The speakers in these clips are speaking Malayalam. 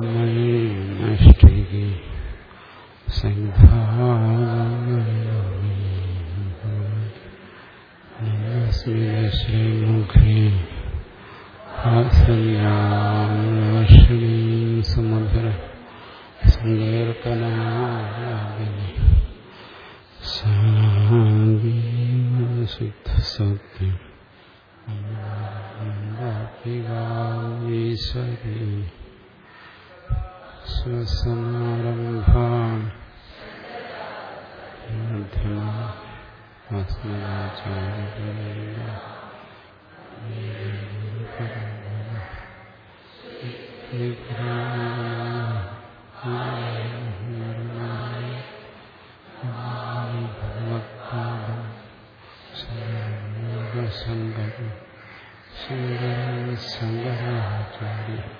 नष्टिकी श्रीमुखे हासन्याश्री सुमधुर सङ्गीर्तनादिनि साङ्गीसिद्धसत्यं कृष्णसमारम्भान् संग अस्मदाचार्यपरम्परा संगम सुंदर संग्रहाचार्य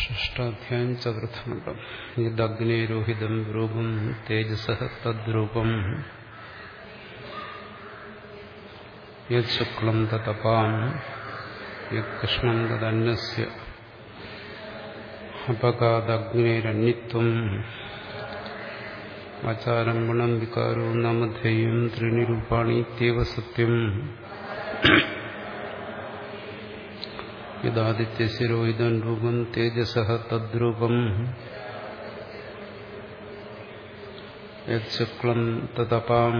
ഷഷ്ടാധ്യായം ചതുർത്ഥമണ്ഡം യദഗ്നേരോഹിതം രൂപം തേജസ തദ്രൂപം. യത് ശുക്ലം തതപാം. യത് കൃഷ്ണം തദന്യസ്യ അപകാദഗ്നേരണ്യത്വം ആചാരംഭണം വികാരോ നാമധേയം ത്രീണി രൂപാണി ഇത്യവ സത്യം. യദാദിത്യശിരോഹിതം രൂപം തേജസ തദ്രൂപം യത് ശുക്ലം തതപാം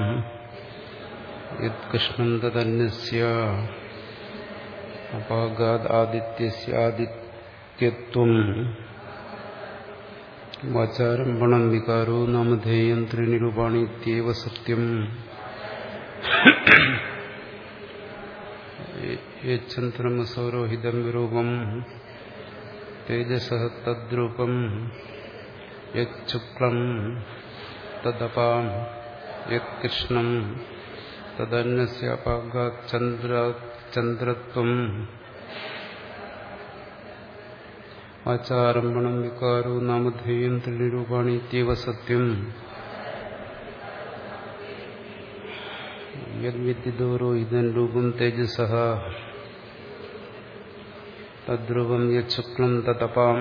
യത്കൃഷ്ണം കൃഷ്ണം തദന്യസ്യ അപാഗാദ് ആദിത്യസ്യാദിത്യത്വം വാചാരംഭണം വികാരോ നാമധേയം ത്രീണി രൂപാണി ഇത്യവ സത്യം യന്ത്രമസൗരോഹിതം രൂപം തേജസ തദ്രൂപം യുക്ലം തദപാം യത്കൃഷ്ണം തദന്യസ്യപാചന്ദ്രത്വം ആചാരംഭണം വികാരോ നാമധേയം ത്രിരൂപാണി ഇത്യവ സത്യം യദ്വിദ്യുദോരോ ഇതൻ രൂപം തേജസ തദ്രൂപം യുക്ലം തതപാം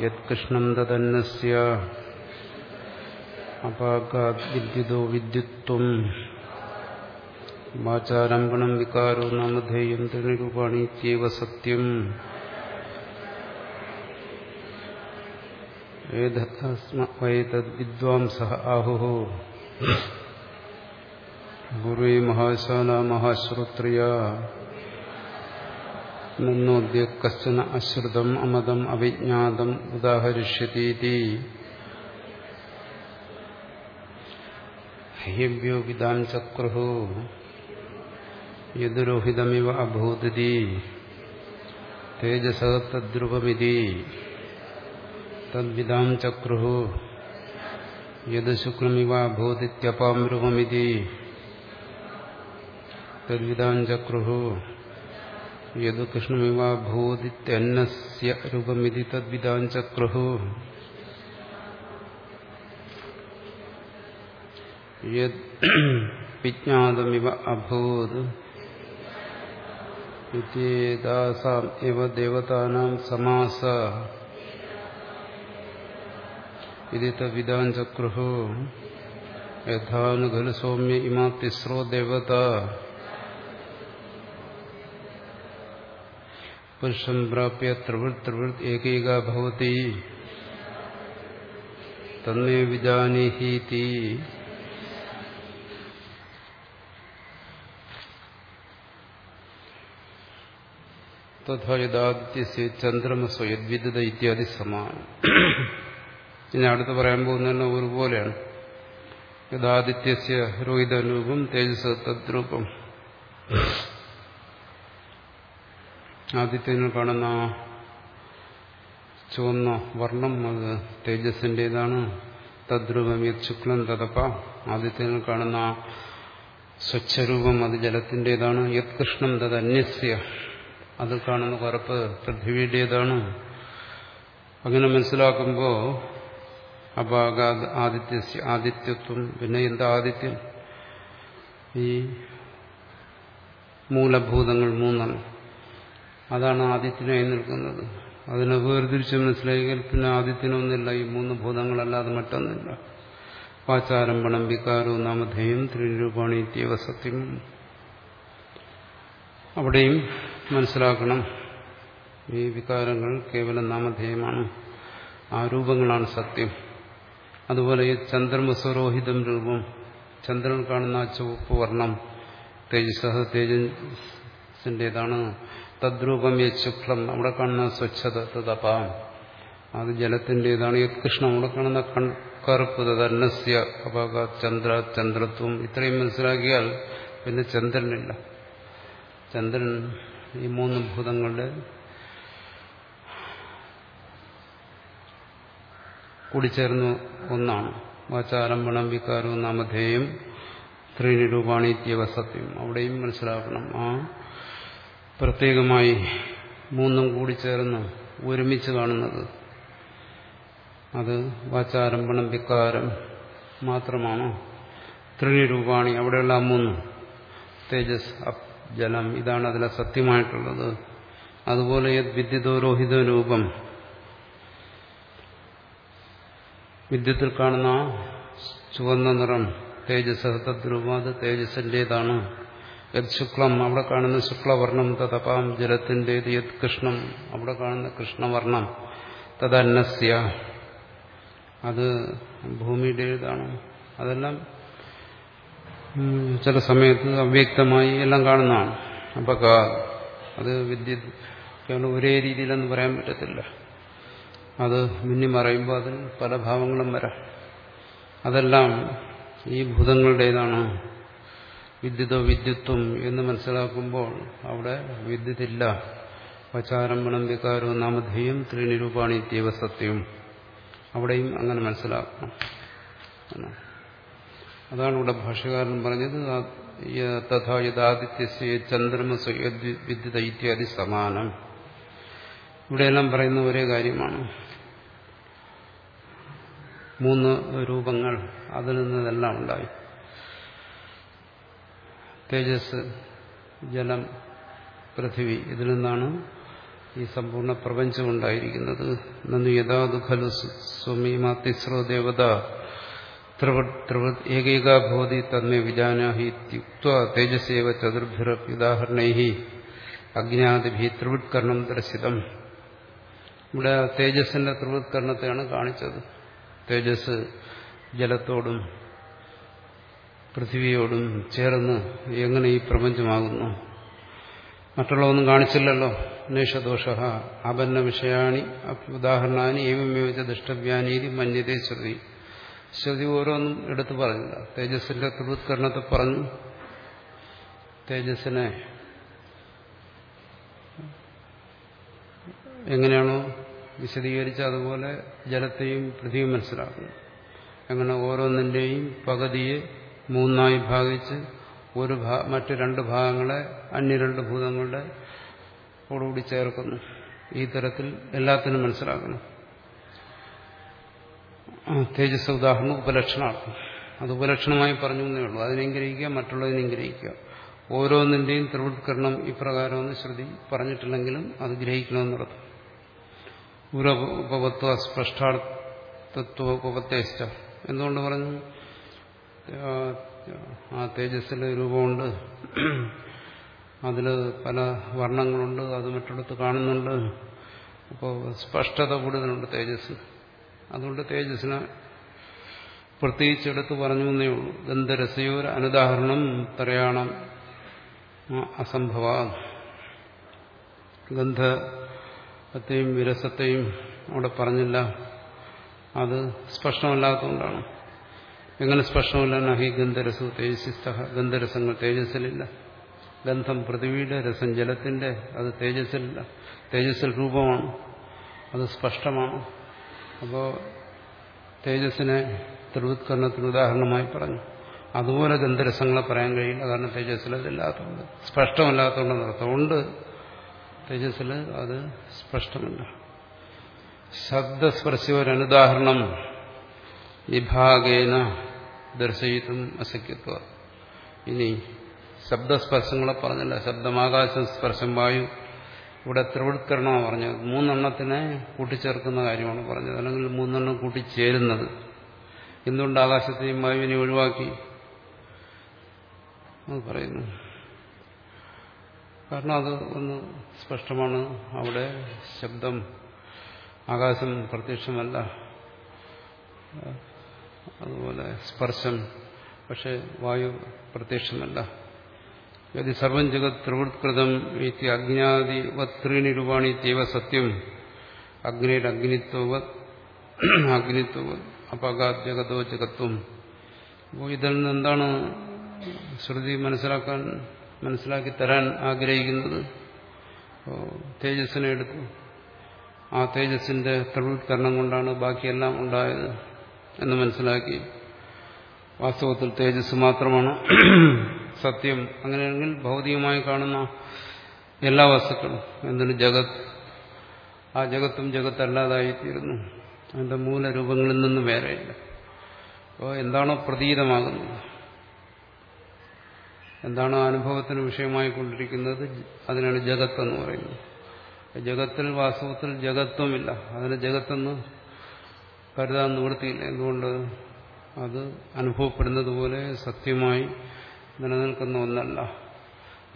യത്കൃഷ്ണം തദന്നസ്യ അപാകാദ്വിദ്യുതോ വിദ്യുത്വം വാചാരംഭണം വികാരോ നാമധേയം ത്രിരൂപാണി ഇത്യവ സത്യം ഏതദ്വിദ്വാംസ ആഹുः ഗുരുവേ മഹാശാല മഹാശ്രോത്രിയ നന്നോദ്യ കശ്ചന അശ്രുതം അമതം അവിജ്ഞാതം ഉദാഹരിഷ്യതീതി ഹ്യവ്യോ വിദാം ചക്രുഹു യദുരോഹിതമിവ അഭൂതി തേജസ തദ്രുവമിതി തദ്വിദാം ചക്രുഹു യത് ശുക്ലമിവ അഭൂതിത്യപാം രൂപമിതി തദ്വിദാം ചക്രുഹു യദു കൃഷ്ണമിവ ഭൂതിത്യന്നസ്യ രൂപമിതി തദ്വിദാം ചക്രുഹു യത് വിജ്ഞാതമിവ അഭൂത് ഇത്യേതാസാം ഇവ ദേവതാനാം സമാസ ഇതി തദ്വിദാം ചക്രുഹു യഥാനു ഖലു സൗമ്യ ഇമാ തിസ്രോ ദേവത പുരുഷം പ്രാപ്യ ത്രിവൃത് ത്രിവൃത് ഏകൈക ഭവതി തന്നേ വിജാനീഹീതി തഥാ യഥാദിത്യസ്യ ചന്ദ്രമസോ യദ്വിദ്യുത ഇത്യാദി സമാനം ഇനി അടുത്ത് പറയാൻ പോകുന്ന ഒരുപോലെയാണ് യഥാദിത്യസ്യ രോഹിതരൂപം തേജസ് തദ്രൂപം ആദിത്യനിൽ കാണുന്ന ചുവന്ന വർണം അത് തേജസ്സിന്റെതാണ് തദ്രൂപം യത് ശുക്ലം തതപ്പ. ആദിത്യനിൽ കാണുന്ന സ്വച്ഛരൂപം അത് ജലത്തിന്റെതാണ് യത് കൃഷ്ണം തത് അന്യസ്യ. അതിൽ കാണുന്ന കറുപ്പ് പൃഥ്വിയുടേതാണ്. അങ്ങനെ മനസ്സിലാക്കുമ്പോൾ അപാകാ ആദിത്യ ആദിത്യത്വം. പിന്നെ എന്താ ആദിത്യം? ഈ മൂലഭൂതങ്ങൾ മൂന്നെണ്ണം അതാണ് ആദിത്യനായി നിൽക്കുന്നത്. അതിനെ വേർതിരിച്ച് മനസ്സിലാക്കിയാൽ പിന്നെ ആദിത്യനൊന്നില്ല ഈ മൂന്ന് ഭൂതങ്ങളല്ലാതെ മറ്റൊന്നില്ല പാചാരംഭണം വികാരവും നാമധേയം ത്രിരൂപാണി ഇത്യവ അവിടെയും മനസ്സിലാക്കണം. ഈ വികാരങ്ങൾ കേവലം നാമധേയമാണ്. ആ രൂപങ്ങളാണ് സത്യം. അതുപോലെ ഈ ചന്ദ്രമസ്വരോഹിതം രൂപം. ചന്ദ്രൻ കാണുന്ന ചുവപ്പ് വർണം തേജസ് തേജസിന്റെതാണ് തദ്രൂപം യത് ശുക്ലം. അവിടെ കാണുന്ന സ്വച്ഛത തപാം അത് ജലത്തിന്റെതാണ്. ഇതാണ് കൃഷ്ണം അവിടെ കാണുന്ന കറുപ്പ് തന്നസ്യ അപാക ചന്ദ്ര ചന്ദ്രത്വം. ഇത്രയും മനസ്സിലാക്കിയാൽ പിന്നെ ചന്ദ്രനില്ല. ചന്ദ്രൻ ഈ മൂന്ന് ഭൂതങ്ങളുടെ കൂടിച്ചേർന്ന് ഒന്നാണ്. വാചാരംഭണം വികാരവും നാമധേയം ത്രീനിരൂപാണി സത്യം അവിടെയും മനസ്സിലാക്കണം. ആ പ്രത്യേകമായി മൂന്നും കൂടി ചേർന്ന് ഒരുമിച്ച് കാണുന്നത്. അത് വാചാരംഭണം വികാരം മാത്രമാണ്. ത്രിണിരൂപാണി അവിടെയുള്ള ആ മൂന്ന്. തേജസ് ജലം ഇതാണ് അതിലെ സത്യമായിട്ടുള്ളത്. അതുപോലെ വിദ്യുതോരോഹിത രൂപം. വിദ്യുത്തിൽ കാണുന്ന ചുവന്ന നിറം തേജസ് തദ്രൂപം അത് തേജസ്സിന്റെതാണ് യത് ശുക്ലം അവിടെ കാണുന്ന ശുക്ലവർണം തതപാം ജലത്തിന്റേത് യത് കൃഷ്ണം അവിടെ കാണുന്ന കൃഷ്ണവർണം തദന്നസ്യ അത് ഭൂമിയുടേതാണ് അതെല്ലാം ചില സമയത്ത് അവ്യക്തമായി എല്ലാം കാണുന്നതാണ്. അപ്പൊ അത് വിദ്യ കേവലം ഒരേ രീതിയിലെന്ന് പറയാൻ പറ്റത്തില്ല. അത് മിന്നി മറയുമ്പോൾ അതിൽ പല ഭാവങ്ങളും വരാം. അതെല്ലാം ഈ ഭൂതങ്ങളുടേതാണ്. വിദ്യുതോ വിദ്യുത്വം എന്ന് മനസ്സിലാക്കുമ്പോൾ അവിടെ വിദ്യുത്തില്ല. വചാരംഭണം വികാരവും നാമധേയം ത്രിനിരൂപാണി ദൈവസത്യം അവിടെയും അങ്ങനെ മനസ്സിലാക്കണം. അതാണ് ഇവിടെ ഭാഷകാരൻ പറഞ്ഞത് തഥാ യഥാദിത്യസ്യ ചന്ദ്രമസ് വിദ്യുത ഇത്യാദി സമാനം. ഇവിടെയെല്ലാം പറയുന്ന ഒരേ കാര്യമാണ്. മൂന്ന് രൂപങ്ങൾ അതിൽ നിന്നെല്ലാം ഉണ്ടായി. തേജസ് ജലം പൃഥിവി. ഇതിൽ നിന്നാണ് ഈ സമ്പൂർണ പ്രപഞ്ചം ഉണ്ടായിരിക്കുന്നത്. നന്നു യഥാതു ഖലു സ്വമീമാ തിസ്രോ ദേവത ഏകൈകാഭൂതി തന്മേ വിജാനാഹി ഇത്യുക്ത തേജസേവ ചതുർഭിരുദാഹരണൈ അജ്ഞാതിഭി ത്രിവൃത്കരണം ദർശിതം. ഇവിടെ തേജസ്സിന്റെ ത്രിവൃത്കരണത്തെയാണ് കാണിച്ചത്. തേജസ് ജലത്തോടും പൃഥ്വിയോടും ചേർന്ന് എങ്ങനെ ഈ പ്രപഞ്ചമാകുന്നു? മറ്റുള്ളതൊന്നും കാണിച്ചില്ലല്ലോ. നേഷദോഷ ആപന്ന വിഷയാണി. ഉദാഹരണാനി ഏവം യോജിച്ച ദുഷ്ടവ്യാനീതി മന്യതേ ശ്രുതി. ശ്രുതി ഓരോന്നും എടുത്തു പറഞ്ഞില്ല തേജസ്സിന്റെ ത്രിവത്കരണത്തെ പറഞ്ഞു. തേജസ്സിനെ എങ്ങനെയാണോ വിശദീകരിച്ച അതുപോലെ ജലത്തെയും പൃഥ്വിയും മനസ്സിലാക്കുന്നു. അങ്ങനെ ഓരോന്നിന്റെയും പകുതിയെ മൂന്നായി ഭാഗിച്ച് ഒരു മറ്റു രണ്ട് ഭാഗങ്ങളെ അന്യ രണ്ട് ഭൂതങ്ങളുടെ കൂടി ചേർക്കുന്നു. ഈ തരത്തിൽ എല്ലാത്തിനും മനസ്സിലാക്കണം തേജസ് ഉദാഹരണം ഉപലക്ഷണമാണ് അത് ഉപലക്ഷണമായി പറഞ്ഞു എന്നേ ഉള്ളൂ. അതിനെ ഗ്രഹിക്കുക ഓരോന്നിന്റെയും ത്രിവൃത്കരണം ഇപ്രകാരമെന്ന് ശ്രുതി പറഞ്ഞിട്ടില്ലെങ്കിലും അത് ഗ്രഹിക്കണമെന്നുള്ളത് ഉരപവത്വ സ്പഷ്ടാർത്ഥത്വോപത്തേഷ്ട എന്തുകൊണ്ട് പറഞ്ഞു? ആ തേജസ്സിലെ രൂപമുണ്ട്. അതിൽ പല വർണങ്ങളുണ്ട് അത് മറ്റിടത്ത് കാണുന്നുണ്ട്. അപ്പോൾ സ്പഷ്ടത കൂടുതലുണ്ട് തേജസ്. അതുകൊണ്ട് തേജസ്സിനെ പ്രത്യേകിച്ച് എടുത്ത് പറഞ്ഞു എന്നേ ഉള്ളൂ. ഗന്ധരസയോർ അനുദാഹരണം തറയാണം അസംഭവ. ഗന്ധത്തെയും വിരസത്തെയും അവിടെ പറഞ്ഞില്ല. അത് സ്പഷ്ടമല്ലാത്തതുകൊണ്ടാണ്. എങ്ങനെ സ്പഷ്ടമല്ല നഹി ഗന്ധരസു തേജസ്സിസ്ഥ ഗന്ധരസങ്ങൾ തേജസ്സിലില്ല. ഗന്ധം പൃഥ്വിയുടെ രസം ജലത്തിന്റെ അത് തേജസ്സിലില്ല. തേജസ്സിൽ രൂപമാണ് അത് സ്പഷ്ടമാണ്. അപ്പോൾ തേജസ്സിനെ ത്രിവത്കരണത്തിന് ഉദാഹരണമായി പറഞ്ഞു. അതുപോലെ ഗന്ധരസങ്ങളെ പറയാൻ കഴിയില്ല കാരണം തേജസ്സിൽ അതില്ലാത്തതുകൊണ്ട് സ്പഷ്ടമല്ലാത്തതുകൊണ്ടെന്ന് അർത്ഥമുണ്ട് തേജസ്സിൽ അത് സ്പഷ്ടമല്ല. ശബ്ദസ്പർശിയൊരനുദാഹരണം വിഭാഗേന ദർശയിത്തും അസഖ്യത്വ. ഇനി ശബ്ദസ്പർശങ്ങളെ പറഞ്ഞില്ല. ശബ്ദമാകാശം സ്പർശം വായു. ഇവിടെ ത്രിവൃത്കരണമാണ് പറഞ്ഞത്. മൂന്നെണ്ണത്തിനെ കൂട്ടിച്ചേർക്കുന്ന കാര്യമാണ് പറഞ്ഞത്. അല്ലെങ്കിൽ മൂന്നെണ്ണം കൂട്ടിച്ചേരുന്നത്. എന്തുകൊണ്ട് ആകാശത്തെയും വായുവിനെയും ഒഴിവാക്കി? അത് പറയുന്നു. കാരണം അത് ഒന്ന് സ്പഷ്ടമാണ്. അവിടെ ശബ്ദം ആകാശം പ്രത്യക്ഷമല്ല. അതുപോലെ സ്പർശം പക്ഷെ വായു പ്രത്യക്ഷമല്ല. യതി സർവം ജഗത് ത്രിവൃത്കൃതം ഇത്തി അജ്ഞാതിവത്രീണി രൂപാണി തീവ സത്യം. അഗ്നിരഗ്നിത്വവത് അഗ്നിത്വവത് അപകാത് ജഗതോ ജഗത്വം. അപ്പോൾ ഇതിൽ നിന്ന് എന്താണ് ശ്രുതി മനസ്സിലാക്കാൻ മനസ്സിലാക്കി തരാൻ ആഗ്രഹിക്കുന്നത്? തേജസ്സിനെ എടുത്തു ആ തേജസ്സിന്റെ ത്രിവൃത്കരണം കൊണ്ടാണ് ബാക്കിയെല്ലാം ഉണ്ടായത്. എന്ന് മനസ്സിലാക്കി. വാസ്തവത്തിൽ തേജസ് മാത്രമാണ്. സത്യം അങ്ങനെയാണെങ്കിൽ ഭൗതികമായി കാണുന്ന എല്ലാ വസ്തുക്കളും എന്തിന് ജഗത്? ആ ജഗത്തും ജഗത്തല്ലാതായിത്തീരുന്നു. അതിന്റെ മൂലരൂപങ്ങളിൽ നിന്ന് വേറെയില്ല. അപ്പോൾ എന്താണോ പ്രതീതമാകുന്നത്? എന്താണോ അനുഭവത്തിന് വിഷയമായി കൊണ്ടിരിക്കുന്നത് അതിനാണ് ജഗത്ത് എന്ന് പറയുന്നത്. ജഗത്തിൽ വാസ്തവത്തിൽ ജഗത്വമില്ല. അതിന് ജഗത്തെന്ന് കരുതാൻ നിവൃത്തിയില്ല എന്തുകൊണ്ട്? അത് അനുഭവപ്പെടുന്നത് പോലെ സത്യമായി നിലനിൽക്കുന്ന ഒന്നല്ല.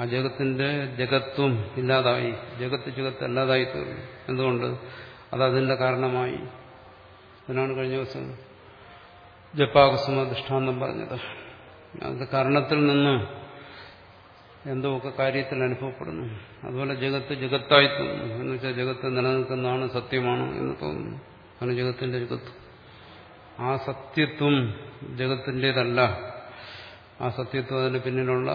ആ ജഗത്തിന്റെ ജഗത്വം ഇല്ലാതായി ജഗത്ത് ജഗത്ത് അല്ലാതായി തീർന്നു എന്തുകൊണ്ട്? അത് അതിന്റെ കാരണമായി. അതിനാണ് കഴിഞ്ഞ ദിവസം ജപ്പാകുസുമ ദൃഷ്ടാന്തം പറഞ്ഞത്. അതിന്റെ കാരണത്തിൽ നിന്ന് എന്തോ ഒക്കെ കാര്യത്തിൽ അനുഭവപ്പെടുന്നു. അതുപോലെ ജഗത്ത് ജഗത്തായി തോന്നുന്നു. എന്ന് വെച്ചാൽ ജഗത്ത് നിലനിൽക്കുന്നതാണ് സത്യമാണ് എന്ന് തോന്നുന്നു. ആണ് ജഗത്തിന്റെ ജഗത്ത് ആ സത്യത്വം ജഗത്തിന്റെതല്ല ആ സത്യത്വം അതിന് പിന്നിലുള്ള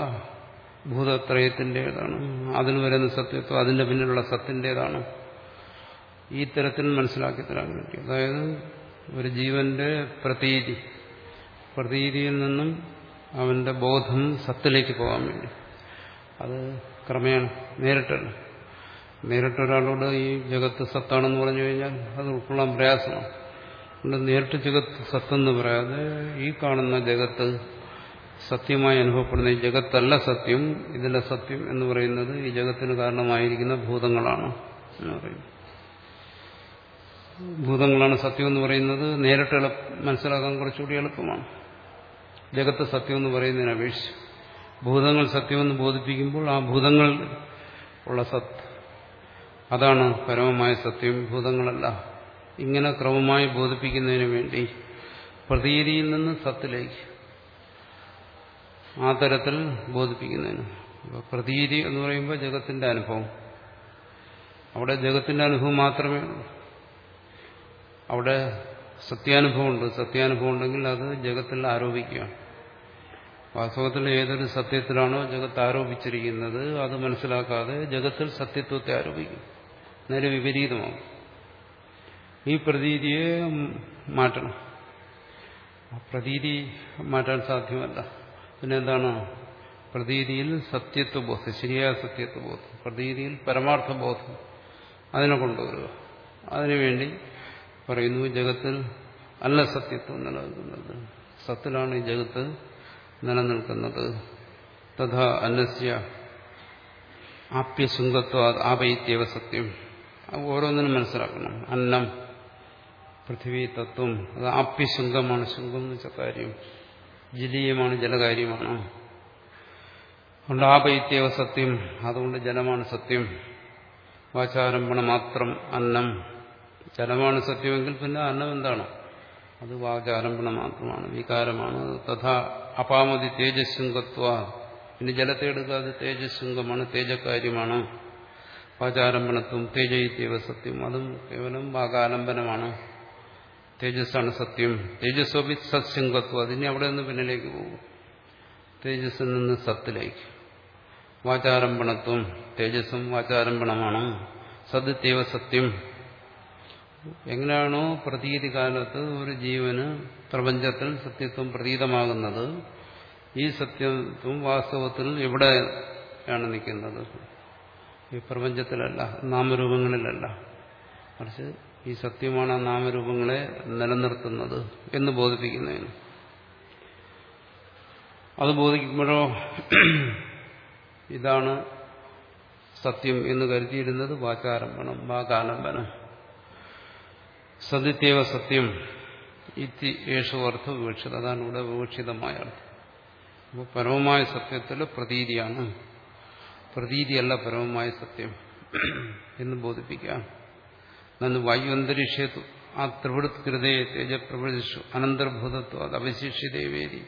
ഭൂതത്രയത്തിന്റെതാണ് അതിന് വരുന്ന സത്യത്വം അതിന്റെ പിന്നിലുള്ള സത്തിന്റെതാണ് ഈ തരത്തിൽ മനസ്സിലാക്കി തരാൻ വേണ്ടി. അതായത് ഒരു ജീവന്റെ പ്രതീതി പ്രതീതിയിൽ നിന്നും അവന്റെ ബോധം സത്തിലേക്ക് പോകാൻ വേണ്ടി. അത് ക്രമേണ നേരിട്ടല്ല. നേരിട്ടൊരാളോട് ഈ ജഗത്ത് സത്താണെന്ന് പറഞ്ഞു കഴിഞ്ഞാൽ അത് ഉൾക്കൊള്ളാൻ പ്രയാസമാണ്. അതുകൊണ്ട് നേരിട്ട് ജഗത്ത് സത്തെന്ന് പറയാതെ ഈ കാണുന്ന ജഗത്ത് സത്യമായി അനുഭവപ്പെടുന്ന ഈ ജഗത്തല്ല സത്യം ഇതിലെ സത്യം എന്ന് പറയുന്നത് ഈ ജഗത്തിന് കാരണമായിരിക്കുന്ന ഭൂതങ്ങളാണ് എന്ന് പറയുന്നു. ഭൂതങ്ങളാണ് സത്യം എന്ന് പറയുന്നത് നേരിട്ട് മനസ്സിലാക്കാൻ കുറച്ചുകൂടി എളുപ്പമാണ്. ജഗത്ത് സത്യം എന്ന് പറയുന്നതിനപേക്ഷിച്ച് ഭൂതങ്ങൾ സത്യമെന്ന് ബോധിപ്പിക്കുമ്പോൾ ആ ഭൂതങ്ങൾ ഉള്ള സത്ത് അതാണ് പരമമായ സത്യം. ഭൂതങ്ങളല്ല. ഇങ്ങനെ ക്രമമായി ബോധിപ്പിക്കുന്നതിന് വേണ്ടി പ്രതീതിയിൽ നിന്ന് സത്തിലേക്ക് ആ തരത്തിൽ ബോധിപ്പിക്കുന്നതിന്. പ്രതീതി എന്ന് പറയുമ്പോൾ ജഗത്തിന്റെ അനുഭവം. അവിടെ ജഗത്തിന്റെ അനുഭവം മാത്രമേ ഉള്ളൂ. അവിടെ സത്യാനുഭവമുണ്ട് സത്യാനുഭവം ഉണ്ടെങ്കിൽ അത് ജഗത്തിൽ ആരോപിക്കുക വാസ്തവത്തിൽ ഏതൊരു സത്യത്തിലാണോ ജഗത്ത് ആരോപിച്ചിരിക്കുന്നത് അത് മനസ്സിലാക്കാതെ ജഗത്തിൽ സത്യത്വത്തെ ആരോപിക്കും. നേരെ വിപരീതമാവും. ഈ പ്രതീതിയെ മാറ്റണം. പ്രതീതി മാറ്റാൻ സാധ്യമല്ല. പിന്നെന്താണ്? സത്യത്വ ബോധം ശരിയായ സത്യത്വബോധം പ്രതീതിയിൽ പരമാർത്ഥബോധം അതിനെ കൊണ്ടുവരിക. അതിനുവേണ്ടി പറയുന്നു ജഗത്തിൽ അല്ല സത്യത്വം നിലനിൽക്കുന്നത്. സത്തിലാണ് ഈ ജഗത്ത് നിലനിൽക്കുന്നത്. തഥാ അന്നസ്യ ആപ്യശുംഗത്വ ആപയിത്യവ സത്യം. ഓരോന്നിനും മനസ്സിലാക്കണം. അന്നം പൃഥ്വി തത്വം അത് ആപ്യശുങ്കമാണ് ശുങ്കം എന്ന് വെച്ച കാര്യം. ജലീയമാണ് ജലകാര്യമാണ്. അതുകൊണ്ട് ആപൈത്യവ സത്യം അതുകൊണ്ട് ജലമാണ് സത്യം. വാചാരംഭണ മാത്രം അന്നം. ജലമാണ് സത്യമെങ്കിൽ പിന്നെ അന്നം എന്താണ്? അത് വാചാരംഭണം മാത്രമാണ് വികാരമാണ്. തഥാ അപാമതി തേജസ്സുങ്കത്വ പിന്നെ ജലത്തെ എടുക്കുക അത് തേജക്കാര്യമാണ് വാചാരംഭണത്വം തേജയിത്യവ സത്യം. അതും കേവലം വാകാലംബനമാണ്. തേജസ്സാണ് സത്യം. തേജസ്വപി സത്സംഗത്വം അതിനെ അവിടെ നിന്ന് പിന്നിലേക്ക് പോകും. തേജസ്സിൽ നിന്ന് സത്തിലേക്ക്. വാചാരംഭണത്വം തേജസ്സും വാചാരംഭണമാണ് സദ്യവ സത്യം. എങ്ങനെയാണോ പ്രതീതി കാലത്ത് ഒരു ജീവന് പ്രപഞ്ചത്തിൽ സത്യത്വം പ്രതീതമാകുന്നത് ഈ സത്യത്വം വാസ്തവത്തിൽ എവിടെയാണ് നിൽക്കുന്നത്? ഈ പ്രപഞ്ചത്തിലല്ല നാമരൂപങ്ങളിലല്ല. മറിച്ച് ഈ സത്യമാണ് ആ നാമരൂപങ്ങളെ നിലനിർത്തുന്നത് എന്ന് ബോധിപ്പിക്കുന്നതിന്. അത് ബോധിക്കുമ്പോഴോ ഇതാണ് സത്യം എന്ന് കരുതിയിരുന്നത് വാചാരംഭണം വാകാലംബനം. സദിത്യവ സത്യം ഇത്തി യേശു അർത്ഥ വിവക്ഷിത. അതാണ് ഇവിടെ വിവക്ഷിതമായ അർത്ഥം. അപ്പോൾ പരമമായ സത്യത്തിൽ പ്രതീതിയാണ്. പ്രതീതിയല്ല പരമമായ സത്യം എന്ന് ബോധിപ്പിക്കാം. നന്ന് വായുവന്തരീക്ഷത്തു ആ ത്രിവൃത്കൃതേ തേജപ്രവൃതിഷു അനന്തർഭൂതത്വം അത് അവശേഷിതേവേദി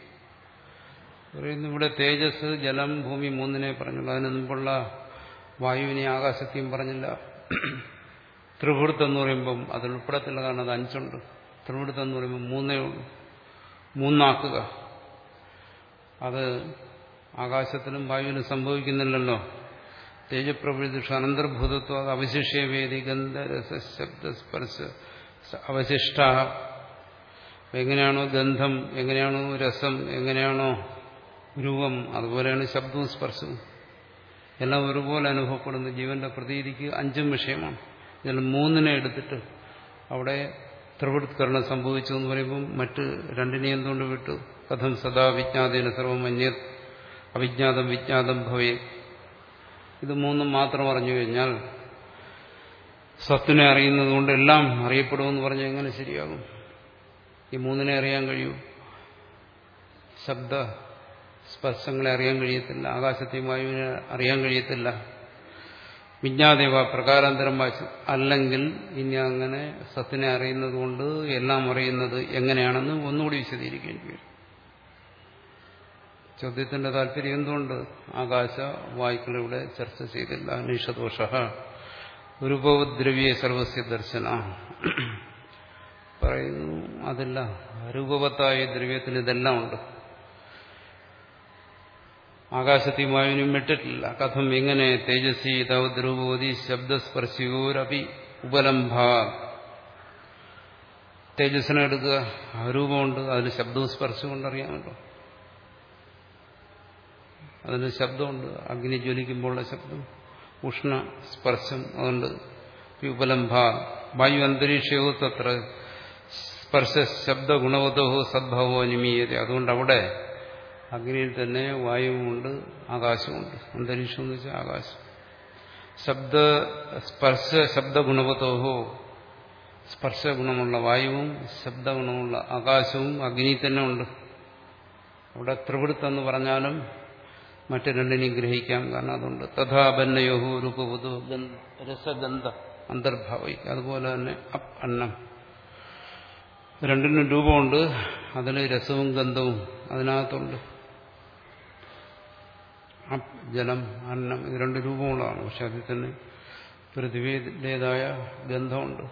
പറയുന്നു ഇവിടെ തേജസ് ജലം ഭൂമി മൂന്നിനെ പറഞ്ഞുള്ളൂ. അതിന് മുമ്പുള്ള വായുവിനെ ആകാശത്തെയും പറഞ്ഞില്ല. ത്രിവൃത്ത് എന്ന് പറയുമ്പം അതിൽ ഉൾപ്പെടത്തുള്ളതാണ് അത് അഞ്ചുണ്ട്. ത്രിവൃത്ത് എന്ന് പറയുമ്പോൾ മൂന്നേ ഉള്ളൂ. മൂന്നാക്കുക. അത് ആകാശത്തിലും വായുവിലും സംഭവിക്കുന്നില്ലല്ലോ. തേജപ്രവൃത്തിഷ അനന്തർഭൂതത്വ അത് അവശിഷ്യവേദി ഗന്ധരസ ശബ്ദ സ്പർശ അവശിഷ്ട. എങ്ങനെയാണോ ഗന്ധം എങ്ങനെയാണോ രസം എങ്ങനെയാണോ രൂപം അതുപോലെയാണ് ശബ്ദവും സ്പർശവും. എല്ലാം ഒരുപോലെ അനുഭവപ്പെടുന്ന. ജീവന്റെ പ്രതീതിക്ക് അഞ്ചും വിഷയമാണ്. ഇതിൽ മൂന്നിനെ എടുത്തിട്ട് അവിടെ ത്രിവൃത്കരണം സംഭവിച്ചു എന്ന് പറയുമ്പം മറ്റ് രണ്ടിനെ എന്തുകൊണ്ട് വിട്ടു? കഥം സദാ വിജ്ഞാതീന സർവം അന്യത് അവിജ്ഞാതം വിജ്ഞാതം ഭവേ. ഇത് മൂന്നും മാത്രം അറിഞ്ഞു കഴിഞ്ഞാൽ സത്തിനെ അറിയുന്നത് കൊണ്ട് എല്ലാം അറിയപ്പെടുമെന്ന് പറഞ്ഞാൽ എങ്ങനെ ശരിയാകും? ഈ മൂന്നിനെ അറിയാൻ കഴിയൂ. ശബ്ദ സ്പർശങ്ങളെ അറിയാൻ കഴിയത്തില്ല. ആകാശത്തെയും വായുവിനെ അറിയാൻ കഴിയത്തില്ല. വിജ്ഞാദേവ പ്രകാരാന്തരം വായിച്ചു അല്ലെങ്കിൽ ഇനി അങ്ങനെ സത്തിനെ അറിയുന്നത് കൊണ്ട് എല്ലാം അറിയുന്നത് എങ്ങനെയാണെന്ന് ഒന്നുകൂടി വിശദീകരിക്കേണ്ടി വരും. ചോദ്യത്തിന്റെ താല്പര്യം എന്തുകൊണ്ട്? ആകാശ വായുക്കളിവിടെ ചർച്ച ചെയ്തില്ല. അനീഷദോഷ രൂപവദ്രവ്യ സർവസ്യ ദർശന. പറയുന്നു അതില്ല. രൂപവത്തായ ദ്രവ്യത്തിന് ഇതെല്ലാം ഉണ്ട്. ആകാശത്തെയും വായുവിനും വിട്ടിട്ടില്ല. കഥം എങ്ങനെ? തേജസ്വി തവദ്രൂപവതി ശബ്ദസ്പർശിയോരപി ഉപലംഭ. തേജസ്സിനെ എടുക്കുക. രൂപമുണ്ട്. അതിന് ശബ്ദവും സ്പർശവും കൊണ്ടറിയാമല്ലോ. അതിന് ശബ്ദമുണ്ട്. അഗ്നി ജ്വലിക്കുമ്പോഴുള്ള ശബ്ദം. ഉഷ്ണ സ്പർശം അതുണ്ട് ഉപലംഭ വായു അന്തരീക്ഷയോ തത്ര സ്പർശ ശബ്ദ ഗുണവതോ സദ്ഭാവോ നിമീയത. അതുകൊണ്ട് അവിടെ അഗ്നിയിൽ തന്നെ വായുവുമുണ്ട് ആകാശമുണ്ട് അന്തരീക്ഷം എന്ന് വെച്ചാൽ ആകാശം. ശബ്ദ സ്പർശ ശബ്ദ ഗുണവതോഹോ സ്പർശ ഗുണമുള്ള വായുവും ശബ്ദ ഗുണമുള്ള ആകാശവും അഗ്നി തന്നെ ഉണ്ട്. അവിടെ ത്രിവൃത്തെന്ന് പറഞ്ഞാലും മറ്റു രണ്ടിനെയും ഗ്രഹിക്കാം. കാരണം അതുണ്ട്. തഥാപന്നയോഹു രൂപവധു രസഗന്ധ അന്തർഭാവി. അതുപോലെ തന്നെ അപ് അന്നം. രണ്ടിനും രൂപമുണ്ട്. അതിൽ രസവും ഗന്ധവും അതിനകത്തുണ്ട്. അപ് ജലം അന്നം ഇത് രണ്ട് രൂപമുള്ളതാണ്. പക്ഷെ അതിൽ തന്നെ പൃഥ്വിയുടേതായ ഗന്ധമുണ്ട്.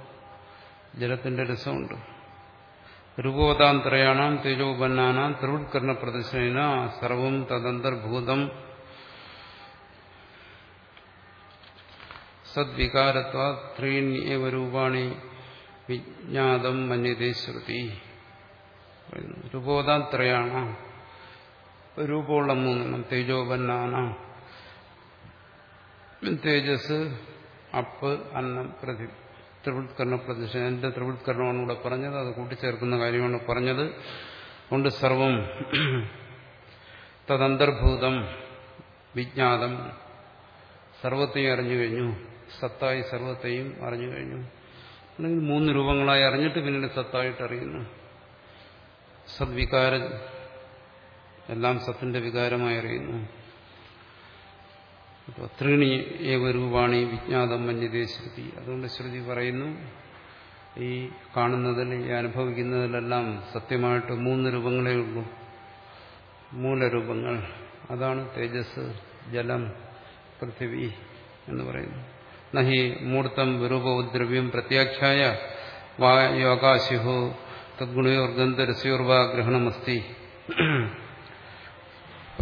ജലത്തിന്റെ രസമുണ്ട്. രൂപവതാന്തരയാണാം തേജോപന്നാനാം ത്രിവൃത്കരണ പ്രദർശന സർവം തദന്തർഭൂതം സദ്വികാരത്വ ത്രീണ്യേവ രൂപാണി വിജ്ഞാതം മന്യതേ ശ്രുതി. രൂപവതാന്ത്രയാണ് രൂപമുള്ള മൂന്നെണ്ണം തേജോപന്നാന തേജസ് അപ്പ് അന്നം പ്രതി ത്രിവൃത്കരണ പ്രതിഷ്ഠ എന്റെ ത്രിവൃത്കരണമാണ് ഇവിടെ പറഞ്ഞത്. അത് കൂട്ടിച്ചേർക്കുന്ന കാര്യമാണ് പറഞ്ഞത്. കൊണ്ട് സർവം തദന്തർഭൂതം വിജ്ഞാതം. സർവത്തെയും അറിഞ്ഞു കഴിഞ്ഞു. സത്തായി സർവത്തെയും അറിഞ്ഞു കഴിഞ്ഞു. അല്ലെങ്കിൽ മൂന്ന് രൂപങ്ങളായി അറിഞ്ഞിട്ട് പിന്നീട് സത്തായിട്ട് അറിയുന്നു. സദ്വികാരം എല്ലാം സത്തിന്റെ വികാരമായി അറിയുന്നു. അപ്പോൾ ത്രീണി ഏവ രൂപാണി വിജ്ഞാതം മന്യതേ ശ്രുതി. അതുകൊണ്ട് ശ്രുതി പറയുന്നു ഈ കാണുന്നതിൽ ഈ അനുഭവിക്കുന്നതിലെല്ലാം സത്യമായിട്ട് മൂന്ന് രൂപങ്ങളേ ഉള്ളൂ. മൂലരൂപങ്ങൾ. അതാണ് തേജസ് ജലം പൃഥിവി എന്ന് പറയുന്നു നഹി മൂർത്തം രൂപോദ്രവ്യം പ്രത്യാഖ്യായ വായുകാശിഹോ തദ്ഗുണയോർഗന്ധരസ്യോർവാ ഗ്രഹണമസ്തി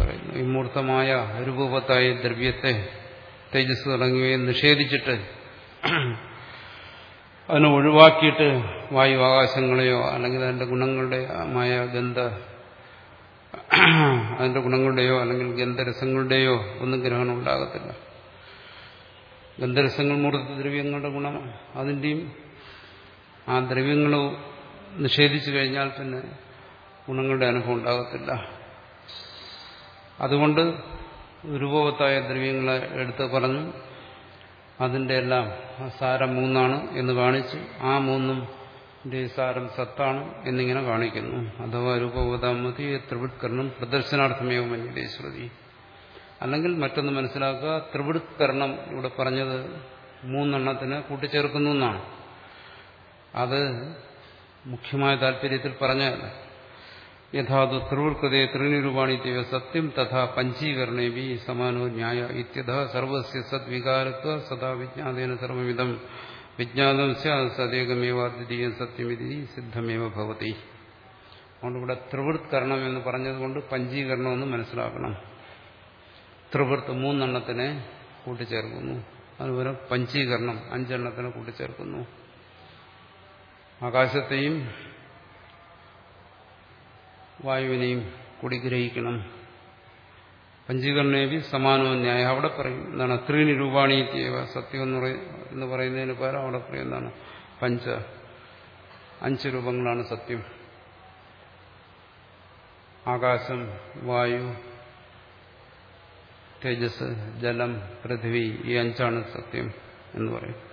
പറയുന്നു ഇമ്മൂർത്തമായ മൂർത്തമായ രൂപവത്തായ ദ്രവ്യത്തെ തേജസ് തുടങ്ങിയവയെ നിഷേധിച്ചിട്ട് അതിനെ ഒഴിവാക്കിയിട്ട് വായു ആകാശങ്ങളെയോ അല്ലെങ്കിൽ അതിന്റെ ഗുണങ്ങളുടെ മായ ഗന്ധ അതിന്റെ ഗുണങ്ങളുടെയോ അല്ലെങ്കിൽ ഗന്ധരസങ്ങളുടെയോ ഒന്നും ഗ്രഹണം ഉണ്ടാകത്തില്ല. ഗന്ധരസങ്ങൾ മൂർത്ത ദ്രവ്യങ്ങളുടെ ഗുണം അതിന്റെയും ആ ദ്രവ്യങ്ങൾ നിഷേധിച്ചു കഴിഞ്ഞാൽ പിന്നെ ഗുണങ്ങളുടെ അനുഭവം ഉണ്ടാകത്തില്ല. അതുകൊണ്ട് രൂപവത്തായ ദ്രവ്യങ്ങളെ എടുത്ത് പറഞ്ഞു അതിന്റെ എല്ലാം സാരം മൂന്നാണ് എന്ന് കാണിച്ച് ആ മൂന്നും സാരം സത്താണ് എന്നിങ്ങനെ കാണിക്കുന്നു. അഥവാ രൂപവതാമതി ത്രിവിഡ്കരണം പ്രദർശനാർത്ഥമേവ മന്യതേ ശ്രുതി. അല്ലെങ്കിൽ മറ്റൊന്ന് മനസ്സിലാക്കുക ത്രിവിഡ്കരണം ഇവിടെ പറഞ്ഞത് മൂന്നെണ്ണത്തിന് കൂട്ടിച്ചേർക്കുന്നു എന്നാണ്. അത് മുഖ്യമായ താല്പര്യത്തിൽ പറഞ്ഞതല്ല. യഥാതു ത്രിവൃക്കതയെ ത്രിനിരൂപാണിത്യ സത്യം തഥാ പഞ്ചീകരണേവി സമാനോ ന്യായ ഇത്യത സർവസ്യ സദ്വികാരത്വ സദാ വിജ്ഞാതേന സർവവിധം. വിജ്ഞാതം സദേകമേവാദ്വിതീയം സത്യമിതി സിദ്ധമേവ ഭവതി. അതുകൊണ്ട് ഇവിടെ ത്രിവൃത്കരണം എന്ന് പറഞ്ഞതുകൊണ്ട് പഞ്ചീകരണം എന്ന് മനസ്സിലാക്കണം. ത്രിവൃത്ത് മൂന്നെണ്ണത്തിനെ കൂട്ടിച്ചേർക്കുന്നു. അതുപോലെ പഞ്ചീകരണം അഞ്ചെണ്ണത്തിനെ കൂട്ടിച്ചേർക്കുന്നു. ആകാശത്തെയും വായുവിനെയും കൂടി ഗ്രഹിക്കണം. പഞ്ചീകരണേവി സമാനോ ന്യായ. അവിടെ പറയും എന്താണ് ത്രീണി രൂപാണീത്യവ സത്യം എന്ന് എന്ന് പറയുന്നതിന് പകരം അവിടെ പറയും എന്താണ് പഞ്ച അഞ്ച് രൂപങ്ങളാണ് സത്യം. ആകാശം വായു തേജസ് ജലം പൃഥ്വി ഈ അഞ്ചാണ് സത്യം എന്ന് പറയും.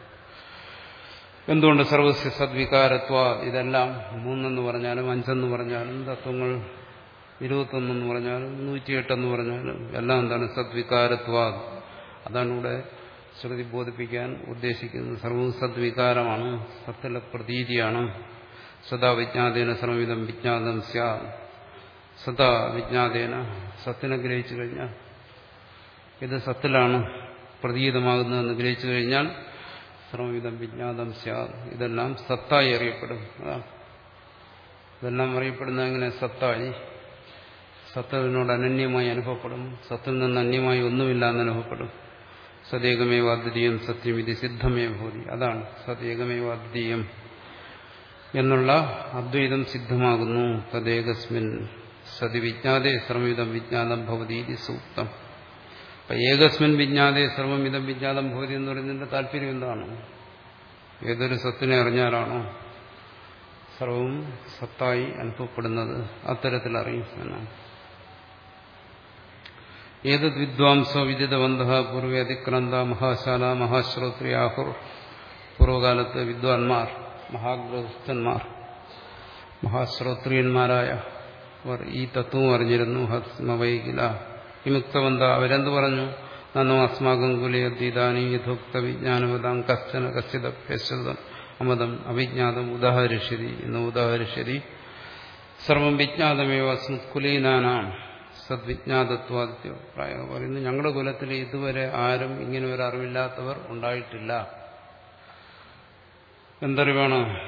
എന്തുകൊണ്ട് സർവസ്യ സദ്വികാരത്വ ഇതെല്ലാം മൂന്നെന്ന് പറഞ്ഞാലും അഞ്ചെന്ന് പറഞ്ഞാലും തത്വങ്ങൾ ഇരുപത്തൊന്നെന്ന് പറഞ്ഞാലും നൂറ്റിയെട്ടെന്ന് പറഞ്ഞാലും എല്ലാം എന്താണ് സദ്വികാരത്വ. അതാണ് ഇവിടെ ശ്രുതി ബോധിപ്പിക്കാൻ ഉദ്ദേശിക്കുന്നത്. സർവവും സദ്വികാരമാണ് സത്തിലെ പ്രതീതിയാണ് സദാ വിജ്ഞാതേന സർവവിധം വിജ്ഞാതം സ്യാ. സദാ വിജ്ഞാതേന സത്തിനെ ഗ്രഹിച്ചു കഴിഞ്ഞാൽ ഇത് സത്തിലാണ് പ്രതീതമാകുന്നതെന്ന് ഗ്രഹിച്ചു കഴിഞ്ഞാൽ സർവവിധം വിജ്ഞാതം സ്യാ ഇതെല്ലാം സത്തായി അറിയപ്പെടും. ഇതെല്ലാം അറിയപ്പെടുന്ന എങ്ങനെ സത്തായി? സത്തവിനോട് അനന്യമായി അനുഭവപ്പെടും. സത്തിൽ നിന്ന് അന്യമായി ഒന്നുമില്ല എന്ന് അനുഭവപ്പെടും. സതേകമേവ അദ്വിതീയം സത്യം ഇത് സിദ്ധമേ ഭൂതി. അതാണ് സതേകമേവ അദ്വിതീയം എന്നുള്ള അദ്വൈതം സിദ്ധമാകുന്നു. തദേകസ്മിൻ സതി വിജ്ഞാതേ സർവവിധം വിജ്ഞാതം ഭവതി സൂക്തം. അപ്പൊ ഏകസ്മിൻ സർവം ഇതം വിജ്ഞാതം ഭൂതി എന്ന് പറയുന്നതിന്റെ താല്പര്യം എന്താണ്? ഏതൊരു സത്തിനെ അറിഞ്ഞാലാണോ സർവവും സത്തായി അനുഭവപ്പെടുന്നത്? അത്തരത്തിൽ അറിയും എന്നാണ്. ഏതത് വിദ്വാംസോ വിദിതവന്ത പൂർവ അതിക്രാന്ത മഹാശാല മഹാശ്രോത്രി ആഹുർ. പൂർവകാലത്ത് വിദ്വാൻമാർ മഹാഗ്രഹസ്ഥന്മാർ മഹാശ്രോത്രിയന്മാരായ അവർ ഈ തത്വം അറിഞ്ഞിരുന്നു. ഹസ്മവൈകില വിമുക്തവന്ത അവരെന്ത് പറഞ്ഞു? നന്നോ അസ്മാകം കുലയതീതാനി യഥോക്ത വിജ്ഞാനവതാം കശ്ചന പ്രശ്രിതം അമതം അവിജ്ഞാതം ഉദാഹരിഷ്യതി എന്ന് ഉദാഹരിഷ്യതി. സർവം വിജ്ഞാതമേവ കുലീനാനാം സദ്വിജ്ഞാതത്വാദിത്യ പ്രായം. പറയുന്നു. ഞങ്ങളുടെ കുലത്തിൽ ഇതുവരെ ആരും ഇങ്ങനെ ഒരു അറിവില്ലാത്തവർ ഉണ്ടായിട്ടില്ല. എന്തറിവാണ്?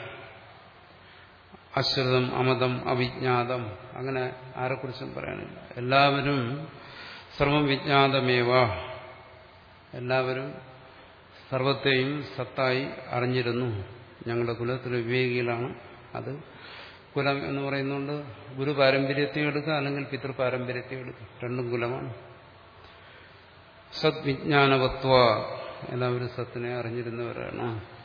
അശ്രിതം അമതം അവിജ്ഞാതം. അങ്ങനെ ആരെക്കുറിച്ചും പറയാനില്ല. എല്ലാവരും സർവം വിജ്ഞാതമേവ. എല്ലാവരും സർവത്തെയും സത്തായി അറിഞ്ഞിരുന്നു. ഞങ്ങളുടെ കുലത്തിൽ വിവേകിയിലാണ് അത്. കുലം എന്ന് പറയുന്നുണ്ട് ഗുരു പാരമ്പര്യത്തെ എടുക്കുക അല്ലെങ്കിൽ പിതൃ പാരമ്പര്യത്തെ എടുക്കുക. രണ്ടും കുലമാണ്. സദ്വിജ്ഞാനവത്വ. എല്ലാവരും സത്തിനെ അറിഞ്ഞിരുന്നവരാണ്.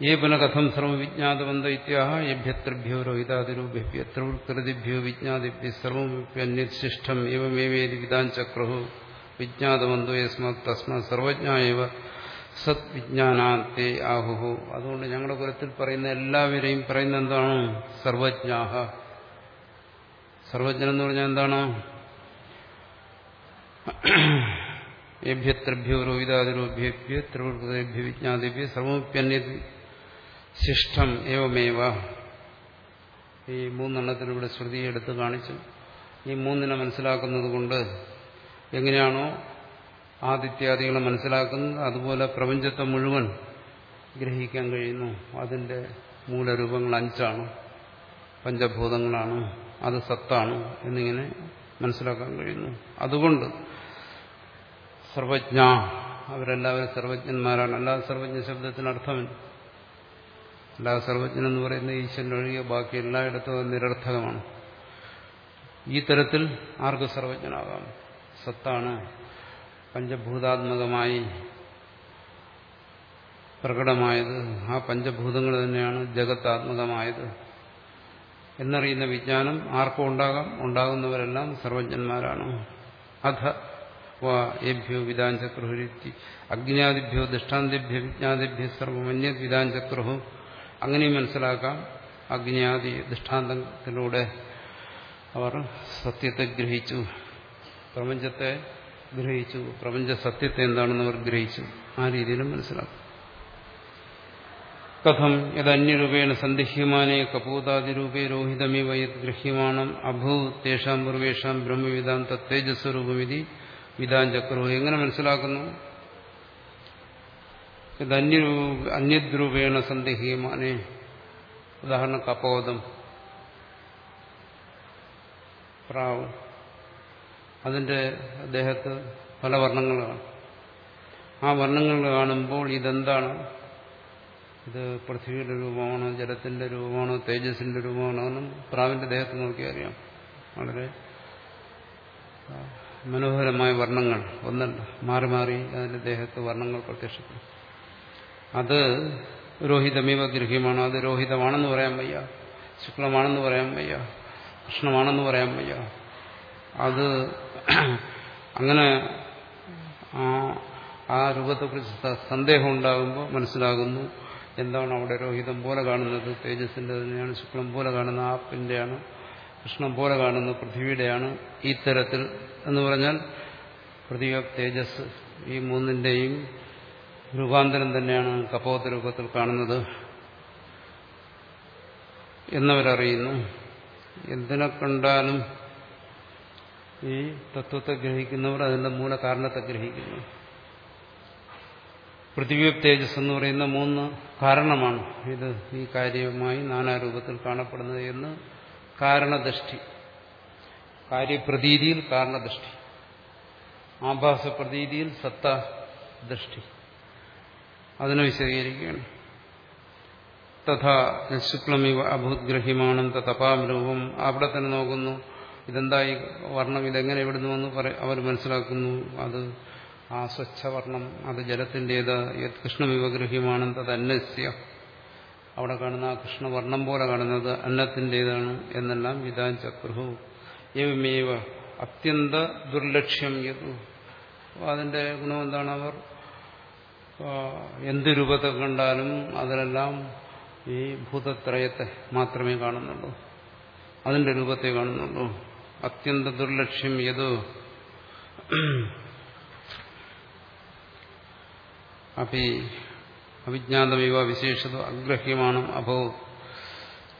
ഏ പുനകഥം സർവവിജ്ഞാതവന്ത ഇത്യാഹ യഭ്യത്രഭ്യോ രോഹിതാതിരൂഭ്യ ത്രിവൃത്തിഭ്യോ വിജ്ഞാതിഭ്യ സർവമ്യന്യശിഷ്ടം ഏവമേവേദി വിധാഞ്ചക്രഹു വിജ്ഞാതവന്തോ യസ്മാത് തസ്മാ സർവജ്ഞായവ സദ്വിജ്ഞാനാത്തെ ആഹുഹു അതുകൊണ്ട് ഞങ്ങളുടെ കുലത്തിൽ പറയുന്ന എല്ലാവരെയും പറയുന്ന എന്താണ്? സർവജ്ഞാഹ। സർവജ്ഞൻ എന്ന് പറഞ്ഞാൽ എന്താണ്? ഏഭ്യത്രഭ്യോ രോഹിതാതിരോഭ്യഭ്യ ത്രിവൃതേഭ്യ വിജ്ഞാതേഭ്യ സർവപ്യന്യ ശിഷ്ടം ഏവമേവ? ഈ മൂന്നെണ്ണത്തിലൂടെ ശ്രുതി എടുത്ത് കാണിച്ചു. ഈ മൂന്നിനെ മനസ്സിലാക്കുന്നത് കൊണ്ട് എങ്ങനെയാണോ ആദിത്യാദികളെ മനസ്സിലാക്കുന്നത് അതുപോലെ പ്രപഞ്ചത്തെ മുഴുവൻ ഗ്രഹിക്കാൻ കഴിയുന്നു. അതിന്റെ മൂലരൂപങ്ങൾ അഞ്ചാണ്. പഞ്ചഭൂതങ്ങളാണ്. അത് സത്താണ് എന്നിങ്ങനെ മനസ്സിലാക്കാൻ കഴിയുന്നു. അതുകൊണ്ട് സർവജ്ഞ അവരെല്ലാവരും സർവജ്ഞന്മാരാണ്. അല്ലാതെ സർവജ്ഞ ശബ്ദത്തിന് അർത്ഥമില്ല. അല്ലാതെ സർവജ്ഞൻ എന്ന് പറയുന്ന ഈശ്വരൻ ഒഴികെ ബാക്കി എല്ലായിടത്തും നിരർത്ഥകമാണ്. ഈ തരത്തിൽ ആർക്ക് സർവജ്ഞനാകാം. സത്താണ്. പഞ്ചഭൂതാത്മകമായി പ്രകടമായത്. ആ പഞ്ചഭൂതങ്ങൾ തന്നെയാണ് ജഗത്താത്മകമായത്. എന്നറിയുന്ന വിജ്ഞാനം ആർക്കും ഉണ്ടാകാം. ഉണ്ടാകുന്നവരെല്ലാം സർവജ്ഞന്മാരാണ്. അധ വാഭ്യോ വിധാഞ്ചക്രുഹുരുത്തി അഗ്നിയാദിഭ്യോ ദൃഷ്ടാന്തിഭ്യ വിജ്ഞാതിഭ്യ സർവമന്യ വിധാഞ്ചക്രുഹു അങ്ങനെയും മനസ്സിലാക്കാം. അഗ്നിയാദി ദൃഷ്ടാന്തത്തിലൂടെ അവർ സത്യത്തെ ഗ്രഹിച്ചു. പ്രപഞ്ചത്തെ ഗ്രഹിച്ചു. പ്രപഞ്ച സത്യത്തെ എന്താണെന്ന് അവർ ഗ്രഹിച്ചു. ആ രീതിയിലും മനസ്സിലാക്കും. കഥം യദന്യരൂപേണ സന്ദിഹ്യമാനേ കപൂതാദിരൂപേ രോഹിതമിവ യത് ഗൃഹ്യമാണം. അഭൂ തേഷാം പൂർവേഷാം ബ്രഹ്മവിധാൻ തത്തേജസ്വരൂപമിതി വിധാൻ ചക്രവും എങ്ങനെ മനസ്സിലാക്കുന്നു? ഇതന്യരൂപ അന്യദ്രൂപേണ സന്ദിഹ്യമാനേ. ഉദാഹരണം കപോതം പ്രാവ്. അതിന്റെ ദേഹത്ത് പല വർണങ്ങളാണ്. ആ വർണങ്ങൾ കാണുമ്പോൾ ഇതെന്താണ്? ഇത് പൃഥ്വിയുടെ രൂപമാണോ ജലത്തിന്റെ രൂപമാണോ തേജസ്സിന്റെ രൂപമാണോ എന്നും പ്രാവിന്റെ ദേഹത്ത് നോക്കി അറിയാം. വളരെ മനോഹരമായ വർണങ്ങൾ. ഒന്നല്ല മാറി മാറി അതിന്റെ ദേഹത്ത് വർണങ്ങൾ പ്രത്യക്ഷപ്പെടും. അത് രോഹിതമീവ ഗൃഹ്യമാണ്? അത് രോഹിതമാണെന്ന് പറയാൻ വയ്യ. ശുക്ലമാണെന്ന് പറയാൻ വയ്യ. കൃഷ്ണമാണെന്ന് പറയാൻ വയ്യ. അത് അങ്ങനെ ആ രൂപത്തെക്കുറിച്ച് സന്ദേഹം ഉണ്ടാകുമ്പോൾ മനസ്സിലാകുന്നു. എന്താണ് അവിടെ രോഹിതം പോലെ കാണുന്നത്? തേജസ്സിന്റെ തന്നെയാണ് ശുക്ലം പോലെ കാണുന്നത് ആപ്പിന്റെയാണ് കൃഷ്ണം പോലെ കാണുന്നത് പൃഥ്വിയുടെയാണ് ഈ തരത്തിൽ. എന്ന് പറഞ്ഞാൽ പൃഥ്വി തേജസ് ഈ മൂന്നിന്റെയും രൂപാന്തരം തന്നെയാണ് കപോത്ത രൂപത്തിൽ കാണുന്നത്. എന്നവരറിയുന്നു എന്തിനെ കണ്ടാലും ഈ തത്വത്തെ ഗ്രഹിക്കുന്നവർ അതിന്റെ മൂല കാരണത്തെ ഗ്രഹിക്കുന്നു. പൃഥ്വി തേജസ് എന്ന് പറയുന്ന മൂന്ന് കാരണമാണ് ഇത് ഈ കാര്യമായി നാനാരൂപത്തിൽ കാണപ്പെടുന്നത് എന്ന് കാരണദൃഷ്ടി. കാര്യപ്രതീതിയിൽ കാരണദൃഷ്ടി. ആഭാസ പ്രതീതിയിൽ സത്താദൃഷ്ടി അതിനെ വിശദീകരിക്കുകയാണ്. തഥാ ശുക്ലമിവ അഭൂദ്ഗ്രഹ്യമാണം തപാം രൂപം. അവിടെ തന്നെ നോക്കുന്നു ഇതെന്തായി വർണം ഇതെങ്ങനെ എവിടുന്നു എന്ന് അവർ മനസ്സിലാക്കുന്നു. അത് ആ സ്വച്ഛവർണം അത് ജലത്തിന്റേത് കൃഷ്ണവിവഗ്രഹ്യമാണെന്ന് തത് അന്നസ്യ അവിടെ കാണുന്ന ആ കൃഷ്ണവർണം പോലെ കാണുന്നത് അന്നത്തിന്റെതാണ് എന്നെല്ലാം വിധാൻ ചക്രുഹു എവമേവ അത്യന്ത ദുർലക്ഷ്യം യതു. അതിന്റെ ഗുണം എന്താണ് അവർ? എന്ത് രൂപത്തെ കണ്ടാലും അതിലെല്ലാം ഈ ഭൂതത്രയത്തെ മാത്രമേ കാണുന്നുള്ളൂ. അതിന്റെ രൂപത്തെ കാണുന്നുള്ളൂ. അത്യന്ത ദുർലക്ഷ്യം ഏത് അപ്പി അവിജ്ഞാതമിവ വിശേഷത അഗ്രഹ്യമാണ് അഭോ.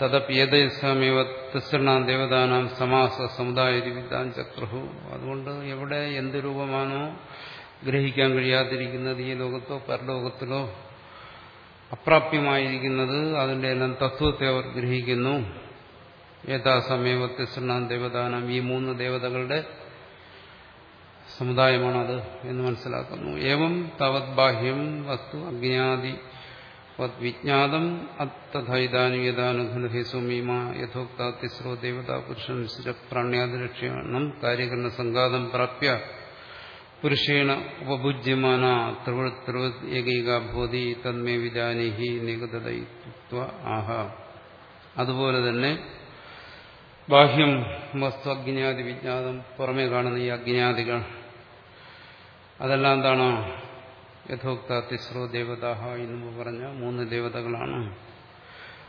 തദപ്യേതേസമേവ തിസൃണാം ദേവതാനാം സമാസ സമുദായ ചക്രഹു. അതുകൊണ്ട് എവിടെ എന്ത് രൂപമാണോ ഗ്രഹിക്കാൻ കഴിയാതിരിക്കുന്നത് ഈ ലോകത്തോ പരലോകത്തിലോ അപ്രാപ്യമായിരിക്കുന്നത് അതിന്റെ എല്ലാം തത്വത്തെ അവർ ഗ്രഹിക്കുന്നു. ഏതാസമേവ തിസൃണാം ദേവദാനം ഈ മൂന്ന് ദേവതകളുടെ സമുദായമാണത് എന്ന് മനസ്സിലാക്കുന്നു. ഏവം തവത് ബാഹ്യം വസ്തു അജ്ഞാതി വിജ്ഞാതം അത്തഥൈതാനും യഥാനുഘനഹി സുമീമ യഥോക്ത തിസ്രോ ദേവതാ പുരുഷൻ പ്രാണ്യാതിരക്ഷണം കാര്യകരണ സംഘാതം പ്രാപ്യ പുരുഷേണ ഉപഭുജ്യമാന ത്രിവൃത് ത്രിവൃത് ഏകൈക ഭൂതി തന്മേ വിജാനിഹി നിഗതദൈത്വ ആഹ. അതുപോലെ തന്നെ ബാഹ്യം വസ്തു അജ്ഞാതി വിജ്ഞാതം പുറമേ കാണുന്ന ഈ അജ്ഞാതികൾ അതെല്ലാം എന്താണ്? യഥോക്ത തിസ്രോ ദേവതാഹ എന്ന് പറഞ്ഞ മൂന്ന് ദേവതകളാണ്.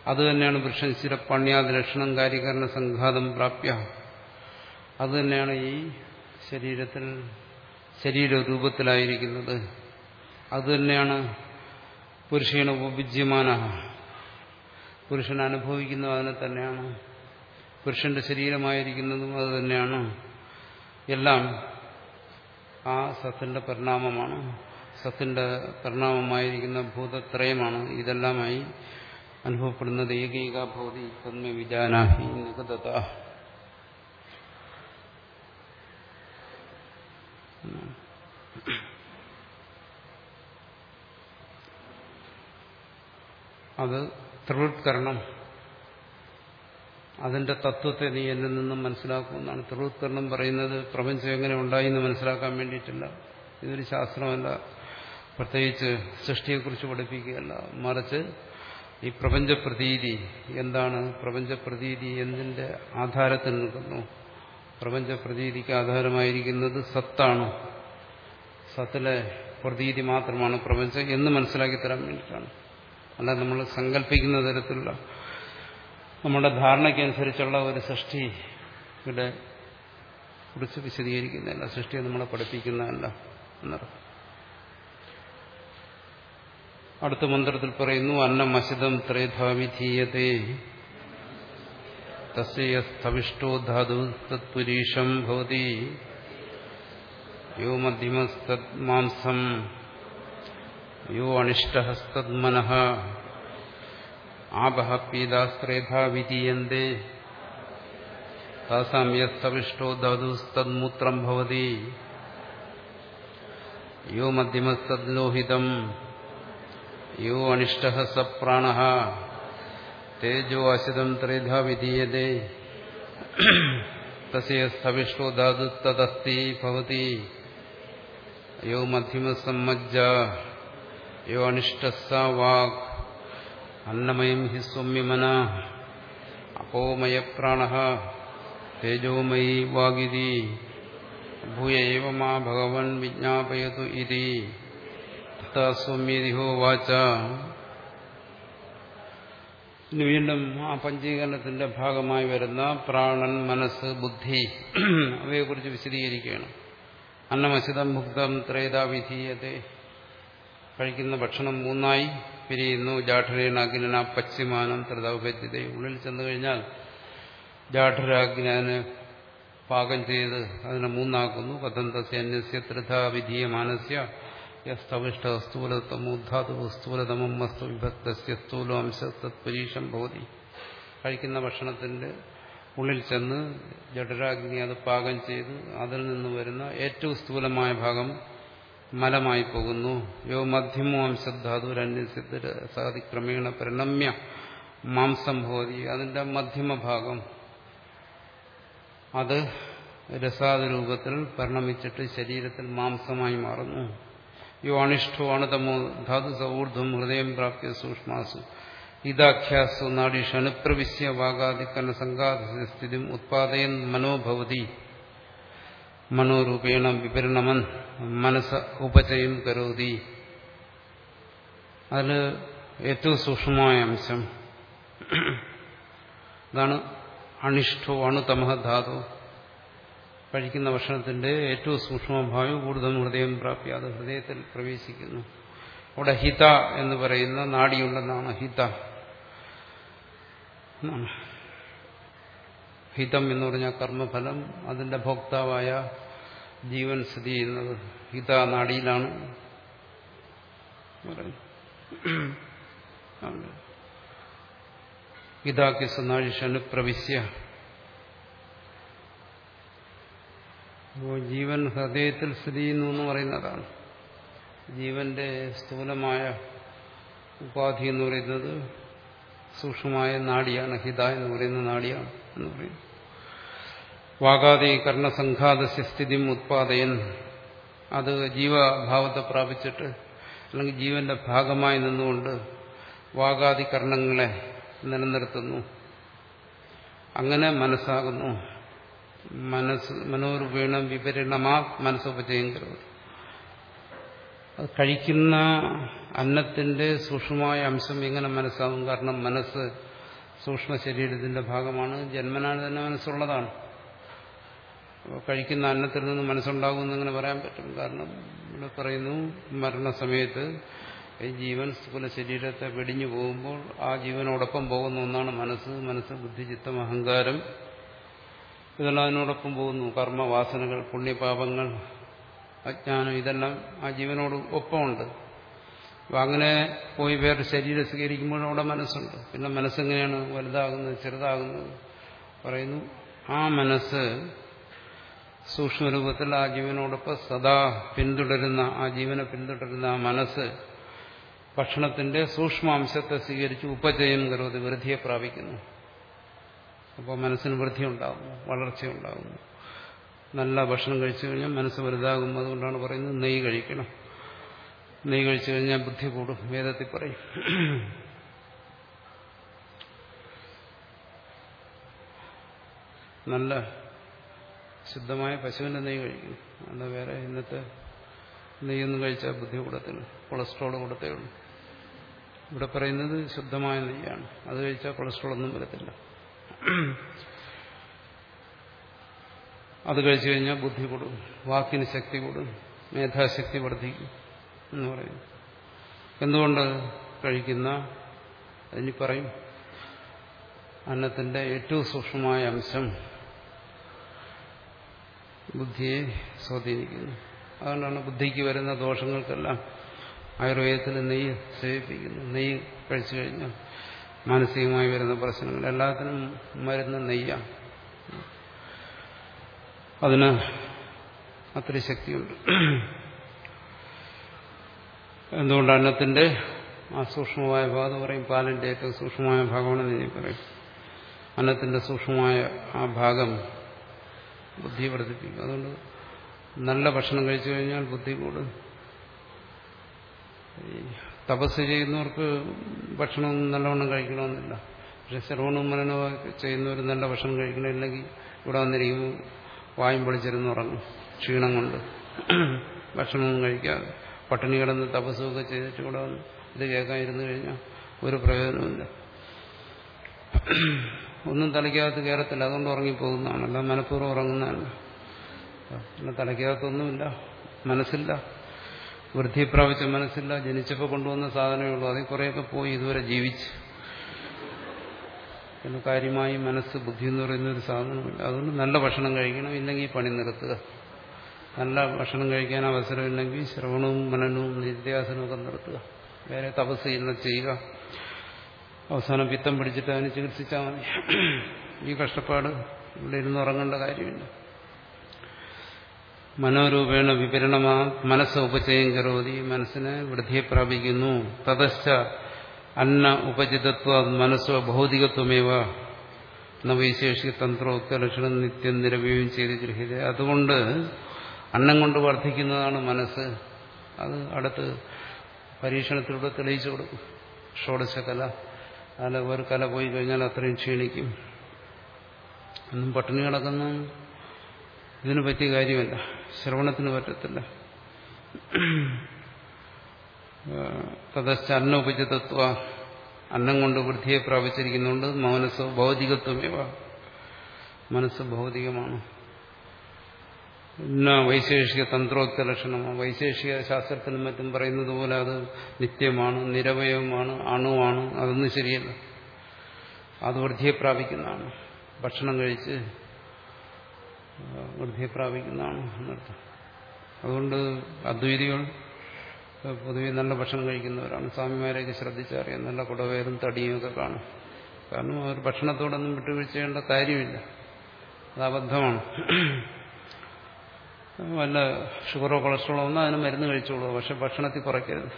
അത് തന്നെയാണ് വൃക്ഷം സ്ഥിരപ്പണ്യാതി ലക്ഷണം കാര്യകരണ സംഘാതം പ്രാപ്യ. അതുതന്നെയാണ് ഈ ശരീരത്തിൽ ശരീരരൂപത്തിലായിരിക്കുന്നത്. അതുതന്നെയാണ് പുരുഷേണ ഉപവിജ്യമാന പുരുഷൻ അനുഭവിക്കുന്നത് അതിനെ തന്നെയാണ്. പുരുഷന്റെ ശരീരമായിരിക്കുന്നതും അത് തന്നെയാണ്. എല്ലാം ആ സത്തിന്റെ പരിണാമമാണ്. സത്തിന്റെ പരിണാമമായിരിക്കുന്ന ഭൂതത്രയമാണ്. ഇതെല്ലാമായി അനുഭവപ്പെടുന്നത് ഏകൈക ഭൗതി തന്മ വിജാനാഹി അത് ത്രിവൃത്കരണം അതിന്റെ തത്വത്തെ നീ എന്നിൽ നിന്നും മനസ്സിലാക്കുമെന്നാണ്. ത്രിവൃത്കരണം പറയുന്നത് പ്രപഞ്ചം എങ്ങനെ ഉണ്ടായി എന്ന് മനസ്സിലാക്കാൻ വേണ്ടിയിട്ടില്ല. ഇതൊരു ശാസ്ത്രമല്ല. പ്രത്യേകിച്ച് സൃഷ്ടിയെക്കുറിച്ച് പഠിപ്പിക്കുകയല്ല. മറിച്ച് ഈ പ്രപഞ്ചപ്രതീതി എന്താണ്? പ്രപഞ്ചപ്രതീതി എന്തിന്റെ ആധാരത്തിൽ നിൽക്കുന്നു? പ്രപഞ്ചപ്രതീതിക്ക് ആധാരമായിരിക്കുന്നത് സത്താണ്. സത്തിലെ പ്രതീതി മാത്രമാണ് പ്രപഞ്ചം എന്ന് മനസ്സിലാക്കി തരാൻ വേണ്ടിയിട്ടാണ്. അല്ല നമ്മൾ സങ്കല്പിക്കുന്ന തരത്തിലുള്ള നമ്മുടെ ധാരണയ്ക്കനുസരിച്ചുള്ള ഒരു സൃഷ്ടിയുടെ കുറിച്ച് വിശദീകരിക്കുന്നതല്ല സൃഷ്ടിയെ നമ്മളെ പഠിപ്പിക്കുന്നതല്ല എന്നർത്ഥം. അടുത്ത മന്ത്രത്തിൽ പറയുന്നു അന്നം അശിതം ത്രേധാവിധീയത്തെ തസ്യസ്ഥവിഷ്ടോ ധാതു തത്പുരീഷം ഭവതി യോ മധ്യമസ്തമാംസം യോ അനിഷ്ടഹസ്തന്മന ആപഹ പീതാശ്രേധാ വിധീയന്തേ താസാം യസ്തവിഷ്ടോ ധാതുസ്തന്മൂത്രം ഭവതി യോ മധ്യമസ്തദ്ലോഹിതം യോ അനിഷ്ട സ പ്രാണ തേജോ അശിതം ത്രേധാ വിധീയത്തെ തസ്യസ്ഥവിഷ്ടോ ധാതു തദസ്തി ഭവതി. യോ മധ്യമസമ്മജ്ജ യോ അനിഷ്ട സ വാഗ് അന്നമയം ഹി സൗമ്യമന അപോമയപ്രാണ തേജോമയി വാഗിതി. ഭൂയ ഏവ മാ ഭഗവൻ വിജ്ഞാപയതു ഇതി. സൗമ്യതിഹോ വാച. ഇനി വീണ്ടും ആ പഞ്ചീകരണത്തിന്റെ ഭാഗമായി വരുന്ന പ്രാണൻ മനസ്സ് ബുദ്ധി അവയെക്കുറിച്ച് വിശദീകരിക്കുകയാണ്. അന്നമസിതം ഭുക്തം ത്രേതാവിധീയത്തെ കഴിക്കുന്ന ഭക്ഷണം മൂന്നായി പിരിയുന്നു. ജാഠരേണ അഗ്നന പശ്ചിമാനം ത്രതൗപദ്ധ്യത ഉള്ളിൽ ചെന്നു കഴിഞ്ഞാൽ ജാഠരാഗ്നെ പാകം ചെയ്ത് അതിനെ മൂന്നാക്കുന്നു. കഥന്തസ്യ അന്യസ്യ ത്രിധാവിധീയമാനസ്യ യസ്തവിഷ്ട സ്ഥൂലതമോധാതു സ്ഥൂലതമം വസ്തു വിഭക്തസ്യ സ്ഥൂലാംശ തത്പരീഷം ഭവതി. കഴിക്കുന്ന ഭക്ഷണത്തിന്റെ ഉള്ളിൽ ചെന്ന് ജഡരാഗ്നി അത് പാകം ചെയ്ത് അതിൽ നിന്ന് വരുന്ന ഏറ്റവും സ്ഥൂലമായ ഭാഗം മലമായി പോകുന്നു. യോ മധ്യമോ അംശധാതുരന്യസിദ്ധ സാധിക്രമേണ പരിണമ്യ മാംസം ഭവതി. അതിന്റെ മധ്യമഭാഗം അത് രസാദ രൂപത്തിൽ പരിണമിച്ചിട്ട് ശരീരത്തിൽ മാംസമായി മാറുന്നു. യോ അണിഷ്ഠോ അണുതമോ ധാതു സൗർദ്ധം ഹൃദയം പ്രാപ്യ സൂക്ഷ്മാസു. ഇതാഖ്യാസു നാടീഷ് അനുപ്രവിശ്യ വാഗാദിക്കന സംഘാതസ്ഥിതി ഉത്പാദയൻ മനോഭവതി. മനോരൂപേണ വിപരണമൻ മനസ്സ് ഉപചയം കരോതി. അതിൽ ഏറ്റവും സൂക്ഷ്മമായ അംശം അതാണ് അണിഷ്ഠോ അണുതമ ധാതു. കഴിക്കുന്ന ഭക്ഷണത്തിന്റെ ഏറ്റവും സൂക്ഷ്മഭാവം കൂടുതൽ ഹൃദയം പ്രാപ്തി. അത് ഹൃദയത്തിൽ പ്രവേശിക്കുന്നു. അവിടെ ഹിത എന്ന് പറയുന്ന നാടിയുണ്ടെന്നാണ് ഹിത. ഹിതം എന്ന് പറഞ്ഞ കർമ്മഫലം. അതിന്റെ ഭോക്താവായ ജീവൻ സ്ഥിതി ചെയ്യുന്നത് ഹിത നാടിയിലാണ്. ഹിതാക്കി സന്നാഴിഷന് പ്രവിശ്യ ജീവൻ ഹൃദയത്തിൽ സ്ഥിതി ചെയ്യുന്നു എന്ന് പറയുന്നതാണ്. ജീവന്റെ സ്ഥൂലമായ ഉപാധി എന്ന് പറയുന്നത് സൂക്ഷ്മമായ നാടിയാണ് ഹിത എന്ന് പറയുന്ന നാടിയാണ് എന്ന് പറയുന്നത് വാഗാദി കർണസംഘാതസ്യ സ്ഥിതി ഉത്പാദയൻ. അത് ജീവഭാവത്തെ പ്രാപിച്ചിട്ട് അല്ലെങ്കിൽ ജീവന്റെ ഭാഗമായി നിന്നുകൊണ്ട് വാഗാദി കർണങ്ങളെ നിലനിർത്തുന്നു. അങ്ങനെ മനസ്സാകുന്നു. മനസ്സ് മനോരൂപേണ വിപരിണമാ മനസ്സോപചയം കരുത് അത് കഴിക്കുന്ന അന്നത്തിന്റെ സൂക്ഷ്മമായ അംശം എങ്ങനെ മനസ്സാകും? കാരണം മനസ്സ് സൂക്ഷ്മ ശരീരത്തിന്റെ ഭാഗമാണ്. ജന്മനാണ് തന്നെ മനസ്സുള്ളതാണ്. കഴിക്കുന്ന അന്നത്തിൽ നിന്ന് മനസ്സുണ്ടാകുമെന്ന് ഇങ്ങനെ പറയാൻ പറ്റും. കാരണം ഇവിടെ പറയുന്നു മരണസമയത്ത് ഈ ജീവൻ സ്ഥൂല ശരീരത്തെ വെടിഞ്ഞു പോകുമ്പോൾ ആ ജീവനോടൊപ്പം പോകുന്ന ഒന്നാണ് മനസ്സ്. മനസ്സ് ബുദ്ധി ചിത്തം അഹങ്കാരം. ഇതെല്ലാം അതിനോടൊപ്പം പോകുന്നു. കർമ്മവാസനകൾ പുണ്യപാപങ്ങൾ അജ്ഞാനം ഇതെല്ലാം ആ ജീവനോട് ഒപ്പമുണ്ട്. അപ്പം അങ്ങനെ പോയി വേറെ ശരീരം സ്വീകരിക്കുമ്പോൾ അവിടെ മനസ്സുണ്ട്. പിന്നെ മനസ്സെങ്ങനെയാണ് വലുതാകുന്നത് ചെറുതാകുന്നത്? പറയുന്നു ആ മനസ്സ് സൂക്ഷ്മരൂപത്തിൽ ആ ജീവനോടൊപ്പം സദാ പിന്തുടരുന്ന ആ ജീവനെ പിന്തുടരുന്ന ആ മനസ്സ് ഭക്ഷണത്തിന്റെ സൂക്ഷ്മാംശത്തെ സ്വീകരിച്ച് ഉപചയം കരുതി വൃദ്ധിയെ പ്രാപിക്കുന്നു. അപ്പോൾ മനസ്സിന് വൃദ്ധി ഉണ്ടാകുന്നു വളർച്ചയുണ്ടാകുന്നു നല്ല ഭക്ഷണം കഴിച്ചു കഴിഞ്ഞാൽ മനസ്സ് വലുതാകും. അതുകൊണ്ടാണ് പറയുന്നത് നെയ്യ് കഴിക്കണം. നെയ്യ് കഴിച്ചു കഴിഞ്ഞാൽ ബുദ്ധി കൂടും. വേദത്തിൽ പറയും. നല്ല ശുദ്ധമായ പശുവിന്റെ നെയ്യ് കഴിക്കണം അല്ല വേറെ ഇന്നത്തെ നെയ്യൊന്നും കഴിച്ചാൽ ബുദ്ധി കൂടത്തില്ല. കൊളസ്ട്രോൾ കൂടത്തേ ഉള്ളൂ. ഇവിടെ പറയുന്നത് ശുദ്ധമായ നെയ്യാണ്. അത് കഴിച്ചാൽ കൊളസ്ട്രോൾ ഒന്നും വരത്തില്ല. അത് കഴിച്ചു കഴിഞ്ഞാൽ ബുദ്ധി കൂടും. വാക്കിന് ശക്തി കൂടും. മേധാശക്തി വർദ്ധിക്കും എന്ന് പറയും. എന്തുകൊണ്ട് കഴിക്കുന്ന? അതിനി പറയും. അന്നത്തിന്റെ ഏറ്റവും സൂക്ഷ്മമായ അംശം ബുദ്ധിയെ സ്വാധീനിക്കുന്നു. അതുകൊണ്ടാണ് ബുദ്ധിക്ക് വരുന്ന ദോഷങ്ങൾക്കെല്ലാം ആയുർവേദത്തിൽ നെയ്യ് സേവിപ്പിക്കുന്നു. നെയ്യ് കഴിച്ചു കഴിഞ്ഞാൽ മാനസികമായി വരുന്ന പ്രശ്നങ്ങൾ എല്ലാത്തിനും മരുന്ന് നെയ്യ. അതിന് അത്ര ശക്തിയുണ്ട്. എന്തുകൊണ്ട് അന്നത്തിന്റെ ആ സൂക്ഷ്മമായ ഭാഗം പറയും? പാലിന്റെ ഏറ്റവും സൂക്ഷ്മമായ ഭാഗമാണെന്ന് ഞാൻ പറയും. അന്നത്തിന്റെ സൂക്ഷ്മമായ ആ ഭാഗം ബുദ്ധി വർദ്ധിപ്പിക്കും അതുകൊണ്ട് നല്ല ഭക്ഷണം കഴിച്ചു കഴിഞ്ഞാൽ ബുദ്ധി കൂടും തപസ് ചെയ്യുന്നവർക്ക് ഭക്ഷണം നല്ലവണ്ണം കഴിക്കണമെന്നില്ല. പക്ഷെ ശ്രവണവും മനനവും ചെയ്യുന്നവർ നല്ല ഭക്ഷണം കഴിക്കണമില്ലെങ്കിൽ ഇവിടെ വന്നിരിക്കുമ്പോൾ വായും പൊളിച്ചിരുന്ന് ഉറങ്ങും. ക്ഷീണം കൊണ്ട്. ഭക്ഷണമൊന്നും കഴിക്കാതെ. പട്ടിണി കിടന്ന് തപസ്സുമൊക്കെ ചെയ്തിട്ട് ഇവിടെ വന്ന് ഇത് കേൾക്കാനിരുന്നു കഴിഞ്ഞാൽ ഒരു പ്രയോജനമില്ല ഒന്നും തലയ്ക്കകത്ത് കയറത്തില്ല. അതുകൊണ്ട് ഉറങ്ങിപ്പോകുന്നതാണ്. അല്ല മനഃപൂർവം ഉറങ്ങുന്നതല്ല. തലയ്ക്കകത്തൊന്നുമില്ല. മനസ്സില്ല. വൃദ്ധി പ്രാപിച്ച മനസ്സില്ല ജനിച്ചപ്പോൾ കൊണ്ടുവന്ന സാധനമേ ഉള്ളൂ. അതിൽ കുറേയൊക്കെ പോയി ഇതുവരെ ജീവിച്ച്. പിന്നെ കാര്യമായി മനസ്സ് ബുദ്ധി എന്ന് പറയുന്ന ഒരു സാധനമില്ല. അതുകൊണ്ട് നല്ല ഭക്ഷണം കഴിക്കണം ഇല്ലെങ്കിൽ പണി നിർത്തുക. നല്ല ഭക്ഷണം കഴിക്കാൻ അവസരമില്ലെങ്കിൽ ശ്രവണവും മനനവും നിത്യാസനവും ഒക്കെ നിർത്തുക. വേറെ തപസ് ചെയ്യുന്ന ചെയ്യുക. അവസാനം പിത്തം പിടിച്ചിട്ട് അതിന് ചികിത്സിച്ചാൽ മതി. ഈ കഷ്ടപ്പാട് ഇവിടെ ഇരുന്ന് ഉറങ്ങേണ്ട കാര്യമില്ല. മനോരൂപേണ വിപരണമാ മനസ്സ് ഉപചയം കരോതി മനസ്സിനെ വൃദ്ധിയെ പ്രാപിക്കുന്നു. തതശ്ച അന്ന ഉപചിതത്വ മനസ്സോ ഭൗതികത്വമേവ. നവൈശേഷിക തന്ത്രോക്ത ലക്ഷണം നിത്യം നിരവയും ചെയ്ത് ഗ്രഹിത അതുകൊണ്ട് അന്നം കൊണ്ട് വർദ്ധിക്കുന്നതാണ് മനസ്സ്. അത് അടുത്ത് പരീക്ഷണത്തിലൂടെ തെളിയിച്ചു കൊടുക്കും. ഷോഡശ കല. അതിൽ ഒരു കല പോയി കഴിഞ്ഞാൽ അത്രയും ക്ഷീണിക്കും. ഒന്നും പട്ടിണി കിടക്കുന്ന. ഇതിനു പറ്റിയ കാര്യമല്ല. ശ്രവണത്തിന് പറ്റത്തില്ല. അന്നോപചിതത്വ അന്നം കൊണ്ട് വൃദ്ധിയെ പ്രാപിച്ചിരിക്കുന്നുണ്ട്. മനസ്സ് ഭൗതികത്വമേവ. മനസ്സ് ഭൗതികമാണ്. പിന്നെ വൈശേഷിക തന്ത്രോക്ത ലക്ഷണമാണ്. വൈശേഷിക ശാസ്ത്രത്തിനും മറ്റും പറയുന്നത് പോലെ അത് നിത്യമാണ് നിരവയവമാണ് അണുവാണ്. അതൊന്നും ശരിയല്ല. അത് വൃദ്ധിയെ പ്രാപിക്കുന്നതാണ്. ഭക്ഷണം കഴിച്ച് വൃദ്ധിയെ പ്രാപിക്കുന്നതാണ് എന്നർത്ഥം. അതുകൊണ്ട് അദ്വൈതികൾ പൊതുവെ നല്ല ഭക്ഷണം കഴിക്കുന്നവരാണ്. സ്വാമിമാരെയൊക്കെ ശ്രദ്ധിച്ചറിയാം. നല്ല കുടവേറും തടിയും ഒക്കെ കാണും. കാരണം അവർ ഭക്ഷണത്തോടൊന്നും വിട്ടുവീഴ്ച ചെയ്യേണ്ട കാര്യമില്ല. അത് അബദ്ധമാണ്. വല്ല ഷുഗറോ കൊളസ്ട്രോളോ ഒന്നും അതിന് മരുന്ന് കഴിച്ചോളൂ. പക്ഷെ ഭക്ഷണത്തിൽ കുറയ്ക്കരുത്.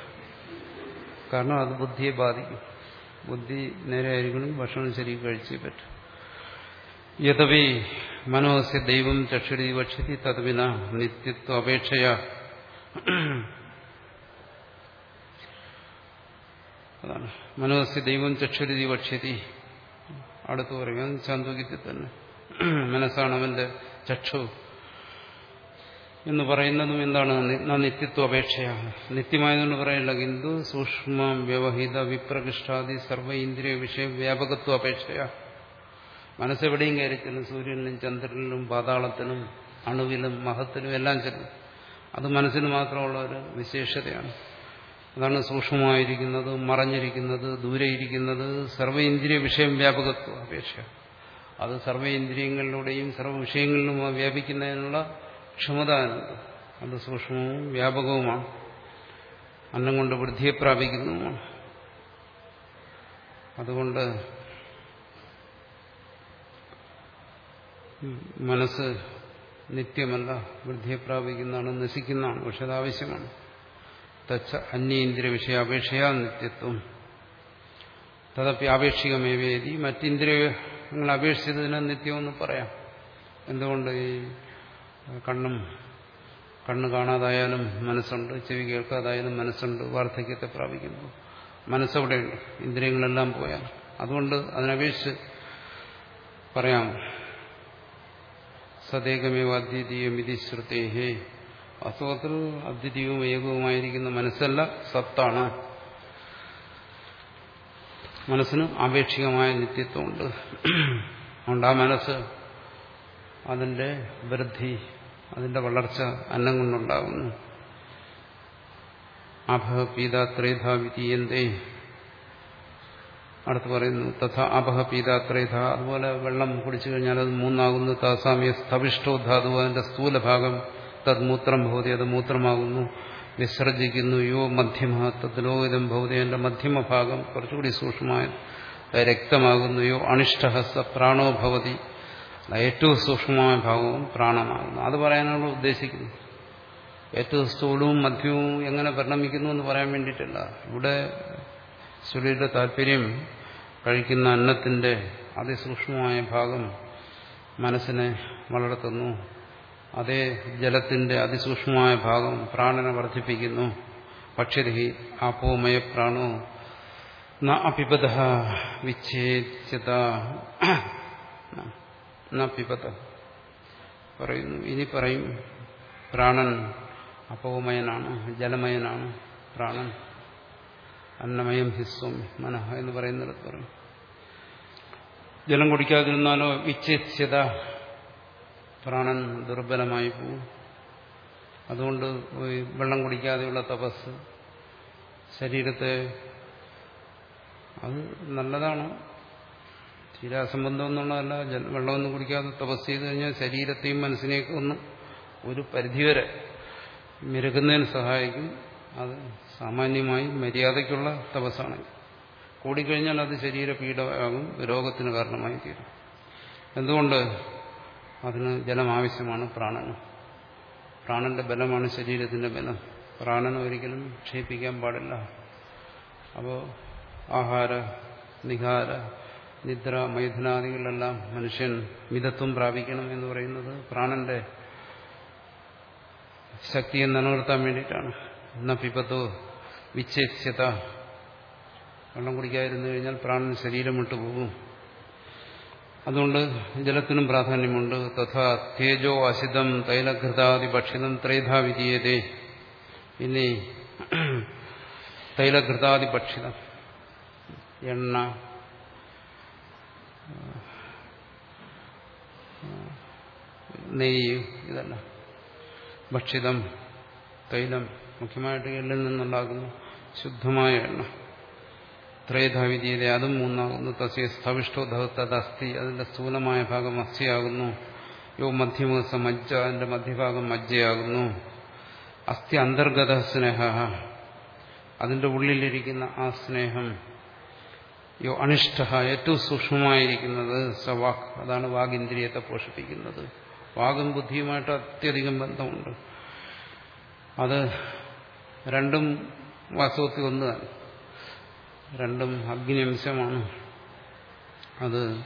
കാരണം അത് ബുദ്ധിയെ ബാധിക്കും. ബുദ്ധി നേരെ ആയിരിക്കണം ഭക്ഷണം ശരി കഴിച്ചേ പറ്റും. യഥവി മനോസ്യ ദൈവം ചക്ഷുരി വക്ഷതി തദ്വിന നിത്യത്വ അപേക്ഷയ. അതാണ്. മനോസ്യ ദൈവം ചക്ഷുരി വക്ഷ്യതി അടുത്ത് പറയും ചാന്തോക്യത്തിൽ തന്നെ. മനസ്സാണ് അവന്റെ ചക്ഷു. എന്ന് പറയുന്നതും എന്താണ്? നിത്യത്വ അപേക്ഷയാണ്. നിത്യമായതുകൊണ്ട് പറയില്ല കിന്തു സൂക്ഷ്മ വ്യവഹിത വിപ്രകൃഷ്ടാദി സർവ ഇന്ദ്രിയ വിഷയ വ്യാപകത്വ അപേക്ഷയ. മനസ്സെവിടെയും കയറിച്ചെല്ലും. സൂര്യനിലും ചന്ദ്രനിലും പാതാളത്തിനും അണുവിലും മഹത്തിലും എല്ലാം ചെല്ലും. അത് മനസ്സിന് മാത്രമുള്ള ഒരു വിശേഷതയാണ്. അതാണ് സൂക്ഷ്മമായിരിക്കുന്നത് മറഞ്ഞിരിക്കുന്നത് ദൂരെ ഇരിക്കുന്നത് സർവേന്ദ്രിയ വിഷയം വ്യാപകത്വ അപേക്ഷ അത് സർവേന്ദ്രിയങ്ങളിലൂടെയും സർവ വിഷയങ്ങളിലും വ്യാപിക്കുന്നതിനുള്ള ക്ഷമത അത് സൂക്ഷ്മവും വ്യാപകവുമാണ്. അന്നം കൊണ്ട് വൃദ്ധിയെ പ്രാപിക്കുന്നതുമാണ് അതുകൊണ്ട് മനസ്സ് നിത്യമല്ല വൃദ്ധിയെ പ്രാപിക്കുന്നതാണ് നശിക്കുന്നതാണ് പക്ഷെ അത് ആവശ്യമാണ്. തച്ച അന്യേന്ദ്രിയ വിഷയ അപേക്ഷയാ നിത്യത്വം. തദപ്പി ആപേക്ഷികമേവേദി മറ്റേന്ദ്രിയങ്ങൾ അപേക്ഷിച്ചതിന് നിത്യമെന്ന് പറയാം. എന്തുകൊണ്ട് ഈ കണ്ണും കണ്ണ് കാണാതായാലും മനസ്സുണ്ട് ചെവി കേൾക്കാതായാലും മനസ്സുണ്ട് വാർദ്ധക്യത്തെ പ്രാപിക്കുന്നു. മനസ്സവിടെയുണ്ട് ഇന്ദ്രിയങ്ങളെല്ലാം പോയാൽ. അതുകൊണ്ട് അതിനപേക്ഷിച്ച് പറയാം. സദേകമേവ അദ്വിതീയം ഇതി ശ്രുതേഹേ. വാസ്തവത്തിൽ അദ്വിതീയവും ഏകവുമായിരിക്കുന്ന മനസ്സല്ല സത്താണ്. മനസ്സിന് ആപേക്ഷികമായ നിത്യത്വമുണ്ട്. അതുകൊണ്ട് ആ മനസ്സ് അതിന്റെ വൃദ്ധി അതിന്റെ വളർച്ച അന്നം കൊണ്ടുണ്ടാകുന്നു. അഭ പീത അടുത്ത് പറയുന്നു തഥ അപഹ പീതാത്രേധ. അതുപോലെ വെള്ളം കുടിച്ചു കഴിഞ്ഞാൽ അത് മൂന്നാകുന്നു. താസാമ്യ സ്ഥവിഷ്ടോ ധാതു. അതിന്റെ സ്ഥൂലഭാഗം തത് മൂത്രം ഭൗതി അത് മൂത്രമാകുന്നു. വിസർജിക്കുന്നു യോ മധ്യമ. തദ്ലോഹിതം ഭൗതി അതിന്റെ മധ്യമഭാഗം കുറച്ചുകൂടി സൂക്ഷ്മമായ രക്തമാകുന്നു. യോ അണിഷ്ട സ പ്രാണോ ഭവതി. ഏറ്റവും സൂക്ഷ്മമായ ഭാഗവും പ്രാണമാകുന്നു. അത് പറയാനാണ് ഉദ്ദേശിക്കുന്നത്. ഏറ്റവും സ്ഥൂലവും മധ്യവും എങ്ങനെ പരിണമിക്കുന്നു എന്ന് പറയാൻ വേണ്ടിയിട്ടല്ല. ഇവിടെ ശ്രുതിയുടെ താല്പര്യം കഴിക്കുന്ന അന്നത്തിന്റെ അതിസൂക്ഷ്മമായ ഭാഗം മനസ്സിനെ വളർത്തുന്നു. അതേ ജലത്തിന്റെ അതിസൂക്ഷ്മമായ ഭാഗം പ്രാണനെ വർദ്ധിപ്പിക്കുന്നു. പക്ഷരഹി ആപോമയ പ്രാണോ ന അപിപത വിച്ഛേദ്യത. പിപത പറയുന്നു. ഇനി പറയും പ്രാണൻ അപവമയനാണ് ജലമയനാണ് പ്രാണൻ. അന്നമയം ഹിസ്വം മനഃ എന്ന് പറയുന്നിടത്ത് പറയും ജലം കുടിക്കാതിരുന്നാലോ വിച്ഛേദ്യത പ്രാണൻ ദുർബലമായി പോവും. അതുകൊണ്ട് വെള്ളം കുടിക്കാതെയുള്ള തപസ് ശരീരത്തെ അത് നല്ലതാണ്. തീരാസംബന്ധം എന്നുള്ളതല്ല വെള്ളമൊന്നും കുടിക്കാതെ തപസ് ചെയ്ത് കഴിഞ്ഞാൽ ശരീരത്തെയും മനസ്സിനെയൊക്കെ ഒന്ന് ഒരു പരിധിവരെ മെരുകുന്നതിന് സഹായിക്കും. അത് സാമാന്യമായി മര്യാദയ്ക്കുള്ള തപസ്സാണ് കൂടിക്കഴിഞ്ഞാൽ അത് ശരീരപീഠമാകും രോഗത്തിന് കാരണമായി തീരും. എന്തുകൊണ്ട്? അതിന് ജലം ആവശ്യമാണ് പ്രാണന്. പ്രാണന്റെ ബലമാണ് ശരീരത്തിന്റെ ബലം. പ്രാണനെ ഒരിക്കലും ക്ഷയിപ്പിക്കാൻ പാടില്ല. അപ്പോൾ ആഹാര നിഹാര നിദ്ര മൈഥുനാദികളിലെല്ലാം മനുഷ്യൻ മിതത്വം പ്രാപിക്കണം എന്ന് പറയുന്നത് പ്രാണന്റെ ശക്തിയെ നിലനിർത്താൻ വേണ്ടിയിട്ടാണ്. എന്ന പിപ്പത്തോ വിച്ഛേദ്യത വെള്ളം കുടിക്കാതിരുന്നു കഴിഞ്ഞാൽ പ്രാണൻ ശരീരം വിട്ടു പോകും. അതുകൊണ്ട് ജലത്തിനും പ്രാധാന്യമുണ്ട്. തഥാ തേജോ അസിതം തൈലഘൃതാദി ഭക്ഷിതം ത്രൈധാ വിധീയതേ. ഇനി തൈലഘൃതാദി ഭക്ഷിതം. എണ്ണ. നെയ്യ് ഇതല്ല. ഭക്ഷിതം തൈലം. മുഖ്യമായിട്ട് എള്ളിൽ നിന്നുണ്ടാകുന്നു ശുദ്ധമായ എണ്ണ ത്രേധാവിധിയിലെ അതും മൂന്നാകുന്നു. തസ്യ സ്ഥവിഷ്ടോ തദസ്തി അതിന്റെ സ്ഥൂലമായ ഭാഗം അസ്ഥിയാകുന്നു. യോ മധ്യമസ മജ്ജ അതിന്റെ മധ്യഭാഗം മജ്ജയാകുന്നു. അസ്ഥി അന്തർഗത സ്നേഹ അതിന്റെ ഉള്ളിലിരിക്കുന്ന ആ സ്നേഹം. യോ അനിഷ്ട ഏറ്റവും സൂക്ഷ്മമായിരിക്കുന്നത് സവാക് അതാണ് വാഗിന്ദ്രിയത്തെ പോഷിപ്പിക്കുന്നത്. വാഗും ബുദ്ധിയുമായിട്ട് അത്യധികം ബന്ധമുണ്ട്. അത് രണ്ടും വാസ്തവത്തിൽ ഒന്ന് രണ്ടും അഗ്നി അംശമാണ് അത്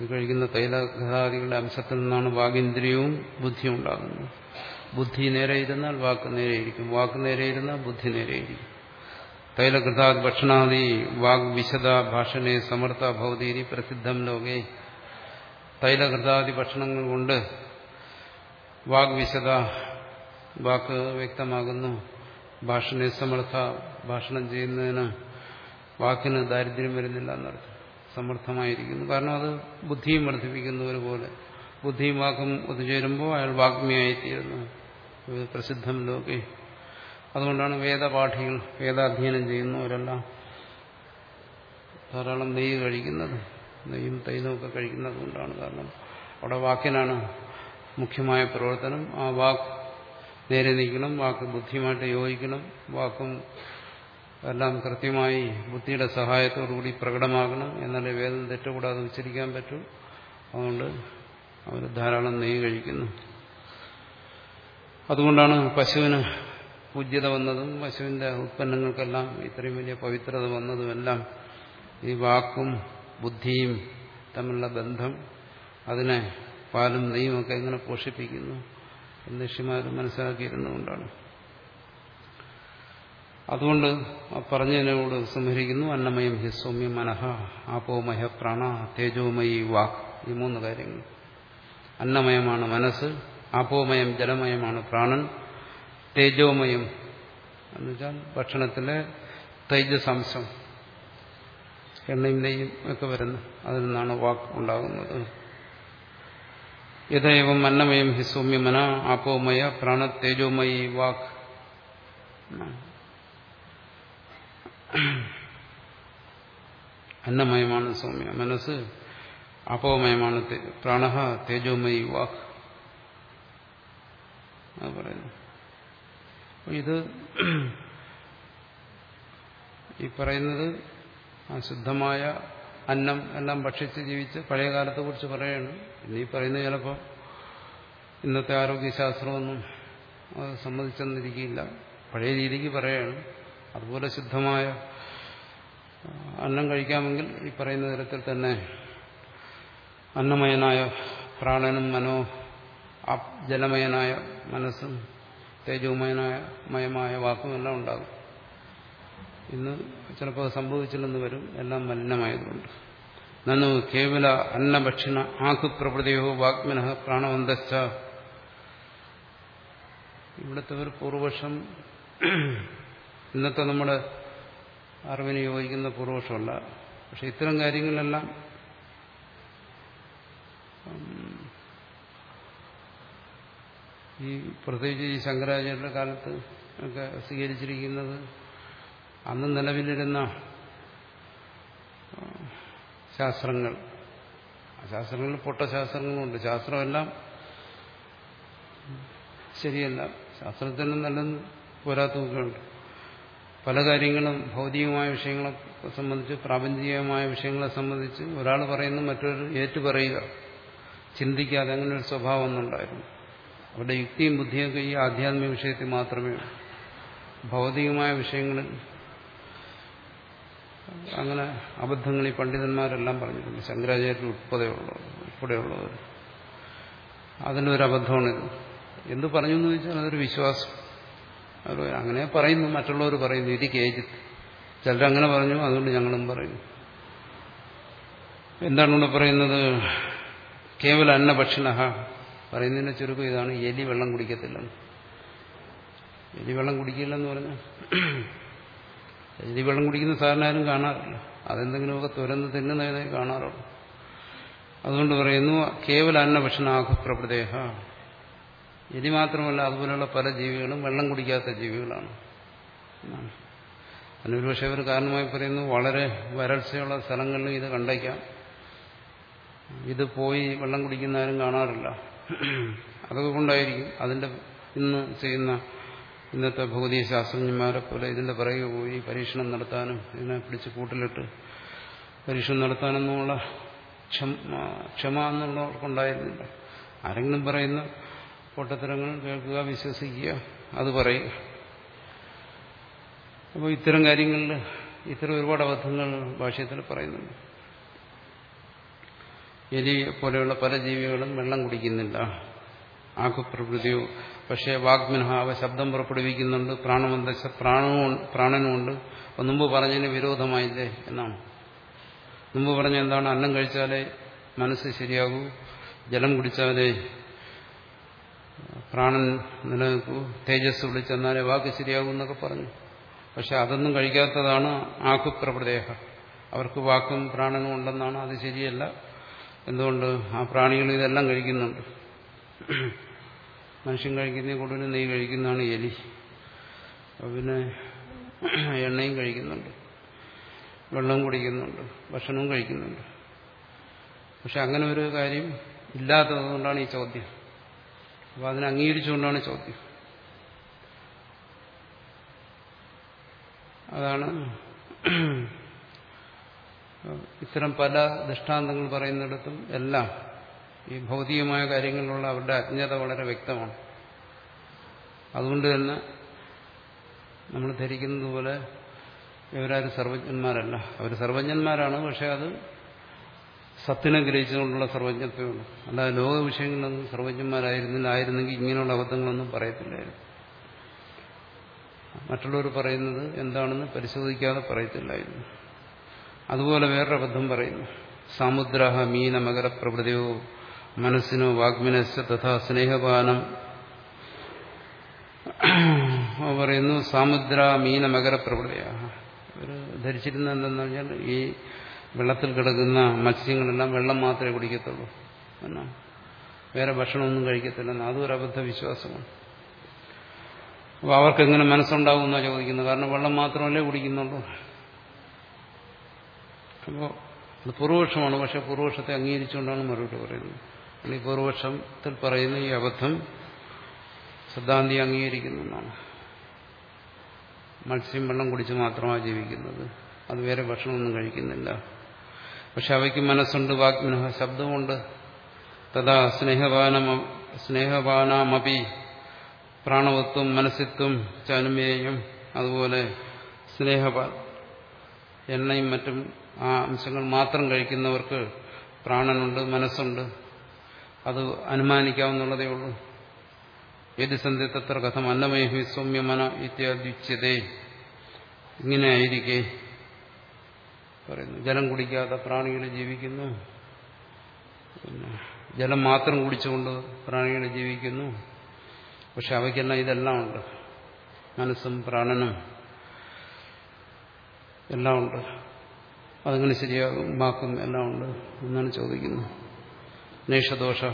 ഈ കഴിക്കുന്ന തൈലഘാദികളുടെ അംശത്തിൽ നിന്നാണ് വാഗിന്ദ്രിയവും ബുദ്ധിയും ഉണ്ടാകുന്നത്. ബുദ്ധി നേരെ ഇരുന്നാൽ വാക്ക് നേരെ ഇരിക്കും. വാക്ക് നേരെ ഇരുന്നാൽ ബുദ്ധി നേരെ ഇരിക്കും. തൈലഘൃതാദ് ഭക്ഷണാദി വാഗ് വിശദ ഭാഷണേ സമർത്ഥ ഭൗതീരി പ്രസിദ്ധം ലോകേ. തൈലഘൃതാദി ഭക്ഷണങ്ങൾ കൊണ്ട് വാഗ്വിശദ വാക്ക് വ്യക്തമാകുന്നു. ഭാഷണെ സമർത്ഥ ഭാഷണം ചെയ്യുന്നതിന് വാക്കിന് ദാരിദ്ര്യം വരുന്നില്ല എന്നർത്ഥം. സമർത്ഥമായിരിക്കുന്നു. കാരണം അത് ബുദ്ധിയും വർദ്ധിപ്പിക്കുന്ന പോലെ. ബുദ്ധിയും വാക്കും ഒത്തുചേരുമ്പോൾ അയാൾ വാഗ്മിയായിത്തീരുന്നു. പ്രസിദ്ധം ലോകെ. അതുകൊണ്ടാണ് വേദപാഠികൾ വേദാധ്യയനം ചെയ്യുന്നവരെല്ലാം ധാരാളം നെയ്യ് കഴിക്കുന്നത് നെയ്യും തൈനുമൊക്കെ കഴിക്കുന്നത് കൊണ്ടാണ് കാരണം അവിടെ വാക്കിനാണ് മുഖ്യമായ പ്രവർത്തനം. ആ വാക്ക് നേരെ നിൽക്കണം വാക്ക് ബുദ്ധിയുമായിട്ട് യോജിക്കണം വാക്കും എല്ലാം കൃത്യമായി ബുദ്ധിയുടെ സഹായത്തോടുകൂടി പ്രകടമാകണം എന്നാലേ വേദം തെറ്റുകൂടാതെ ഉച്ചരിക്കാൻ പറ്റൂ. അതുകൊണ്ട് അവർ ധാരാളം നെയ്യ് കഴിക്കുന്നു. അതുകൊണ്ടാണ് പശുവിന് പൂജ്യത വന്നതും പശുവിന്റെ ഉത്പന്നങ്ങൾക്കെല്ലാം ഇത്രയും വലിയ പവിത്രത വന്നതുമെല്ലാം ഈ വാക്കും ബുദ്ധിയും തമ്മിലുള്ള ബന്ധം അതിനെ പാലും നെയ്യുമൊക്കെ എങ്ങനെ പോഷിപ്പിക്കുന്നു? എന്ന് ഋഷിമാർ മനസ്സിലാക്കിയിരുന്നുകൊണ്ടാണ് അതുകൊണ്ട് പറഞ്ഞതിനോട് സംഹരിക്കുന്നു അന്നമയം ഹി സൗമ്യ ആപോമയ പ്രാണ തേജോമയി വാക് ഈ മൂന്ന് കാര്യങ്ങൾ. അന്നമയമാണ് മനസ്സ് ആപോമയം ജലമയമാണ് പ്രാണൻ തേജോമയം എന്നുവെച്ചാൽ ഭക്ഷണത്തിലെ തേജസംശം എണ്ണയും നെയ്യും ഒക്കെ വരുന്നു അതിൽ നിന്നാണ് വാക്ക് ഉണ്ടാകുന്നത്. യഥേവം അന്നമയം ഹി സൗമ്യമന ആപോമയ പ്രാണ തേജോമയി വാക്ക് അന്നമയമാണ് സൗമ്യ മനസ്സ് അപോമയമാണ് പ്രാണ തേജോമയി വാക്. അത് പറയുന്നു. ഇത് ഈ പറയുന്നത് ആ ശുദ്ധമായ അന്നം എല്ലാം ഭക്ഷിച്ച് ജീവിച്ച് പഴയ കാലത്തെ കുറിച്ച് പറയാണ് ഇനി പറയുന്നത് ചിലപ്പോൾ ഇന്നത്തെ ആരോഗ്യശാസ്ത്രമൊന്നും അത് സമ്മതിച്ചെന്നിരിക്കില്ല. പഴയ രീതിക്ക് പറയാണ്. അതുപോലെ ശുദ്ധമായ അന്നം കഴിക്കാമെങ്കിൽ ഈ പറയുന്ന തരത്തിൽ തന്നെ അന്നമയനായ പ്രാണനും മനോ ജലമയനായ മനസ്സും തേജോമയനായ മയമായ വാക്കും എല്ലാം ഉണ്ടാകും. ഇന്ന് ചിലപ്പോൾ സംഭവിച്ചില്ലെന്ന് വരും. എല്ലാം മലിനമായതുകൊണ്ട്. നന്നു കേവല അന്നഭക്ഷിണ ആക്കുപ്രഭൃതിയോ വാഗ്മന പ്രാണവന്തസ്ഥ ഇവിടുത്തെ ഒരു പൂർവപക്ഷം ഇന്നത്തെ നമ്മുടെ അറിവിന് യോജിക്കുന്ന പൂർവപക്ഷമല്ല പക്ഷെ ഇത്തരം കാര്യങ്ങളെല്ലാം ഈ പ്രത്യേകിച്ച് ഈ ശങ്കരാചാര്യരുടെ കാലത്ത് ഒക്കെ സ്വീകരിച്ചിരിക്കുന്നത് അന്ന് നിലവിലിരുന്ന ശാസ്ത്രങ്ങൾ. ശാസ്ത്രങ്ങളിൽ പൊട്ട ശാസ്ത്രങ്ങളുണ്ട്. ശാസ്ത്രമെല്ലാം ശരിയല്ല. ശാസ്ത്രത്തിന് നല്ല പോരാത്തമൊക്കെയുണ്ട് പല കാര്യങ്ങളും ഭൗതികമായ വിഷയങ്ങളെ സംബന്ധിച്ച് പ്രാപഞ്ചികമായ വിഷയങ്ങളെ സംബന്ധിച്ച് ഒരാൾ പറയുന്നു മറ്റൊരു ഏറ്റുപറയുക. ചിന്തിക്കാതെ അങ്ങനെ ഒരു സ്വഭാവം ഒന്നുണ്ടായിരുന്നു അവിടെ യുക്തിയും ബുദ്ധിയൊക്കെ ഈ ആധ്യാത്മിക വിഷയത്തിൽ മാത്രമേ ഭൗതികമായ വിഷയങ്ങളിൽ അങ്ങനെ അബദ്ധങ്ങൾ ഈ പണ്ഡിതന്മാരെല്ലാം പറഞ്ഞിട്ടുണ്ട്. ശങ്കരാചാര്യർ ഉൾപ്പെടെയുള്ളവർ ഉൾപ്പെടെയുള്ളവർ. അതിലൊരു അബദ്ധമാണിത് എന്ത് പറഞ്ഞു എന്ന് ചോദിച്ചാൽ അതൊരു വിശ്വാസം. അവർ അങ്ങനെ പറയുന്നു മറ്റുള്ളവർ പറയുന്നു ഇത് കേജിത്ത്. ചിലരങ്ങനെ പറഞ്ഞു അതുകൊണ്ട് ഞങ്ങളും പറയുന്നു. എന്താണ് ഇവിടെ പറയുന്നത്? കേവല അന്നഭക്ഷണ പറയുന്നതിന്റെ ചുരുക്കം ഇതാണ് എലി വെള്ളം കുടിക്കത്തില്ലെന്ന്. എലി വെള്ളം കുടിക്കില്ലെന്ന് പറഞ്ഞാൽ എലി വെള്ളം കുടിക്കുന്ന സാധാരണ ആരും കാണാറില്ല. അതെന്തെങ്കിലുമൊക്കെ തുരന്ന് തിന്നുന്നതായി കാണാറുള്ളൂ. അതുകൊണ്ട് പറയുന്നു കേവല അന്നഭക്ഷണ ആഘുപ്രപ്രദേഹ ഇനി മാത്രമല്ല അതുപോലെയുള്ള പല ജീവികളും വെള്ളം കുടിക്കാത്ത ജീവികളാണ്. അതിനൊരു അവർ കാരണമായി പറയുന്നു വളരെ വരൾച്ചയുള്ള സ്ഥലങ്ങളിലും ഇത് കണ്ടേക്കാം. ഇത് പോയി വെള്ളം കുടിക്കുന്നവരും കാണാറില്ല. അതൊക്കെ കൊണ്ടായിരിക്കും അതിന്റെ ഇന്ന് ചെയ്യുന്ന ഇന്നത്തെ ഭൗതിക ശാസ്ത്രജ്ഞന്മാരെ പോലെ ഇതിന്റെ പിറകെ പോയി പരീക്ഷണം നടത്താനും ഇതിനെ പിടിച്ച് കൂട്ടിലിട്ട് പരീക്ഷണം നടത്താനൊന്നുമുള്ള ക്ഷമ എന്നുള്ളവർക്കുണ്ടായിരുന്നില്ല ആരെങ്കിലും പറയുന്ന പൊട്ടത്തരങ്ങൾ കേൾക്കുക വിശ്വസിക്കുക അത് പറയുക. അപ്പോൾ ഇത്തരം കാര്യങ്ങളിൽ ഇത്തരം ഒരുപാട് അബദ്ധങ്ങൾ ഭാഷയത്തിൽ പറയുന്നുണ്ട്. എലി പോലെയുള്ള പല ജീവികളും വെള്ളം കുടിക്കുന്നില്ല. ആക്കുപ്രകൃതിയോ പക്ഷേ വാഗ്മിനഹ അവ ശബ്ദം പുറപ്പെടുവിക്കുന്നുണ്ട്. പ്രാണവന്ത പ്രാണവും പ്രാണനുമുണ്ട്. അപ്പം മുമ്പ് പറഞ്ഞതിന് വിരോധമായില്ലേ? എന്നാണ്. മുമ്പ് പറഞ്ഞ എന്താണ്? അന്നം കഴിച്ചാലേ മനസ്സ് ശരിയാകൂ. ജലം കുടിച്ചാലേ പ്രാണൻ നിലനിൽക്കൂ. തേജസ് വിളിച്ചെന്നാലേ വാക്ക് ശരിയാകൂ എന്നൊക്കെ പറഞ്ഞു. പക്ഷെ അതൊന്നും കഴിക്കാത്തതാണ് ആഹുപ്രപ്രദേഹ. അവർക്ക് വാക്കും പ്രാണനും ഉണ്ടെന്നാണ്. അത് ശരിയല്ല. എന്തുകൊണ്ട്? ആ പ്രാണികൾ ഇതെല്ലാം കഴിക്കുന്നുണ്ട്. മനുഷ്യൻ കഴിക്കുന്ന കൂടുതലും നെയ്യ് കഴിക്കുന്നതാണ് എലി. പിന്നെ എണ്ണയും കഴിക്കുന്നുണ്ട്. വെള്ളം കുടിക്കുന്നുണ്ട്. ഭക്ഷണവും കഴിക്കുന്നുണ്ട്. പക്ഷെ അങ്ങനെ ഒരു കാര്യം ഇല്ലാത്തതുകൊണ്ടാണ് ഈ ചോദ്യം. അപ്പോൾ അതിനെ അംഗീകരിച്ചുകൊണ്ടാണ് ചോദ്യം. അതാണ് ഇത്തരം പല ദൃഷ്ടാന്തങ്ങൾ പറയുന്നിടത്തും എല്ലാം ഈ ഭൗതികമായ കാര്യങ്ങളിലുള്ള അവരുടെ അജ്ഞത വളരെ വ്യക്തമാണ്. അതുകൊണ്ട് തന്നെ നമ്മൾ ധരിക്കുന്നത് പോലെ ഇവരാരും സർവജ്ഞന്മാരല്ല. അവർ സർവജ്ഞന്മാരാണ് പക്ഷെ അത് സത്തിനെ ഗ്രഹിച്ചുകൊണ്ടുള്ള സർവജ്ഞത്വമാണ്. അല്ലാതെ ലോക വിഷയങ്ങളിലൊന്നും സർവജ്ഞന്മാരായിരുന്നില്ല ആയിരുന്നെങ്കിൽ ഇങ്ങനെയുള്ള അബദ്ധങ്ങളൊന്നും പറയത്തില്ലായിരുന്നു. മറ്റുള്ളവർ പറയുന്നത് എന്താണെന്ന് പരിശോധിക്കാതെ പറയത്തില്ലായിരുന്നു. അതുപോലെ വേറൊരു അബദ്ധം പറയുന്നു. സാമുദ്രാഹ മീന മകര മനസ്സിനോ വാഗ്മിനസ് തഥാ സ്നേഹപാനം. പറയുന്നു സാമുദ്ര മീന മകര പ്രവൃത്തിയ അവർ ധരിച്ചിരുന്ന എന്തെന്ന് പറഞ്ഞാൽ ഈ വെള്ളത്തിൽ കിടക്കുന്ന മത്സ്യങ്ങളെല്ലാം വെള്ളം മാത്രമേ കുടിക്കത്തുള്ളൂ. എന്നാ? വേറെ ഭക്ഷണമൊന്നും കഴിക്കത്തില്ലെന്ന്. അതും ഒരു അബദ്ധ വിശ്വാസമാണ്. അപ്പോൾ അവർക്കെങ്ങനെ മനസ്സുണ്ടാവും എന്നാണ് ചോദിക്കുന്നത്? കാരണം വെള്ളം മാത്രമല്ലേ കുടിക്കുന്നുള്ളൂ. അപ്പോൾ അത് പക്ഷെ പൂർവപക്ഷത്തെ അംഗീകരിച്ചുകൊണ്ടാണ് മറുപടി പറയുന്നത്. ഈ പൂർവപക്ഷത്തിൽ പറയുന്ന ഈ അബദ്ധം സിദ്ധാന്തി അംഗീകരിക്കുന്നതാണ് മത്സ്യം വെള്ളം കുടിച്ച് മാത്രമാണ് ജീവിക്കുന്നത്. അത് വേറെ ഭക്ഷണമൊന്നും കഴിക്കുന്നില്ല. പക്ഷെ അവയ്ക്ക് മനസ്സുണ്ട് വാഗ്മിനഹ ശബ്ദമുണ്ട്. തഥാ സ്നേഹപാനം സ്നേഹപാനാമപി പ്രാണവത്വം മനസ്സിത്വം ചനുമേയം അതുപോലെ സ്നേഹപാൻ എണ്ണയും മറ്റും ആ അംശങ്ങൾ മാത്രം കഴിക്കുന്നവർക്ക് പ്രാണനുണ്ട് മനസ്സുണ്ട്. അത് അനുമാനിക്കാവുന്നുള്ളതേ ഉള്ളൂ. ഏത് സന്ധ്യ തത്ര കഥം അന്നമേഹി സൗമ്യമന ഇത്യാദിച്ചതേ ഇങ്ങനെ ആയിരിക്കെ പറയുന്നു. ജലം കുടിക്കാത്ത പ്രാണികൾ ജീവിക്കുന്നു. ജലം മാത്രം കുടിച്ചുകൊണ്ട് പ്രാണികൾ ജീവിക്കുന്നു. പക്ഷെ അവയ്ക്കെല്ലാം ഇതെല്ലാം ഉണ്ട്. മനസ്സും പ്രാണനും എല്ലാം ഉണ്ട്. അതങ്ങനെ ശരിയാകും വാക്കും എല്ലാം ഉണ്ട് എന്നാണ് ചോദിക്കുന്നത്. നേഷദോഷ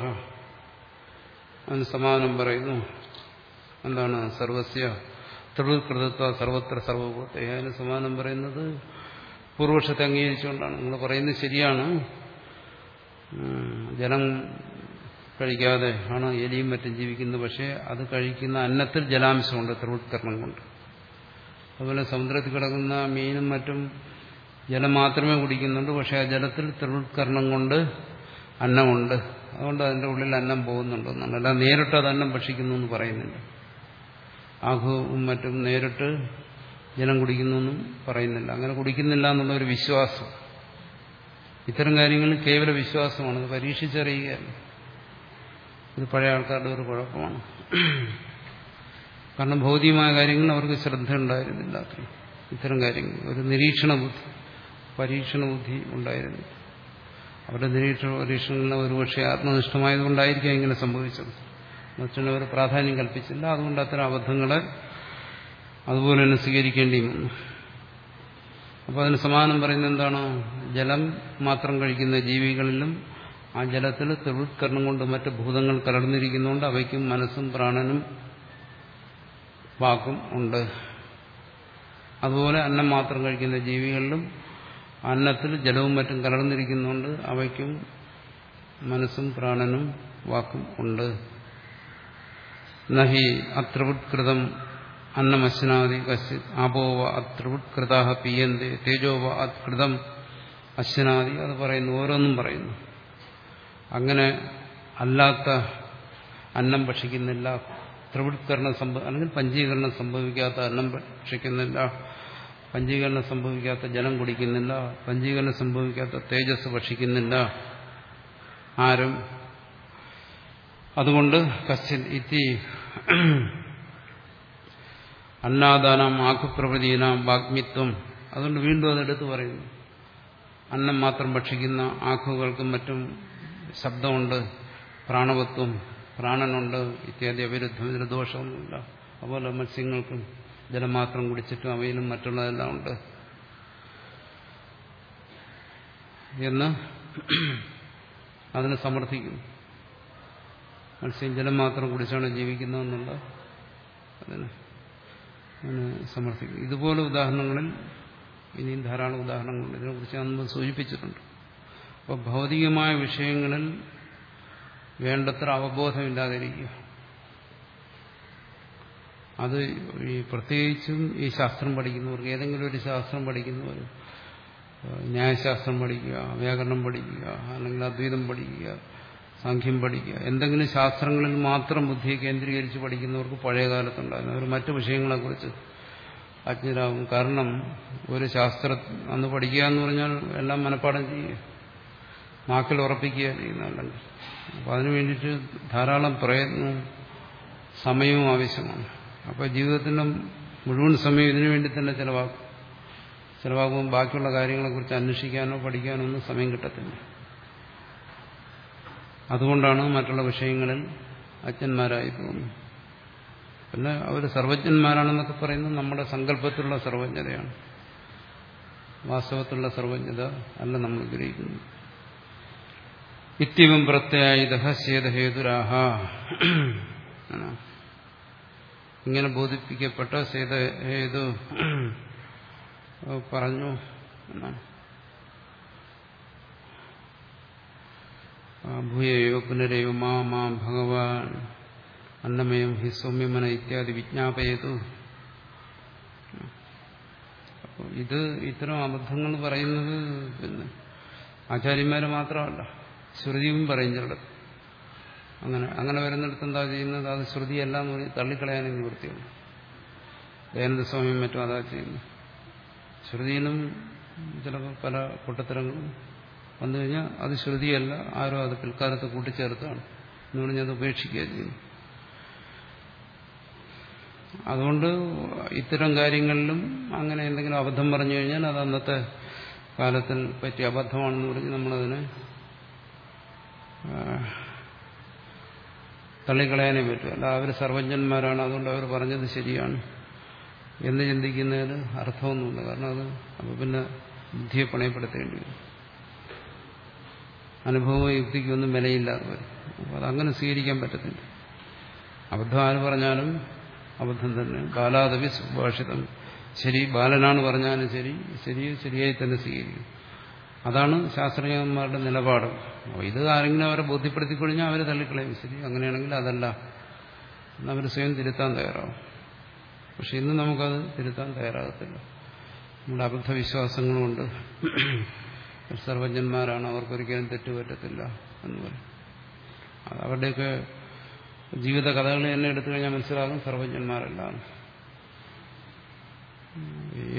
അതിന് സമാനം പറയുന്നു. എന്താണ് സർവസ്യ ത്രികൃതത്വ സർവത്ര സർവഭൂത്തെ അതിന് സമാനം പറയുന്നത്? പൂർവക്ഷത്തെ അംഗീകരിച്ചുകൊണ്ടാണ്. നിങ്ങൾ പറയുന്നത് ശരിയാണ്. ജലം കഴിക്കാതെ ആണ് എലിയും മറ്റും ജീവിക്കുന്നത്. പക്ഷേ അത് കഴിക്കുന്ന അന്നത്തിൽ ജലാംശമുണ്ട് ത്രിവത്കരണം കൊണ്ട്. അതുപോലെ സമുദ്രത്തിൽ കിടക്കുന്ന മീനും മറ്റും ജലം മാത്രമേ കുടിക്കുന്നുള്ളൂ പക്ഷേ ആ ജലത്തിൽ ത്രിവത്കരണം കൊണ്ട് അന്നമുണ്ട്. അതുകൊണ്ട് അതിന്റെ ഉള്ളിൽ അന്നം പോകുന്നുണ്ട് എന്നല്ല നേരിട്ട് അത് അന്നം ഭക്ഷിക്കുന്നു എന്ന് പറയുന്നുണ്ട് ആഘവും മറ്റും നേരിട്ട് ജലം കുടിക്കുന്നു എന്നും പറയുന്നില്ല. അങ്ങനെ കുടിക്കുന്നില്ല എന്നുള്ള ഒരു വിശ്വാസം. ഇത്തരം കാര്യങ്ങൾ കേവല വിശ്വാസമാണ്. പരീക്ഷിച്ചറിയുക ഇത് പഴയ ആൾക്കാരുടെ ഒരു കുഴപ്പമാണ്. കാരണം ഭൗതികമായ കാര്യങ്ങൾ അവർക്ക് ശ്രദ്ധ ഉണ്ടായിരുന്നില്ല ഇത്തരം കാര്യങ്ങൾ ഒരു നിരീക്ഷണ ബുദ്ധി പരീക്ഷണ ബുദ്ധി ഉണ്ടായിരുന്നു അവരുടെ നിരീക്ഷണ പരീക്ഷണങ്ങളിൽ ഒരുപക്ഷെ ആത്മനിഷ്ഠമായതുകൊണ്ടായിരിക്കാം ഇങ്ങനെ സംഭവിച്ചത്. മറ്റുള്ളവർ പ്രാധാന്യം കൽപ്പിച്ചില്ല. അതുകൊണ്ട് അത്തരം അബദ്ധങ്ങളെ അതുപോലെ തന്നെ സ്വീകരിക്കേണ്ടി വന്നു. അപ്പോൾ അതിന് സമാനം പറയുന്നത് എന്താണ്? ജലം മാത്രം കഴിക്കുന്ന ജീവികളിലും ആ ജലത്തിൽ ത്രിവൃത്കരണം കൊണ്ട് മറ്റ് ഭൂതങ്ങൾ കലർന്നിരിക്കുന്നതുകൊണ്ട് അവയ്ക്കും മനസ്സും പ്രാണനും വാക്കും ഉണ്ട്. അതുപോലെ അന്നം മാത്രം കഴിക്കുന്ന ജീവികളിലും അന്നത്തിൽ ജലവും മറ്റും കലർന്നിരിക്കുന്നുണ്ട് അവയ്ക്കും മനസ്സും പ്രാണനും വാക്കും ഉണ്ട്. നഹി അത്രവുത്കൃതം അന്നമശ്നാദി കശ്ചിത്. ആപോവ അത്രവൃത്കൃതാ പീയന്തി. തേജോവ അത്കൃതം അശ്വനാദി അത് പറയുന്നു ഓരോന്നും പറയുന്നു. അങ്ങനെ അല്ലാത്ത അന്നം ഭക്ഷിക്കുന്നില്ല. ത്രിവിത്കരണം സംഭവ അല്ലെങ്കിൽ പഞ്ചീകരണം സംഭവിക്കാത്ത അന്നം ഭക്ഷിക്കുന്നില്ല. പഞ്ചീകരണം സംഭവിക്കാത്ത ജലം കുടിക്കുന്നില്ല പഞ്ചീകരണം സംഭവിക്കാത്ത തേജസ് ഭക്ഷിക്കുന്നില്ല. ആരും. അതുകൊണ്ട് കശ്ചിൻ ഇത്തി അന്നാദാനം ആഖുപ്രവചീനാം വാഗ്മിത്വം. അതുകൊണ്ട് വീണ്ടും അതെടുത്ത് പറയുന്നു. അന്നം മാത്രം ഭക്ഷിക്കുന്ന ആഖുകൾക്കും മറ്റും ശബ്ദമുണ്ട് പ്രാണവത്വം പ്രാണനുണ്ട് ഇത്യാദി അവിരുദ്ധം ഇതിന് ദോഷമൊന്നുമില്ല. അതുപോലെ മത്സ്യങ്ങൾക്കും ജലം മാത്രം കുടിച്ചിട്ടും അവയിലും മറ്റുള്ളതെല്ലാം ഉണ്ട്. എന്ന് അതിനെ സമർത്ഥിക്കുന്നു മത്സ്യം ജലം മാത്രം കുടിച്ചാണ് ജീവിക്കുന്നതെന്നുള്ള അതിനെ സമർത്ഥിക്കും. ഇതുപോലെ ഉദാഹരണങ്ങളിൽ ഇനിയും ധാരാളം ഉദാഹരണങ്ങളുണ്ട്. ഇതിനെക്കുറിച്ച് മുമ്പ് സൂചിപ്പിച്ചിട്ടുണ്ട്. അപ്പോൾ ഭൗതികമായ വിഷയങ്ങളിൽ വേണ്ടത്ര അവബോധമില്ലാതിരിക്കുക. അത് ഈ പ്രത്യേകിച്ചും ഈ ശാസ്ത്രം പഠിക്കുന്നവർക്ക് ഏതെങ്കിലും ഒരു ശാസ്ത്രം പഠിക്കുന്നവർ ന്യായശാസ്ത്രം പഠിക്കുക വ്യാകരണം പഠിക്കുക അല്ലെങ്കിൽ അദ്വൈതം പഠിക്കുക സാഖ്യം പഠിക്കുക എന്തെങ്കിലും ശാസ്ത്രങ്ങളിൽ മാത്രം ബുദ്ധിയെ കേന്ദ്രീകരിച്ച് പഠിക്കുന്നവർക്ക് പഴയ കാലത്തുണ്ടായിരുന്നു. അവർ മറ്റു വിഷയങ്ങളെക്കുറിച്ച് അജ്ഞരാകും. കാരണം ഒരു ശാസ്ത്ര അന്ന് പഠിക്കുക എന്ന് പറഞ്ഞാൽ എല്ലാം മനഃപ്പാടം ചെയ്യുക നാക്കിൽ ഉറപ്പിക്കുക ചെയ്യുന്നതല്ലെങ്കിൽ അപ്പം അതിനു വേണ്ടിയിട്ട് ധാരാളം പ്രയത്നവും സമയവും ആവശ്യമാണ്. അപ്പോൾ ജീവിതത്തിന്റെ മുഴുവൻ സമയം ഇതിനു വേണ്ടി തന്നെ ചിലവാക്കും. ചിലവാക്കുമ്പോൾ ബാക്കിയുള്ള കാര്യങ്ങളെ കുറിച്ച് അന്വേഷിക്കാനോ പഠിക്കാനോ ഒന്നും സമയം കിട്ടത്തില്ല. അതുകൊണ്ടാണ് മറ്റുള്ള വിഷയങ്ങളിൽ അച്ഛന്മാരായി പോകുന്നത്. പിന്നെ അവർ സർവജ്ഞന്മാരാണെന്നൊക്കെ പറയുന്നത് നമ്മുടെ സങ്കല്പത്തിലുള്ള സർവജ്ഞതയാണ്. വാസ്തവത്തിലുള്ള സർവജ്ഞത അല്ല നമ്മൾ ഗ്രഹിക്കുന്നത്. ഇത്യവും പ്രത്യായുധ സേതഹേതുരാഹ ഇങ്ങനെ ബോധിപ്പിക്കപ്പെട്ട സേതഹേതു പറഞ്ഞു എന്നാണ് ഭൂയയോ പുനരയോ മാ മാ ഭഗവാൻ അന്നമയം ഹി സൗമ്യമന ഇത്യാദി വിജ്ഞാപയതു. ഇത് ഇത്തരം അബദ്ധങ്ങൾ പറയുന്നത് പിന്നെ ആചാര്യന്മാർ മാത്രമല്ല ശ്രുതിയും പറയും ചിലടത്ത്. അങ്ങനെ അങ്ങനെ വരുന്നിടത്ത് എന്താ ചെയ്യുന്നത്? അത് ശ്രുതിയല്ല എന്ന് പറഞ്ഞ് തള്ളിക്കളയാനും നിവൃത്തിയുണ്ട്. ദയാനന്ദ സ്വാമിയും മറ്റും അതാ ചെയ്യുന്നു ശ്രുതിയിലും ചിലപ്പോൾ പല കൂട്ടത്തരങ്ങളും വന്നു കഴിഞ്ഞാൽ അത് ശ്രുതിയല്ല ആരോ അത് പിൽക്കാലത്ത് കൂട്ടിച്ചേർത്താണ് എന്ന് പറഞ്ഞ് അത് ഉപേക്ഷിക്കുക ചെയ്യുന്നു അതുകൊണ്ട് ഇത്തരം കാര്യങ്ങളിലും അങ്ങനെ എന്തെങ്കിലും അബദ്ധം പറഞ്ഞു കഴിഞ്ഞാൽ അത് അന്നത്തെ കാലത്തിൽ പറ്റിയ അബദ്ധമാണെന്ന് പറഞ്ഞ് നമ്മളതിനെ തള്ളിക്കളയാനേ പറ്റും. അല്ല അവർ സർവജ്ഞന്മാരാണ്. അതുകൊണ്ട് അവർ പറഞ്ഞത് ശരിയാണ്. എന്ന് ചിന്തിക്കുന്നതിന് അർത്ഥമൊന്നുമില്ല. കാരണം അത് അപ്പോൾ പിന്നെ ബുദ്ധിയെ പണയപ്പെടുത്തേണ്ടി വരും. അനുഭവ യുക്തിക്കൊന്നും വിലയില്ലാതെ വരും. അപ്പോൾ അതങ്ങനെ സ്വീകരിക്കാൻ പറ്റത്തില്ല. അബദ്ധം ആര് പറഞ്ഞാലും അബദ്ധം തന്നെ. ബാലാദവി സുഭാഷിതം. ശരി ബാലനാണ് പറഞ്ഞാലും ശരി ശരി ശരിയായി തന്നെ സ്വീകരിക്കും. അതാണ് ശാസ്ത്രജ്ഞന്മാരുടെ നിലപാട്. ഇത് ആരെങ്കിലും അവരെ ബോധ്യപ്പെടുത്തിക്കഴിഞ്ഞാൽ അവർ തള്ളിക്കളയും. ശരി അങ്ങനെയാണെങ്കിൽ അതല്ല. എന്നവർ സ്വയം തിരുത്താൻ തയ്യാറാവും. പക്ഷെ ഇന്ന് നമുക്കത് തിരുത്താൻ തയ്യാറാകത്തില്ല. നമ്മുടെ അബദ്ധവിശ്വാസങ്ങളുമുണ്ട്. സർവജ്ഞന്മാരാണ് അവർക്കൊരിക്കലും തെറ്റുപറ്റത്തില്ല എന്ന് പറയും. അവരുടെയൊക്കെ ജീവിത കഥകൾ തന്നെ എടുത്തു കഴിഞ്ഞാൽ മനസ്സിലാകും സർവജ്ഞന്മാരല്ല.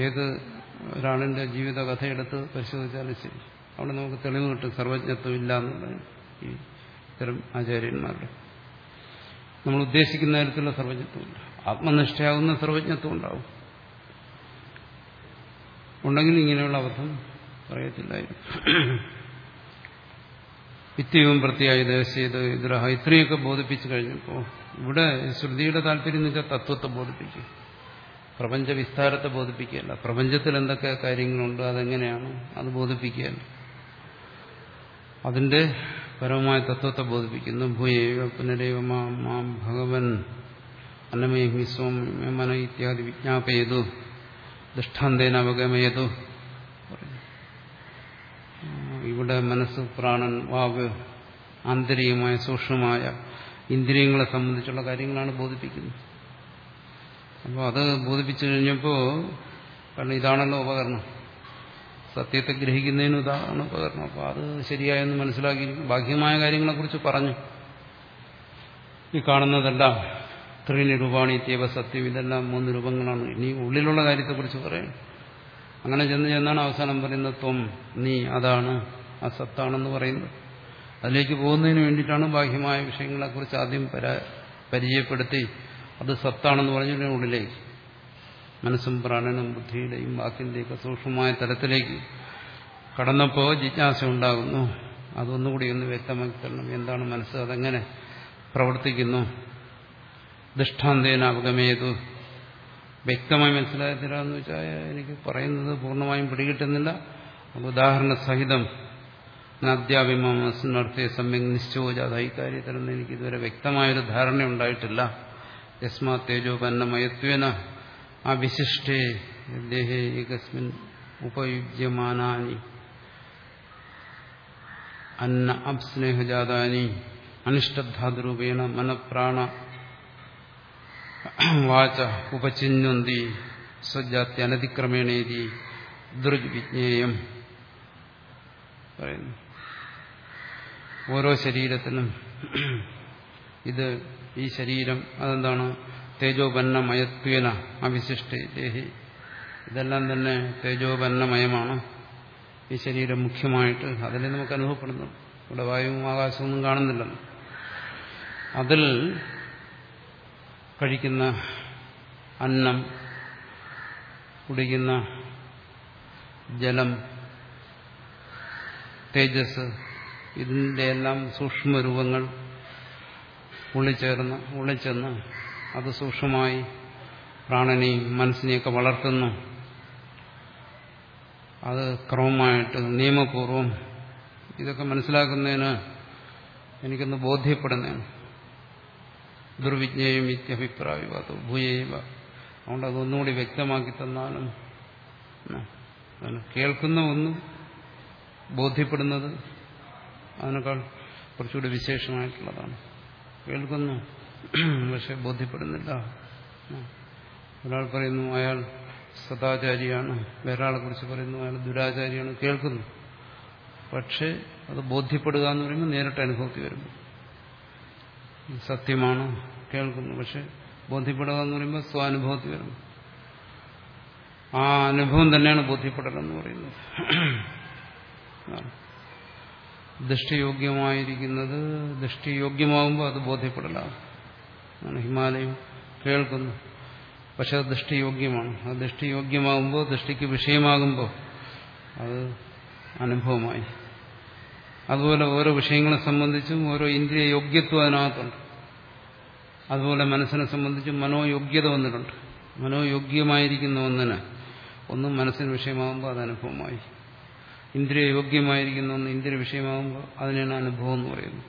ഏത് ഒരാളിന്റെ ജീവിത കഥയെടുത്ത് പരിശോധിച്ചാലും ശരി. അവിടെ നമുക്ക് തെളിവ് കിട്ടും സർവജ്ഞത്വം ഇല്ല എന്നുള്ളത് ഈ ഇത്തരം ആചാര്യന്മാരുടെ. നമ്മൾ ഉദ്ദേശിക്കുന്ന തരത്തിലുള്ള സർവജ്ഞത്വമുണ്ട്. ആത്മനിഷ്ഠയാകുന്ന സർവജ്ഞത്വം ഉണ്ടാവും ഉണ്ടെങ്കിൽ ഇങ്ങനെയുള്ള അബദ്ധം പറയത്തില്ലായിരുന്നു. ഇത്യവും പ്രത്യായ ദേശീയത് ഇഗ്രഹ ഇത്രയൊക്കെ ബോധിപ്പിച്ചു കഴിഞ്ഞപ്പോൾ ഇവിടെ ശ്രുതിയുടെ താല്പര്യം വെച്ചാൽ തത്വത്തെ ബോധിപ്പിക്കും. പ്രപഞ്ച വിസ്താരത്തെ ബോധിപ്പിക്കുകയല്ല. പ്രപഞ്ചത്തിൽ എന്തൊക്കെ കാര്യങ്ങളുണ്ട് അതെങ്ങനെയാണ് അത് ബോധിപ്പിക്കുകയല്ല. അതിന്റെ പരമമായ തത്വത്തെ ബോധിപ്പിക്കുന്നു. ഭൂയേവ പുനരേവ മാം ഭഗവൻ അന്നമയ സോമന ഇത്യാദി വിജ്ഞാപയതു ദൃഷ്ടാന്തേന അവഗമയതു. ഇവിടെ മനസ്സ് പ്രാണൻ വാവ് ആന്തരികമായ സൂക്ഷ്മമായ ഇന്ദ്രിയങ്ങളെ സംബന്ധിച്ചുള്ള കാര്യങ്ങളാണ് ബോധിപ്പിക്കുന്നത്. അപ്പോൾ അത് ബോധിപ്പിച്ചു കഴിഞ്ഞപ്പോൾ കാരണം ഇതാണല്ലോ ഉപകരണം. സത്യത്തെ ഗ്രഹിക്കുന്നതിന് ഇതാണ് ഉപകരണം. അപ്പോൾ അത് ശരിയായെന്ന് മനസ്സിലാക്കി ബാഹ്യമായ കാര്യങ്ങളെക്കുറിച്ച് പറഞ്ഞു. ഈ കാണുന്നതെല്ലാം ത്രിനിരൂപാണി തീവ സത്യം. ഇതെല്ലാം മൂന്ന് രൂപങ്ങളാണ്. ഇനി ഉള്ളിലുള്ള കാര്യത്തെക്കുറിച്ച് പറയും. അങ്ങനെ ചെന്ന് ചെന്നാണ് അവസാനം പറയുന്നത് ത്വം നീ അതാണ് ആ സത്താണെന്ന് പറയുന്നത്. അതിലേക്ക് പോകുന്നതിന് വേണ്ടിയിട്ടാണ് ബാഹ്യമായ വിഷയങ്ങളെക്കുറിച്ച് ആദ്യം പരിചയപ്പെടുത്തി അത് സത്താണെന്ന് പറഞ്ഞിട്ട് ഉള്ളിലേക്ക്. മനസ്സും പ്രാണനും ബുദ്ധിയുടെയും വാക്കിന്റെയൊക്കെ സൂക്ഷ്മമായ തലത്തിലേക്ക് കടന്നപ്പോൾ ജിജ്ഞാസ ഉണ്ടാകുന്നു. അതൊന്നുകൂടി ഒന്ന് വ്യക്തമാക്കി തരണം എന്താണ് മനസ്സ്? അതെങ്ങനെ പ്രവർത്തിക്കുന്നു? ദൃഷ്ടാന്തേന അവഗമേതു വ്യക്തമായി എന്ന് വെച്ചാൽ എനിക്ക് പറയുന്നത് പൂർണമായും പിടികിട്ടുന്നില്ല. ഉദാഹരണ സഹിതം നാദ്യാഭിമാമസിനർത്ഥേ സമ്യക് നിശ്ചോജാത ഇക്കാര്യത്തിലൊന്നും എനിക്ക് ഇതുവരെ വ്യക്തമായൊരു ധാരണ ഉണ്ടായിട്ടില്ല യസ്മാ തേജോപന്നമയത്വേന ആ വിശിഷ്ടേ ദേഹേ ഏകസ്മിൻ ഉപയുജ്യമാനാനി അന്ന അപ്സ്നേഹജാതാനി അനിഷ്ടധാതുരൂപേണ മനഃപ്രാണ വാച ഉപചിന്യന്തി സ്വജാത്തി അനതിക്രമേണേതി ദുർവിജ്ഞേയം പറയുന്നു। ഓരോ ശരീരത്തിനും ഇത് ഈ ശരീരം അതെന്താണ്? തേജോപന്നമയത്വേന അവിശിഷ്ട ദേഹി ഇതെല്ലാം തന്നെ തേജോപന്നമയമാണ്. ഈ ശരീരം മുഖ്യമായിട്ട് അതിൽ നമുക്ക് അനുഭവപ്പെടുന്നു. ഇവിടെ വായുവും ആകാശമൊന്നും കാണുന്നില്ലല്ലോ. അതിൽ കഴിക്കുന്ന അന്നം കുടിക്കുന്ന ജലം തേജസ് ഇതിന്റെ എല്ലാം സൂക്ഷ്മരൂപങ്ങൾ ഉള്ളിച്ചേർന്ന് ഉള്ളിച്ചെന്ന് അത് സൂക്ഷ്മമായി പ്രാണനെയും മനസ്സിനെയൊക്കെ വളർത്തുന്നു. അത് ക്രമമായിട്ട് നിയമപൂർവം ഇതൊക്കെ മനസ്സിലാക്കുന്നതിന് എനിക്കൊന്ന് ബോധ്യപ്പെടുന്നതാണ്. ദുർവിജ്ഞയും ഇത്യഭിപ്രായം അത് ഭൂയേവ. അതുകൊണ്ട് അതൊന്നുകൂടി വ്യക്തമാക്കി തന്നാലും കേൾക്കുന്ന ഒന്നും ബോധ്യപ്പെടുന്നത് അതിനേക്കാൾ കുറച്ചുകൂടി വിശേഷമായിട്ടുള്ളതാണ്. കേൾക്കുന്നു. പക്ഷെ ബോധ്യപ്പെടുന്നില്ല. ഒരാൾ പറയുന്നു അയാൾ സദാചാരിയാണ്. വേറൊരാളെ കുറിച്ച് പറയുന്നു അയാൾ ദുരാചാരിയാണ്. കേൾക്കുന്നു. പക്ഷെ അത് ബോധ്യപ്പെടുക എന്ന് പറയുമ്പോൾ നേരിട്ട് അനുഭവത്തിൽ വരുന്നു. സത്യമാണ് കേൾക്കുന്നു. പക്ഷെ ബോധ്യപ്പെടുക എന്ന് പറയുമ്പോൾ സ്വാനുഭവത്തിൽ വരുന്നു. ആ അനുഭവം തന്നെയാണ് ബോധ്യപ്പെടലെന്ന് പറയുന്നത്. ദൃഷ്ടിയോഗ്യമായിരിക്കുന്നത് ദൃഷ്ടിയോഗ്യമാകുമ്പോൾ അത് ബോധ്യപ്പെടലാണ്. ഹിമാലയം കേൾക്കുന്നു. പക്ഷെ അത് ദൃഷ്ടിയോഗ്യമാണ്. അത് ദൃഷ്ടിയോഗ്യമാകുമ്പോൾ ദൃഷ്ടിക്ക് വിഷയമാകുമ്പോൾ അത് അനുഭവമായി. അതുപോലെ ഓരോ വിഷയങ്ങളെ സംബന്ധിച്ചും ഓരോ ഇന്ദ്രിയ യോഗ്യത്വം അതിനകത്തുണ്ട് അതുപോലെ മനസ്സിനെ സംബന്ധിച്ചും മനോയോഗ്യത വന്നിട്ടുണ്ട്. മനോയോഗ്യമായിരിക്കുന്ന ഒന്നിന് ഒന്നും മനസ്സിന് വിഷയമാകുമ്പോൾ അത് അനുഭവമായി. ഇന്ദ്രിയ യോഗ്യമായിരിക്കുന്ന ഒന്ന് ഇന്ദ്രിയ വിഷയമാകുമ്പോൾ അതിനാണ് അനുഭവം എന്ന് പറയുന്നത്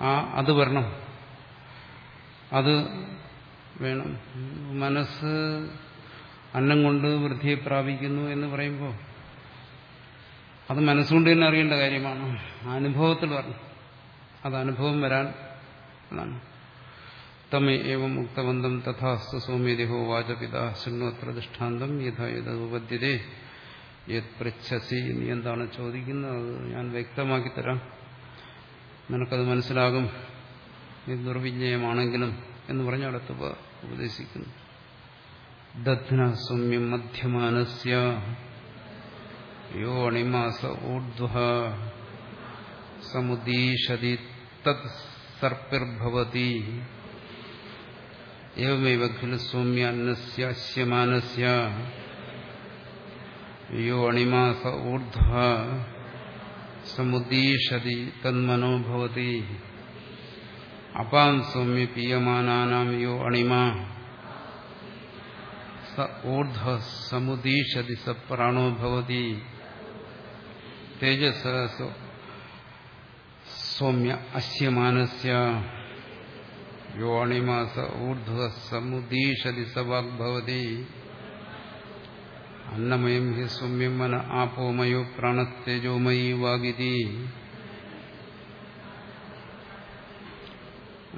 ആ അത് വരണം. അത് വേണം. മനസ്സ് അന്നം കൊണ്ട് വൃദ്ധിയെ പ്രാപിക്കുന്നു എന്ന് പറയുമ്പോൾ അത് മനസ്സുകൊണ്ട് തന്നെ അറിയേണ്ട കാര്യമാണ്. അനുഭവത്തിൽ വരണം. അത് അനുഭവം വരാൻ എന്നാണ് തമേ ഏവം മുക്തബന്ധം തഥാസ്തു സൗമ്യദേഹോ വാചപിത ശൃണ്വത്ര ദൃഷ്ടാന്തം യഥാ യഥ ഉപദ്ധ്യതേ യത് പൃച്ഛസി നീ എന്താണ് ചോദിക്കുന്നത് അത് ഞാൻ വ്യക്തമാക്കി തരാം നിനക്കത് മനസ്സിലാകും ഇത് ദുർവിജ്ഞയമാണെങ്കിലും എന്ന് പറഞ്ഞ് അടുത്ത് ഉപദേശിക്കുന്നു ദധ്ന സൗമ്യം മധ്യമാനസ്യ യോ അണിമാസ ഊർധ്വ സമുദീഷതി തത് സർപ്പിർഭവതി एवमेव खलु सौम्यान्नस्य अस्यमानस्य യോ അണിമാസ ഊർധ സമുദ്ദീഷതി തന്മനോഭവതി അപാം സൗമ്യ പീയമാനാം യോ അണിമ സ ഊർധ സമുദീഷതി സ പ്രാണോഭവതി തേജസ സൗമ്യ അസ്യ മാനസ്യ യോ അണിമാസ ഊർധ സമുദീഷതി സ വാഗ്ഭവതി അന്നമയം ഹി സൗമ്യം മന ആപോമയോ പ്രാണത്തേജോമയി വാഗിതി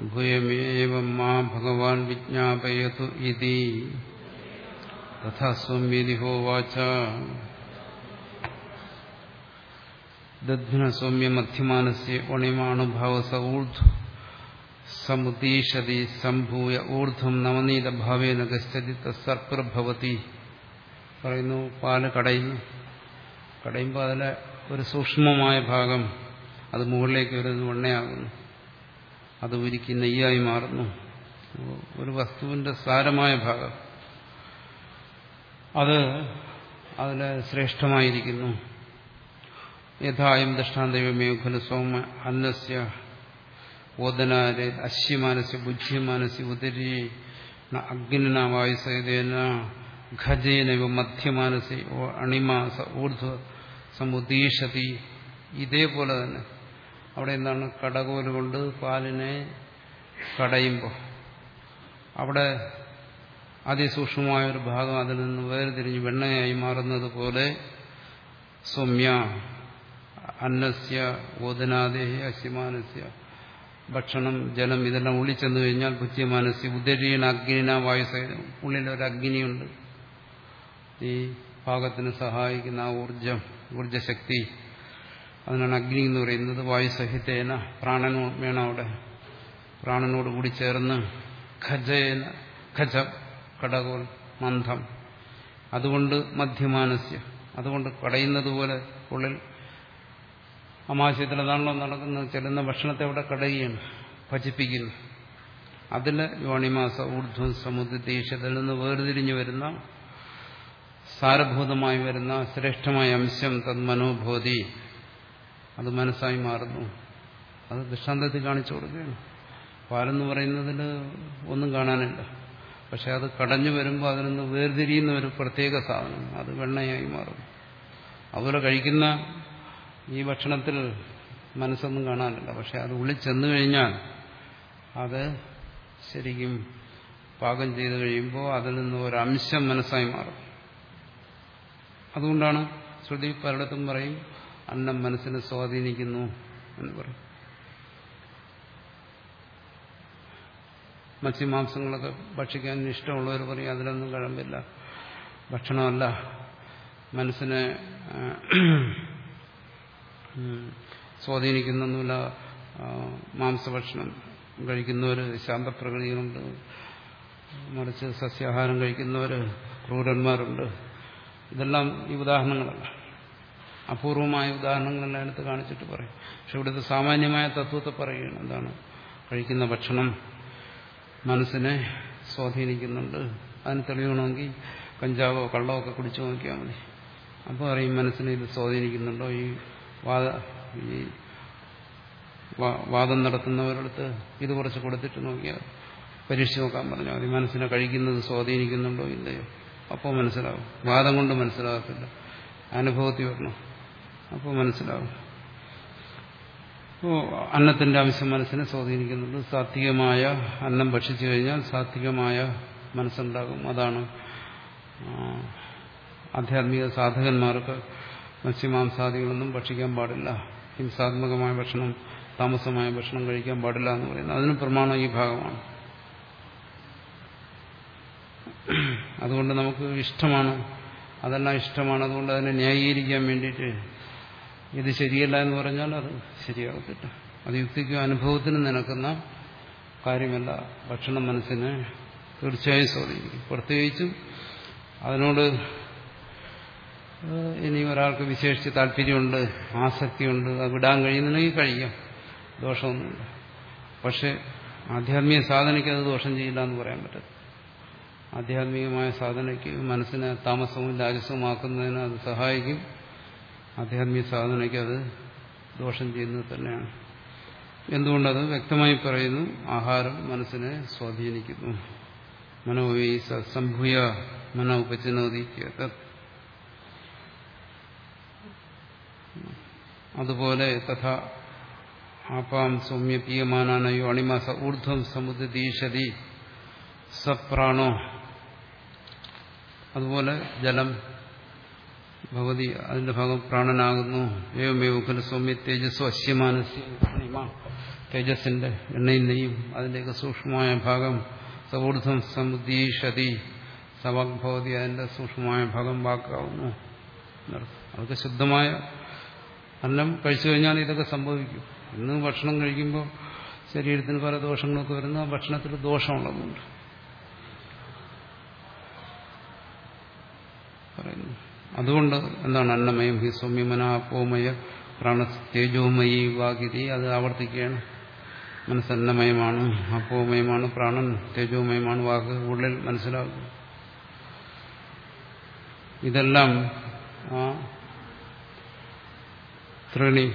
ഭൂയമേവം മാ ഭഗവാൻ വിജ്ഞാപയതു ഇതി തഥാ സൗമ്യതി സംഭൂയ ഊർധ്വം നവനീതഭാവേന ഗതി തസർപ്പർഭവതി പറയുന്നു പാൽ കടയുന്നു കടയുമ്പോൾ അതിലെ ഒരു സൂക്ഷ്മമായ ഭാഗം അത് മുകളിലേക്ക് വരുന്ന വെണ്ണയാകുന്നു അത് ഉരുക്കി നെയ്യായി മാറുന്നു. ഒരു വസ്തുവിന്റെ സാരമായ ഭാഗം. അത് അതിൽ ശ്രേഷ്ഠമായിരിക്കുന്നു. യഥായം ദൃഷ്ടാന്തവമേ ഖലു സോമ അന്നസ്യ ഓദനാരെ അശ്യമാനസ്യ ബുദ്ധിമാനസ്യ ഉദരി അഗ്നിന വായുസേന ഖജേനവ മധ്യമാനസി അണിമാസ ഊർധ്വ സമുദ്ദീഷതി ഇതേപോലെ തന്നെ അവിടെ എന്താണ്? കടകോൽ കൊണ്ട് പാലിനെ കടയുമ്പോൾ അവിടെ അതിസൂക്ഷ്മമായ ഒരു ഭാഗം അതിൽ നിന്ന് വേർതിരിഞ്ഞ് വെണ്ണയായി മാറുന്നത് പോലെ സൗമ്യ അന്നസ്യ ഓദനാദേഹി അശ്യമാനസ്യ ഭക്ഷണം ജലം ഇതെല്ലാം ഉള്ളിച്ചെന്ന് ചെന്നു കഴിഞ്ഞാൽ ബുദ്ധിമാനസ്യ ഉദരീണ അഗ്നിന ഉള്ളിൽ ഉള്ളിലൊരു അഗ്നിയുണ്ട് ഈ ഭാഗത്തിന് സഹായിക്കുന്ന ആ ഊർജം ഊർജശക്തി അതിനാണ് അഗ്നി എന്ന് പറയുന്നത്. വായുസഹിതേന പ്രാണനോ വേണം അവിടെ. പ്രാണനോട് കൂടി ചേർന്ന് ഖജേന ഖജ കടകോൾ മന്ദം അതുകൊണ്ട് മധ്യമാനസ്യ. അതുകൊണ്ട് കടയുന്നത് പോലെ ഉള്ളിൽ അമാശയത്തിലതാണല്ലോ നടക്കുന്നത്. ചെല്ലുന്ന ഭക്ഷണത്തെ അവിടെ കടയുകയാണ് ഭജിപ്പിക്കുന്നു. അതിൽ യോണിമാസ ഊർധ്വം സമുദ്രദേശത്തിൽ നിന്ന് വേർതിരിഞ്ഞു വരുന്ന സാരഭൂതമായി വരുന്ന ശ്രേഷ്ഠമായ അംശം തത് മനോബോധി അത് മനസ്സായി മാറുന്നു. അത് ദൃഷ്ടാന്തത്തിൽ കാണിച്ചു കൊടുക്കുകയാണ്. പാലെന്ന് പറയുന്നതിൽ ഒന്നും കാണാനില്ല. പക്ഷെ അത് കടഞ്ഞു വരുമ്പോൾ അതിൽ നിന്ന് വേർതിരിയുന്ന ഒരു പ്രത്യേക സാധനം അത് വെണ്ണയായി മാറും അതുപോലെ കഴിക്കുന്ന ഈ ഭക്ഷണത്തിൽ മനസ്സൊന്നും കാണാനില്ല. പക്ഷെ അത് ഉള്ളിൽ ചെന്നു കഴിഞ്ഞാൽ അത് ശരിക്കും പാകം ചെയ്ത് കഴിയുമ്പോൾ അതിൽ നിന്ന് ഒരംശം മനസ്സായി മാറും. അതുകൊണ്ടാണ് ശ്രുതി പലയിടത്തും പറയും അന്നം മനസ്സിനെ സ്വാധീനിക്കുന്നു എന്ന് പറയും. മത്സ്യമാംസങ്ങളൊക്കെ ഭക്ഷിക്കാൻ ഇഷ്ടമുള്ളവർ പറയും അതിലൊന്നും കഴമ്പില്ല ഭക്ഷണമല്ല. മനസ്സിനെ സ്വാധീനിക്കുന്നൊന്നുമില്ല. മാംസഭക്ഷണം കഴിക്കുന്നവർ ശാന്തപ്രകൃതികളുണ്ട് മറിച്ച് സസ്യാഹാരം കഴിക്കുന്നവർ ക്രൂരന്മാരുണ്ട്. ഇതെല്ലാം ഈ ഉദാഹരണങ്ങളല്ല. അപൂർവമായ ഉദാഹരണങ്ങളെല്ലാം എടുത്ത് കാണിച്ചിട്ട് പറയും. പക്ഷെ ഇവിടുത്തെ സാമാന്യമായ തത്വത്തെ പറയുകയാണ്. എന്താണ്? കഴിക്കുന്ന ഭക്ഷണം മനസ്സിനെ സ്വാധീനിക്കുന്നുണ്ട്. അതിന് തെളിയണമെങ്കിൽ കഞ്ചാവോ കള്ളമോ ഒക്കെ കുടിച്ചു നോക്കിയാൽ മതി. അപ്പോൾ അറിയും മനസ്സിനെ ഇത് സ്വാധീനിക്കുന്നുണ്ടോ? ഈ വാദ ഈ വാദം നടത്തുന്നവരടുത്ത് ഇത് കുറച്ച് കൊടുത്തിട്ട് നോക്കിയാൽ പരീക്ഷിച്ച് നോക്കാൻ പറഞ്ഞാൽ മതി. മനസ്സിനെ കഴിക്കുന്നത് സ്വാധീനിക്കുന്നുണ്ടോ ഇല്ലയോ? അപ്പോൾ മനസ്സിലാവും. വാദം കൊണ്ട് മനസ്സിലാകത്തില്ല. അനുഭവത്തിൽ വരണം. അപ്പോൾ മനസ്സിലാവും. അപ്പോൾ അന്നത്തിന്റെ ആവശ്യം മനസ്സിനെ സ്വാധീനിക്കുന്നുണ്ട്. സാത്വികമായ അന്നം ഭക്ഷിച്ചു കഴിഞ്ഞാൽ സാത്വികമായ മനസ്സുണ്ടാകും. അതാണ് ആധ്യാത്മിക സാധകന്മാർക്ക് മത്സ്യമാംസാദികളൊന്നും ഭക്ഷിക്കാൻ പാടില്ല. ഹിംസാത്മകമായ ഭക്ഷണം താമസമായ ഭക്ഷണം കഴിക്കാൻ പാടില്ല എന്ന് പറയുന്നത്. അതിന് പ്രമാണം ഈ ഭാഗമാണ്. അതുകൊണ്ട് നമുക്ക് ഇഷ്ടമാണ്. അതെല്ലാം ഇഷ്ടമാണ്. അതുകൊണ്ട് അതിനെ ന്യായീകരിക്കാൻ വേണ്ടിയിട്ട് ഇത് ശരിയല്ല എന്ന് പറഞ്ഞാൽ അത് ശരിയാകത്തില്ല അത് യുക്തിക്കും അനുഭവത്തിനും നിനക്കുന്ന കാര്യമല്ല. ഭക്ഷണം മനസ്സിനെ തീർച്ചയായും സ്വാധീനിക്കും. പ്രത്യേകിച്ചും അതിനോട് ഇനി ഒരാൾക്ക് വിശേഷിച്ച് താല്പര്യമുണ്ട് ആസക്തിയുണ്ട് അത് വിടാൻ കഴിയുന്നുണ്ടെങ്കിൽ കഴിയാം ദോഷമൊന്നുമില്ല. പക്ഷെ ആധ്യാത്മിക സാധനയ്ക്ക് അത് ദോഷം ചെയ്യില്ല എന്ന് പറയാൻ പറ്റും ആധ്യാത്മികമായ സാധനയ്ക്ക് മനസ്സിനെ താമസവും രാജസവുമാക്കുന്നതിന് അത് സഹായിക്കും. ആധ്യാത്മിക സാധനയ്ക്ക് അത് ദോഷം ചെയ്യുന്നത് തന്നെയാണ്. എന്തുകൊണ്ടത്? വ്യക്തമായി പറയുന്നു ആഹാരം മനസ്സിനെ സ്വാധീനിക്കുന്നു. മനോവി സംഭൂയ മന ഉപചനോദി അതുപോലെ തഥാ ആപാം സൗമ്യ പീയമാനാനയോ അണിമാസ ഊർധ്വം സമുദ്രീഷതി സപ്രാണോ അതുപോലെ ജലം ഭഗവതി അതിന്റെ ഭാഗം പ്രാണനാകുന്നു. ഏവമേവ സൗമ്യ തേജസ്സു അശ്യമാനസ്യ തേജസ്സിന്റെ എണ്ണയും നെയ്യും അതിന്റെയൊക്കെ സൂക്ഷ്മമായ ഭാഗം സൗർദ്ധം സമുദ്ദീഷതി സവാക് ഭഗവതി അതിന്റെ സൂക്ഷ്മമായ ഭാഗം വാക്കാവുന്നു. അതൊക്കെ ശുദ്ധമായ അന്നം കഴിച്ചു കഴിഞ്ഞാൽ ഇതൊക്കെ സംഭവിക്കും. ഇന്ന് ഭക്ഷണം കഴിക്കുമ്പോൾ ശരീരത്തിന് പല ദോഷങ്ങളൊക്കെ വരുന്നു ആ ഭക്ഷണത്തിൽ ദോഷമുള്ളതുകൊണ്ട് പറയുന്നു അതുകൊണ്ട് എന്താണ് അന്നമയം? ഹി സൗമ്യമനാപോമയ പ്രാണ തേജോമയി വാഗിരി അത് ആവർത്തിക്കുകയാണ്. മനസ്സന്നമയമാണ് അപ്പോമയമാണ് പ്രാണൻ തേജോമയമാണ് വാക്ക് ഉള്ളിൽ മനസ്സിലാകും. ഇതെല്ലാം ആ ത്രിണി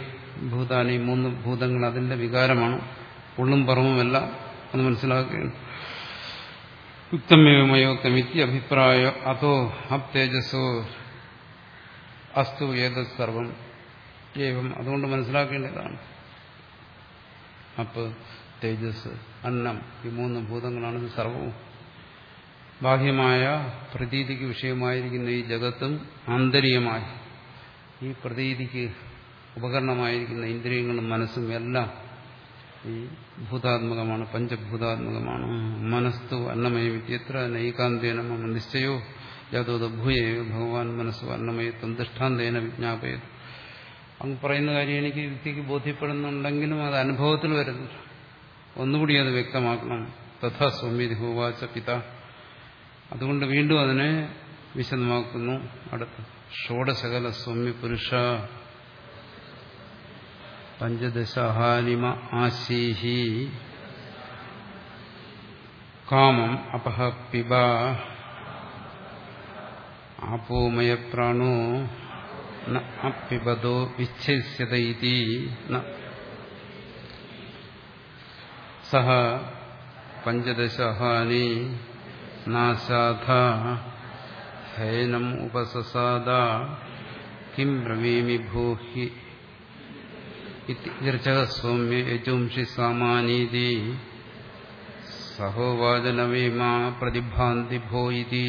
ഭൂതാനി മൂന്ന് ഭൂതങ്ങൾ അതിന്റെ വികാരമാണ്. ഉള്ളും പറവുമെല്ലാം അത് മനസ്സിലാക്കുകയാണ്. യുക്തമേവമയോക്തമിത്തി അഭിപ്രായ അതോ അപ് തേജസ്സോ അസ്തു ഏത് സർവം ഏവം. അതുകൊണ്ട് മനസ്സിലാക്കേണ്ടതാണ്. അപ്പ് തേജസ് അന്നം ഈ മൂന്ന് ഭൂതങ്ങളാണ് സർവവും. ബാഹ്യമായ പ്രതീതിക്ക് വിഷയമായിരിക്കുന്ന ഈ ജഗത്തും ആന്തരികമായി ഈ പ്രതീതിക്ക് ഉപകരണമായിരിക്കുന്ന ഇന്ദ്രിയങ്ങളും മനസ്സും എല്ലാം ഈ ഭൂതാത്മകമാണ് പഞ്ചഭൂതാത്മകമാണ്. മനസ്തു അന്നമയം ഇത്യത്ര നൈകാന്തേന നിശ്ചയോ യാതോത് ഭൂയേ ഭഗവാൻ മനസ്സ് വർണമയത്വം ദൃഷ്ടാന്തേന വിജ്ഞാപയത്. അങ്ങ് പറയുന്ന കാര്യം എനിക്ക് യുക്തിക്ക് ബോധ്യപ്പെടുന്നുണ്ടെങ്കിലും അത് അനുഭവത്തിൽ വരുന്നില്ല. ഒന്നുകൂടി അത് വ്യക്തമാക്കണം. തഥാ സൗമ്യതി ഹോവാച്ച പിത. അതുകൊണ്ട് വീണ്ടും അതിനെ വിശദമാക്കുന്നു. അടുത്ത്. ഷോഡശകല സൗമ്യ പുരുഷ. പഞ്ചദശഹാനിമ ആശീഹി. കാമം അപഹ പിബ. ആപോമയ പ്രാണോ അപ്പിബദോ വിച്ഛേസ്യത സഹ പഞ്ചദശഹാനി നാശാധ ഹൈനം ഉപസസാദ കിം ബ്രവീമി ഭൂഹി സൗമ്യ യജുംഷി സാമാനീതി സഹോവാചനവീമാ പ്രതിഭാന്തി ഭോ ഇതി.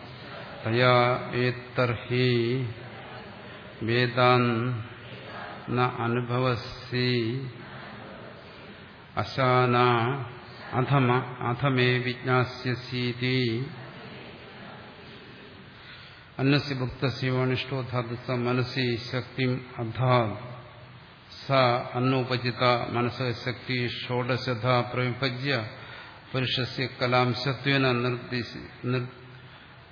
സ്യാം തയാ ഏത്തർഹി വേദാൻ ന അനുഭവസി അശാന അധമ അധമേ വിജ്ഞാസ്യസീതി അന്നസ്യ ഭുക്തസ്യോണിഷ്ടോ ധാതു സ മനസ്സി ശക്തി അധാ സ അന്നോപചിത മനസ്സ ശക്തി ഷോഡശധ പ്രവിഭജ്യ പുരുഷസ്യ കലാംശത്വേന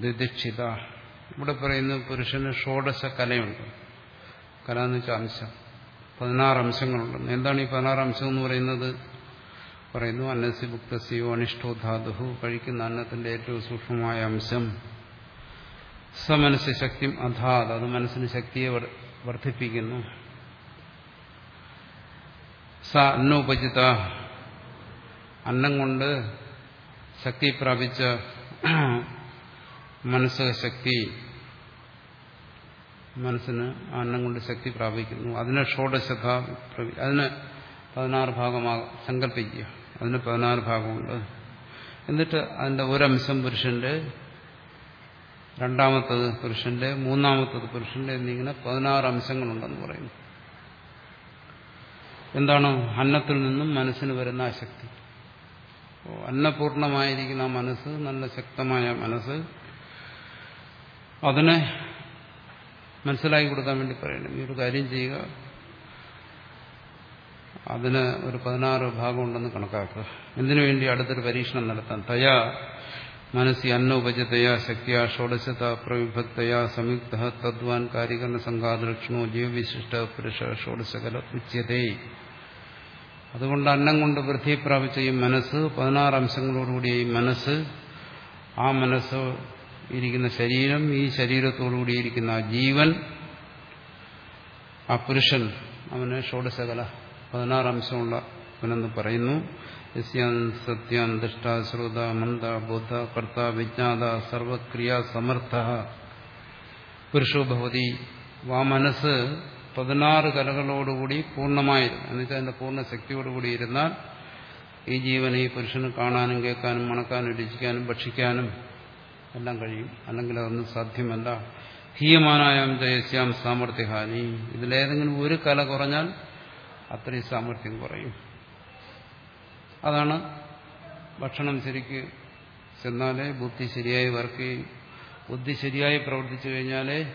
നിർദ്ദിക്ഷിത ഇവിടെ പറയുന്ന പുരുഷന് ഷോഡശ കലയുണ്ട്. കല എന്ന് വെച്ചാൽ അംശം. പതിനാറ് അംശങ്ങളുണ്ട്. എന്താണ് ഈ പതിനാറ് അംശം എന്ന് പറയുന്നത്? പറയുന്നു അന്നസി ഭുക്തസിയോ അനിഷ്ടോ ധാതുഹു. കഴിക്കുന്ന അന്നത്തിന്റെ ഏറ്റവും സൂക്ഷ്മമായ അംശം സമനസ് ശക്തി അധാത്. അത് മനസ്സിന് ശക്തിയെ വർദ്ധിപ്പിക്കുന്നു. സ അന്നോപചിത അന്നം കൊണ്ട് ശക്തി പ്രാപിച്ച മനസ്സ് ശക്തി മനസ്സിന് അന്നം കൊണ്ട് ശക്തി പ്രാപിക്കുന്നു. അതിനെ ഷോഡശ അതിന് പതിനാറ് ഭാഗമാകും സങ്കല്പിക്കുക. അതിന് പതിനാറ് ഭാഗമുണ്ട്. എന്നിട്ട് അതിന്റെ ഒരംശം പുരുഷന്റെ രണ്ടാമത്തത് പുരുഷന്റെ മൂന്നാമത്തത് പുരുഷന്റെ എന്നിങ്ങനെ പതിനാറ് അംശങ്ങളുണ്ടെന്ന് പറയുന്നു. എന്താണ്? അന്നത്തിൽ നിന്നും മനസ്സിന് വരുന്ന ആ ശക്തി. അന്നപൂർണമായിരിക്കുന്ന ആ മനസ്സ് നല്ല ശക്തമായ മനസ്സ് അതിനെ മനസ്സിലാക്കി കൊടുക്കാൻ വേണ്ടി പറയണം. ഈ ഒരു കാര്യം ചെയ്യുക. അതിന് ഒരു പതിനാറ് ഭാഗമുണ്ടെന്ന് കണക്കാക്കുക. എന്തിനു വേണ്ടി അടുത്തൊരു പരീക്ഷണം നടത്താം തയാ മനസ്സി അന്നോപചതയാ ശക്തിയാ ഷോഡശത പ്രവിഭക്തയാ സംയുക്ത തദ്വാൻ കാര്യകരണ സംഘാതലക്ഷണോ ജീവവിശിഷ്ട പുരുഷ ഷോഡശകല ഉച്ചതേ അതുകൊണ്ട് അന്നം കൊണ്ട് വൃദ്ധി പ്രാപിച്ച ഈ മനസ്സ് പതിനാറ് അംശങ്ങളോടുകൂടിയ ഈ മനസ്സ് ആ മനസ്സ് ഇരിക്കുന്ന ശരീരം ഈ ശരീരത്തോടുകൂടി ഇരിക്കുന്ന ആ ജീവൻ ആ പുരുഷൻ അവന് ഷോഡശകല പതിനാറ് അംശമുള്ള അവനെന്ന് പറയുന്നു. സത്യാൻ ദൃഷ്ട ശ്രോത മന്ദ ബോധ കർത്ത വിജ്ഞാത സർവക്രിയാ സമർത്ഥ പുരുഷോ ഭവതി ആ മനസ്സ് പതിനാറ് കലകളോടുകൂടി പൂർണമായിരുന്നു. എന്നുവെച്ചാൽ അതിന്റെ പൂർണ ശക്തിയോടുകൂടി ഇരുന്നാൽ ഈ ജീവനെ ഈ പുരുഷന് കാണാനും കേൾക്കാനും മണക്കാനും രുചിക്കാനും ഭക്ഷിക്കാനും എല്ലാം കഴിയും. അല്ലെങ്കിൽ അതൊന്നും സാധ്യമല്ല. ഹീയമാനായം ജയസ്യാം സാമർഥ്യഹാനി. ഇതിലേതെങ്കിലും ഒരു കല കുറഞ്ഞാൽ അത്രയും സാമർഥ്യം കുറയും. അതാണ് ഭക്ഷണം ശരിക്ക് ചെന്നാലേ ബുദ്ധി ശരിയായി വർക്ക് ചെയ്യും. ബുദ്ധി ശരിയായി പ്രവർത്തിച്ചു കഴിഞ്ഞാലേ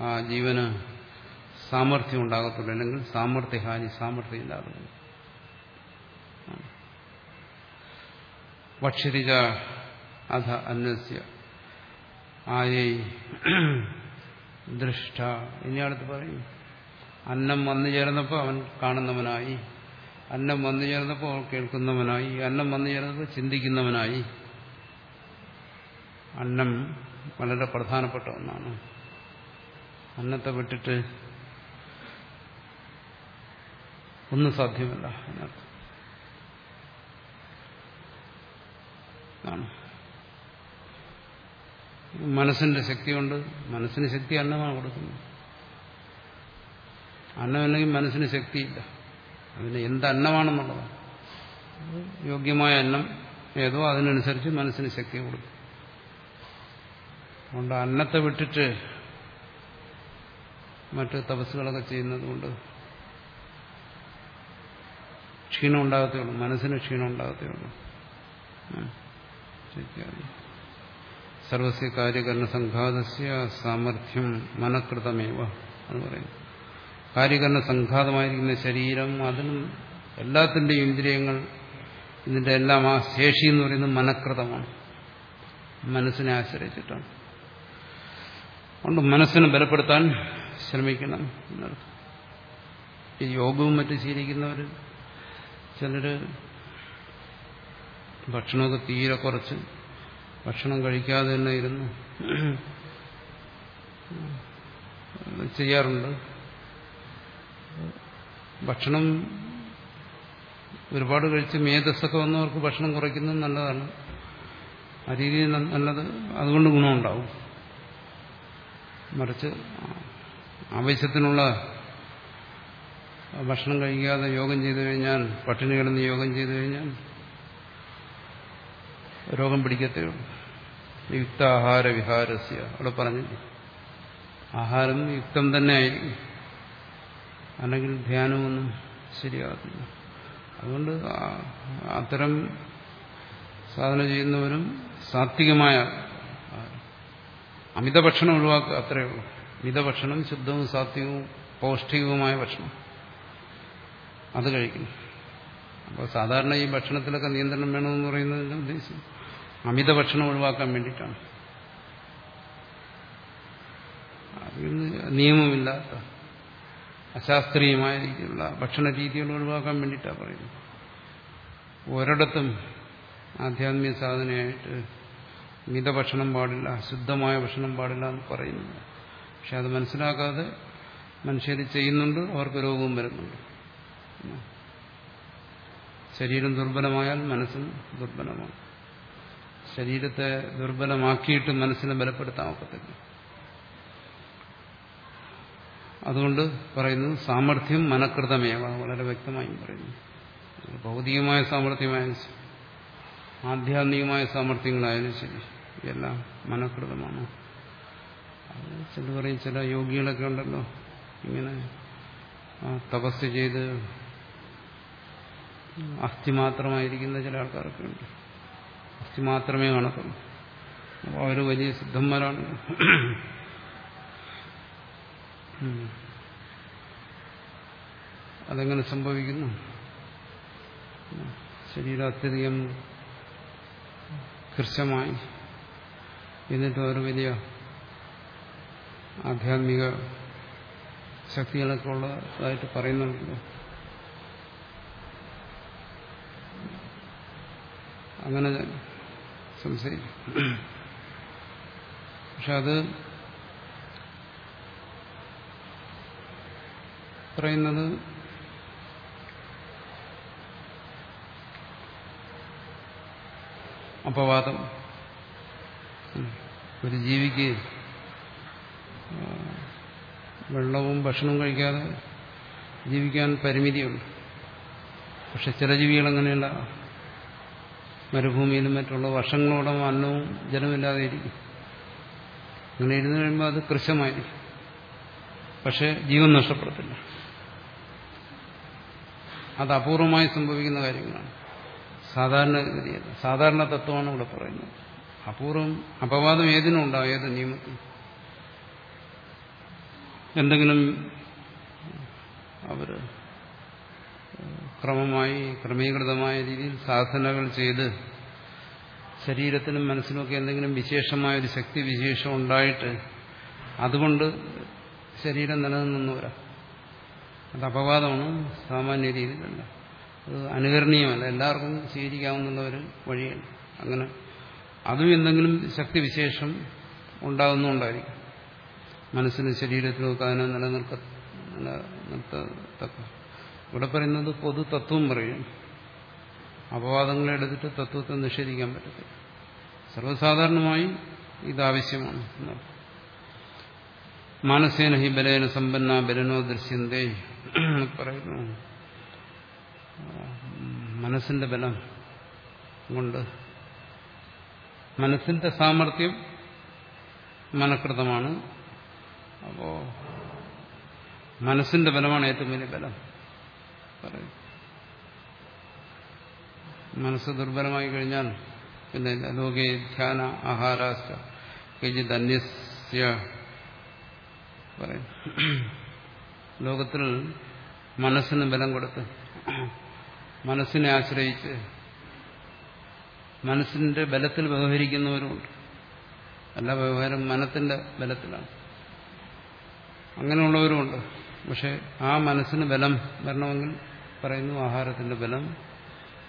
ആ ജീവന് സാമർഥ്യം ഉണ്ടാകത്തുള്ളൂ. അല്ലെങ്കിൽ സാമർഥ്യഹാനി സാമർഥ്യം ഇല്ലാതെ വക്ഷിരിജ അധ അന്വസ്യ ആയേ ദൃഷ്ട. ഇനി അടുത്ത് പറയും. അന്നം വന്നു ചേർന്നപ്പോൾ അവൻ കാണുന്നവനായി. അന്നം വന്നു ചേർന്നപ്പോൾ അവൻ കേൾക്കുന്നവനായി. അന്നം വന്നു ചേർന്നപ്പോൾ ചിന്തിക്കുന്നവനായി. അന്നം വളരെ പ്രധാനപ്പെട്ട ഒന്നാണ്. അന്നത്തെ വിട്ടിട്ട് ഒന്നും സാധ്യമല്ല അതിനർത്ഥം ആണ് മനസ്സിന്റെ ശക്തി കൊണ്ട് മനസ്സിന് ശക്തി അന്നമാണ് കൊടുക്കുന്നത്. അന്നമില്ലെങ്കിൽ മനസ്സിന് ശക്തിയില്ല. അതിന് എന്ത് അന്നമാണെന്നുള്ളതാണ് യോഗ്യമായ അന്നം ഏതോ അതിനനുസരിച്ച് മനസ്സിന് ശക്തി കൊടുക്കും. അതുകൊണ്ട് അന്നത്തെ വിട്ടിട്ട് മറ്റ് തപസ്സുകളൊക്കെ ചെയ്യുന്നത് കൊണ്ട് ക്ഷീണം ഉണ്ടാകത്തേ ഉള്ളൂ. മനസ്സിന് ക്ഷീണം ഉണ്ടാകത്തേ ഉള്ളൂ. സാമർഥ്യം മനഃകൃതമേവ എന്ന് പറയുന്നു. കാര്യകരണ ശരീരം അതിനും എല്ലാത്തിന്റെയും ഇന്ദ്രിയങ്ങൾ ഇതിന്റെ എല്ലാം ആ ശേഷി എന്ന് പറയുന്നത് മനഃകൃതമാണ്. മനസ്സിനെ ആശ്രയിച്ചിട്ടാണ്. അതുകൊണ്ട് മനസ്സിനെ ബലപ്പെടുത്താൻ ശ്രമിക്കണം എന്നർത്ഥം. ഈ യോഗവും മറ്റും ശീലിക്കുന്നവർ ചിലർ ഭക്ഷണമൊക്കെ തീരെ കുറച്ച്. ഭക്ഷണം കഴിക്കാതെ തന്നെ ഇരുന്ന്. ചെയ്യാറുണ്ട്. ഭക്ഷണം ഒരുപാട് കഴിച്ച് മേധസ്സൊക്കെ വന്നവർക്ക് ഭക്ഷണം കുറയ്ക്കുന്നത് നല്ലതാണ്. ആ രീതിയിൽ നല്ലത് അതുകൊണ്ട് ഗുണമുണ്ടാവും. മറിച്ച് ആവശ്യത്തിനുള്ള ഭക്ഷണം കഴിക്കാതെ യോഗം ചെയ്തു കഴിഞ്ഞാൽ പട്ടിണി കിടന്ന് യോഗം ചെയ്തു കഴിഞ്ഞാൽ രോഗം പിടിക്കത്തേ ഉള്ളൂ. യുക്താഹാര വിഹാരസ്യ. അവിടെ പറഞ്ഞില്ലേ? ആഹാരം യുക്തം തന്നെ ആയിരിക്കും. അല്ലെങ്കിൽ ധ്യാനമൊന്നും ശരിയാകത്തില്ല. അതുകൊണ്ട് അത്തരം സാധന ചെയ്യുന്നവരും സാത്വികമായ അമിതഭക്ഷണം ഒഴിവാക്കുക അത്രയേ ഉള്ളൂ. മിതഭക്ഷണം ശുദ്ധവും സാത്വികവും പൗഷ്ടികവുമായ ഭക്ഷണം. അത് കഴിക്കുന്നു അപ്പോൾ സാധാരണ ഈ ഭക്ഷണത്തിലൊക്കെ നിയന്ത്രണം വേണമെന്ന് പറയുന്നതിന്റെ ഉദ്ദേശം അമിത ഭക്ഷണം ഒഴിവാക്കാൻ വേണ്ടിയിട്ടാണ്. നിയമമില്ലാത്ത അശാസ്ത്രീയമായ രീതിയിലുള്ള ഭക്ഷണ രീതികൾ ഒഴിവാക്കാൻ വേണ്ടിയിട്ടാണ് പറയുന്നത്. ഒരിടത്തും ആധ്യാത്മിക സാധനയായിട്ട് മിത ഭക്ഷണം പാടില്ല ശുദ്ധമായ ഭക്ഷണം പാടില്ല എന്ന് പറയുന്നില്ല. പക്ഷെ അത് മനസ്സിലാക്കാതെ മനുഷ്യർ ചെയ്യുന്നുണ്ട് അവർക്ക് രോഗവും വരുന്നുണ്ട്. ശരീരം ദുർബലമായാൽ മനസ്സും ദുർബലമാണ്. ശരീരത്തെ ദുർബലമാക്കിയിട്ട് മനസ്സിനെ ബലപ്പെടുത്താൻ ഒക്കത്തില്ല. അതുകൊണ്ട് പറയുന്നു സാമർഥ്യം മനഃകൃതമേവ വളരെ വ്യക്തമായി പറയുന്നു. ഭൗതികമായ സാമർഥ്യമായാലും ശരി. ആധ്യാത്മികമായ സാമർഥ്യങ്ങളായാലും ശരി. എല്ലാം മനഃകൃതമാണ്. ചില പറയും ചില യോഗികളൊക്കെ ഉണ്ടല്ലോ. ഇങ്ങനെ തപസ് ചെയ്ത് അസ്ഥി മാത്രമായിരിക്കുന്ന ചില ആൾക്കാരൊക്കെ ഉണ്ട്. അസ്ഥി മാത്രമേ കാണത്തുള്ളൂ. അപ്പോൾ അവർ വലിയ സിദ്ധന്മാരാണ്. അതെങ്ങനെ സംഭവിക്കുന്നു? ശരീരം അത്യധികം കൃശമായി എന്നിട്ട് അവർ വലിയ ആധ്യാത്മിക ശക്തികളൊക്കെ ഉള്ളതായിട്ട് പറയുന്നുണ്ടല്ലോ അങ്ങനെ സംശയിക്കും പക്ഷെ അത് പറയുന്നത് അപവാദം. ഒരു ജീവിക്ക് വെള്ളവും ഭക്ഷണവും കഴിക്കാതെ ജീവിക്കാൻ പരിമിതിയുണ്ട്. പക്ഷെ ചില ജീവികൾ അങ്ങനെയല്ല. മരുഭൂമിയിലും മറ്റുള്ള വർഷങ്ങളോളം അന്നവും ജലമില്ലാതെ ഇരിക്കും അങ്ങനെ ഇരുന്ന് കഴിയുമ്പോൾ അത് കൃശമായിരിക്കും പക്ഷെ ജീവൻ നഷ്ടപ്പെടത്തില്ല. അത് അപൂർവമായി സംഭവിക്കുന്ന കാര്യങ്ങളാണ്. സാധാരണ സാധാരണ തത്വമാണ് ഇവിടെ പറയുന്നത്. അപൂർവം അപവാദം ഏതിനും ഉണ്ടാവും. ഏത് നിയമത്തിൽ എന്തെങ്കിലും അവർ ക്രമമായി ക്രമീകൃതമായ രീതിയിൽ സാധനകൾ ചെയ്ത് ശരീരത്തിനും മനസ്സിനുമൊക്കെ എന്തെങ്കിലും വിശേഷമായ ഒരു ശക്തി വിശേഷം ഉണ്ടായിട്ട് അതുകൊണ്ട് ശരീരം നിലനിന്നു വരാം. അത് അപവാദമാണ് സാമാന്യ രീതിയിലല്ല. അത് അനുകരണീയമല്ല. എല്ലാവർക്കും സ്വീകരിക്കാവുന്ന ഒരു വഴിയാണ് അങ്ങനെ അതും എന്തെങ്കിലും ശക്തിവിശേഷം ഉണ്ടാകുന്നുണ്ടായിരിക്കും. മനസ്സിന് ശരീരത്തിനും ഒക്കെ അതിനെ നിലനിർത്ത നിലനിർത്തത്തക്ക ഇവിടെ പറയുന്നത് പൊതു തത്വം പറയും. അപവാദങ്ങളെ എടുത്തിട്ട് തത്വത്തെ നിഷേധിക്കാൻ പറ്റത്തില്ല. സർവസാധാരണമായി ഇതാവശ്യമാണ് മാനസേന ഹി ബലേന സമ്പന്ന ബലനോ ദൃശ്യന്തേ പറയുന്നു. മനസ്സിന്റെ ബലം കൊണ്ട് മനസ്സിന്റെ സാമർഥ്യം മനഃകൃതമാണ്. അപ്പോ മനസ്സിന്റെ ബലമാണ് ഏറ്റവും വലിയ ബലം. പറയും. മനസ്സ് ദുർബലമായി കഴിഞ്ഞാൽ പിന്നെ ലോകേ ധ്യാന ആഹാരാസ്യ അന്യസ്യ പറയും. ലോകത്തിൽ മനസ്സിന് ബലം കൊടുത്ത് മനസ്സിനെ ആശ്രയിച്ച് മനസ്സിന്റെ ബലത്തിൽ വ്യവഹരിക്കുന്നവരുമുണ്ട്. അല്ല വ്യവഹാരം മനത്തിന്റെ ബലത്തിലാണ്. അങ്ങനെയുള്ളവരുമുണ്ട്. പക്ഷെ ആ മനസ്സിന് ബലം വരണമെങ്കിൽ പറയുന്നു ആഹാരത്തിന്റെ ബലം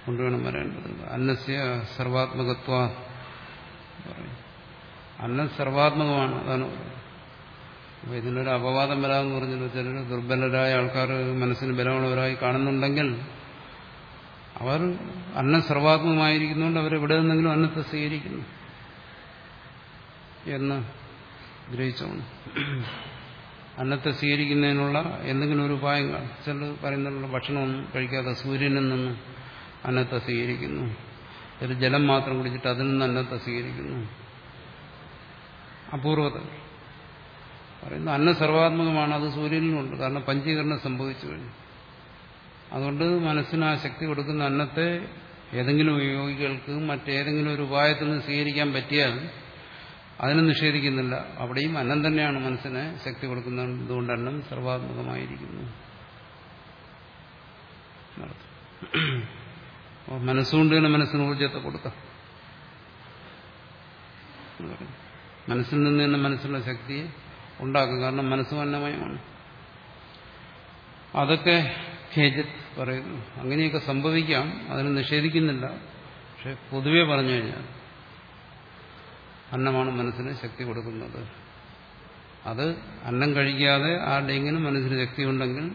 കൊണ്ടുവേണം വരേണ്ടത് അന്നസ്യ സർവാത്മകത്വ അന്നം സർവാത്മകമാണ് അതാണ്. അപ്പൊ ഇതിനൊരു അപവാദം വരാമെന്ന് പറഞ്ഞല്ലോ. ചിലർ ദുർബലരായ ആൾക്കാർ മനസ്സിന് ബലമുള്ളവരായി കാണുന്നുണ്ടെങ്കിൽ അവർ അന്നം സർവാത്മകമായിരിക്കുന്നതുകൊണ്ട് അവരെവിടെ നിന്നെങ്കിലും അന്നത്തെ സ്വീകരിക്കുന്നു എന്ന് ഗ്രഹിച്ചോണം അന്നത്തെ സ്വീകരിക്കുന്നതിനുള്ള എന്തെങ്കിലും ഒരു ഉപായം ചിലർ പറയുന്നുള്ള ഭക്ഷണമൊന്നും കഴിക്കാതെ സൂര്യനിൽ നിന്ന് അന്നത്തെ സ്വീകരിക്കുന്നു. ഒരു ജലം മാത്രം കുടിച്ചിട്ട് അതിൽ നിന്ന് അന്നത്തെ സ്വീകരിക്കുന്നു. അപൂർവത. പറയുന്നു അന്ന സർവാത്മകമാണ് അത് സൂര്യനിലുണ്ട് കാരണം പഞ്ചീകരണം സംഭവിച്ചു കഴിഞ്ഞു. അതുകൊണ്ട് മനസ്സിന് ആ ശക്തി കൊടുക്കുന്ന അന്നത്തെ ഏതെങ്കിലും യോഗികൾക്ക് മറ്റേതെങ്കിലും ഒരു ഉപായത്തിൽ നിന്ന് സ്വീകരിക്കാൻ പറ്റിയാൽ അതിനെ നിഷേധിക്കുന്നില്ല. അവിടെയും അന്നം തന്നെയാണ് മനസ്സിനെ ശക്തി കൊടുക്കുന്നത് അതുകൊണ്ട് അന്നം സർവാത്മകമായിരിക്കുന്നു മനസ്സുകൊണ്ട് തന്നെ മനസ്സിന് ഊർജത്തെ കൊടുക്കാം. മനസ്സിൽ നിന്ന് തന്നെ മനസ്സിലുള്ള ശക്തി ഉണ്ടാക്കും. കാരണം മനസ്സും അന്നമയമാണ് അതൊക്കെ ഖേജത് പറയുന്നു. അങ്ങനെയൊക്കെ സംഭവിക്കാം. അതിനെ നിഷേധിക്കുന്നില്ല. പക്ഷെ പൊതുവെ പറഞ്ഞു കഴിഞ്ഞാൽ അന്നമാണ് മനസ്സിന് ശക്തി കൊടുക്കുന്നത്. അത് അന്നം കഴിക്കാതെ ആരുടെയെങ്കിലും മനസ്സിന് ശക്തി ഉണ്ടെങ്കിൽ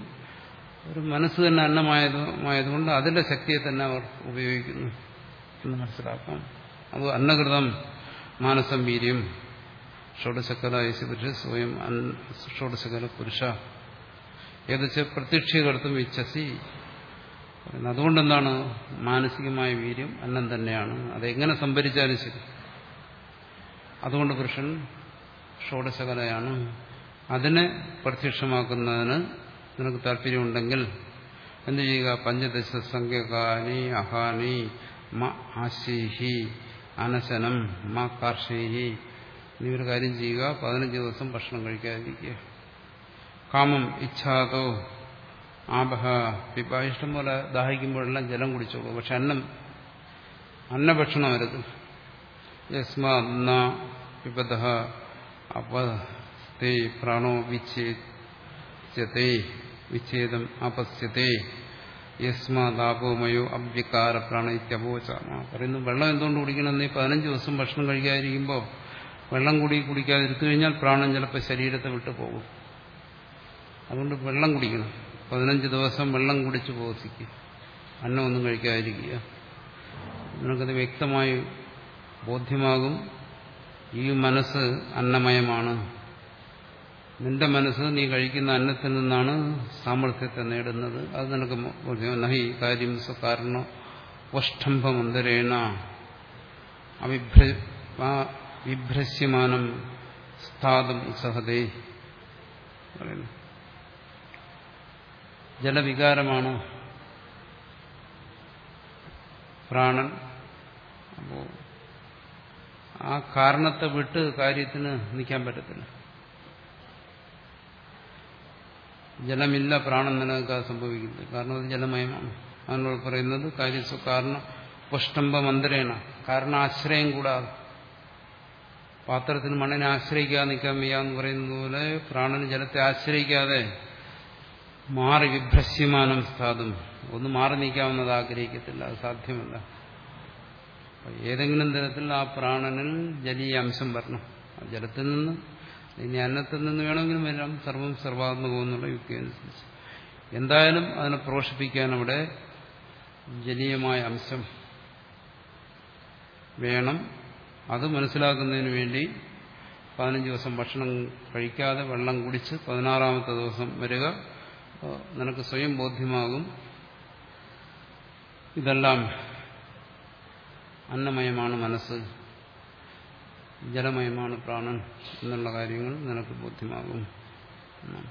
ഒരു മനസ്സ് തന്നെ അന്നമായതുകൊണ്ട് അതിന്റെ ശക്തിയെ തന്നെ അവർ ഉപയോഗിക്കുന്നു എന്ന് മനസ്സിലാക്കാം. അത് അന്നകൃതം മാനസം വീര്യം. ഷോഡശക്കല യേശുപുരുഷ സ്വയം ഷോഡശകല പുരുഷ. ഏതൊക്കെ പ്രത്യക്ഷീകർത്തും ഇച്ഛസി. അതുകൊണ്ടെന്താണ് മാനസികമായ വീര്യം? അന്നം തന്നെയാണ്. അതെങ്ങനെ സംഭരിച്ചാലും ശരി. അതുകൊണ്ട് പുരുഷൻ ഷോഡശകലയാണ്. അതിനെ പ്രത്യക്ഷമാക്കുന്നതിന് നിനക്ക് താല്പര്യമുണ്ടെങ്കിൽ എന്ത് ചെയ്യുക? പഞ്ചദശ സംഖ്യകാനി അഹാനി മ ആശീഹി അനശനം മ കാർഷീഹി നീ ഒരു കാര്യം ചെയ്യുക. പതിനഞ്ച് ദിവസം ഭക്ഷണം കഴിക്കാതിരിക്കുക. കാമം ഇച്ഛാതോ ആപഹ പിപ്പ ഇഷ്ടം പോലെ ദാഹിക്കുമ്പോഴെല്ലാം ജലം കുടിച്ചോളൂ. പക്ഷെ അന്നം അന്നഭക്ഷണം വരുത് യസ്മാ പിബത അപസ്തേ പ്രാണോ വിച്ഛേദ്യത്തെ വിച്ഛേദം അപസ്യത്തെ യസ്മാതാപോമയോ അവ്യകാര പ്രാണ ഇത്യപോച പറയുന്നു വെള്ളം എന്തുകൊണ്ട് കുടിക്കണം? നീ പതിനഞ്ച് ദിവസം ഭക്ഷണം കഴിക്കാതിരിക്കുമ്പോൾ വെള്ളം കൂടി കുടിക്കാതിരുത്തു കഴിഞ്ഞാൽ പ്രാണൻ ചിലപ്പോൾ ശരീരത്തെ വിട്ടു പോകും. അതുകൊണ്ട് വെള്ളം കുടിക്കണം. പതിനഞ്ച് ദിവസം വെള്ളം കുടിച്ച് പോസിക്കുക അന്നമൊന്നും കഴിക്കാതിരിക്കുക. നിനക്കത് വ്യക്തമായി ബോധ്യമാകും. ഈ മനസ്സ് അന്നമയമാണ്. നിന്റെ മനസ്സ് നീ കഴിക്കുന്ന അന്നത്തിൽ നിന്നാണ് സാമർഥ്യത്തെ നേടുന്നത്. അത് നിനക്ക് നഹി കാര്യം സ്വകാരണ വഷ്ടംഭമന്തരേണ വിഭ്രസ്യമാനം സ്ഥാതം സഹതേ. ജലവികാരമാണ് പ്രാണൻ. അപ്പോ ആ കാരണത്തെ വിട്ട് കാര്യത്തിന് നിൽക്കാൻ പറ്റത്തില്ല. ജലമില്ല പ്രാണൻ നിലനിൽക്കാൻ സംഭവിക്കുന്നത്. കാരണം അത് ജലമയമാണ്. അതിനോട് പറയുന്നത് കാര്യസ്വ കാരണം പുഷ്ടംബമന്തരേണ കാരണാശ്രയം കൂടാതെ. പാത്രത്തിന് മണ്ണിനെ ആശ്രയിക്കാതെ നിൽക്കാൻ വയ്യ എന്ന് പറയുന്നത് പോലെ പ്രാണന് ജലത്തെ ആശ്രയിക്കാതെ മാറി വിഭ്രസ്യമാനം സ്ഥാതും ഒന്ന് മാറി നീക്കാവുന്നത് ആഗ്രഹിക്കത്തില്ല. അത് സാധ്യമല്ല. ഏതെങ്കിലും തരത്തിൽ ആ പ്രാണനിൽ ജലീയ അംശം വരണം. ജലത്തിൽ നിന്ന് ഇനി അന്നത്തിൽ നിന്ന് വേണമെങ്കിലും വരാം. സർവം സർവാത്മകം എന്നുള്ള യുക്തി അനുസരിച്ച്. എന്തായാലും അതിനെ പ്രോഷിപ്പിക്കാൻ അവിടെ ജലീയമായ അംശം വേണം. അത് മനസ്സിലാക്കുന്നതിന് വേണ്ടി പതിനഞ്ച് ദിവസം ഭക്ഷണം കഴിക്കാതെ വെള്ളം കുടിച്ച് പതിനാറാമത്തെ ദിവസം വരിക നിനക്ക് സ്വയം ബോധ്യമാകും. ഇതെല്ലാം അന്നമയമാണ് മനസ്സ് ജലമയമാണ് പ്രാണൻ എന്നുള്ള കാര്യങ്ങൾ നിനക്ക് ബോധ്യമാകും. എന്നാണ്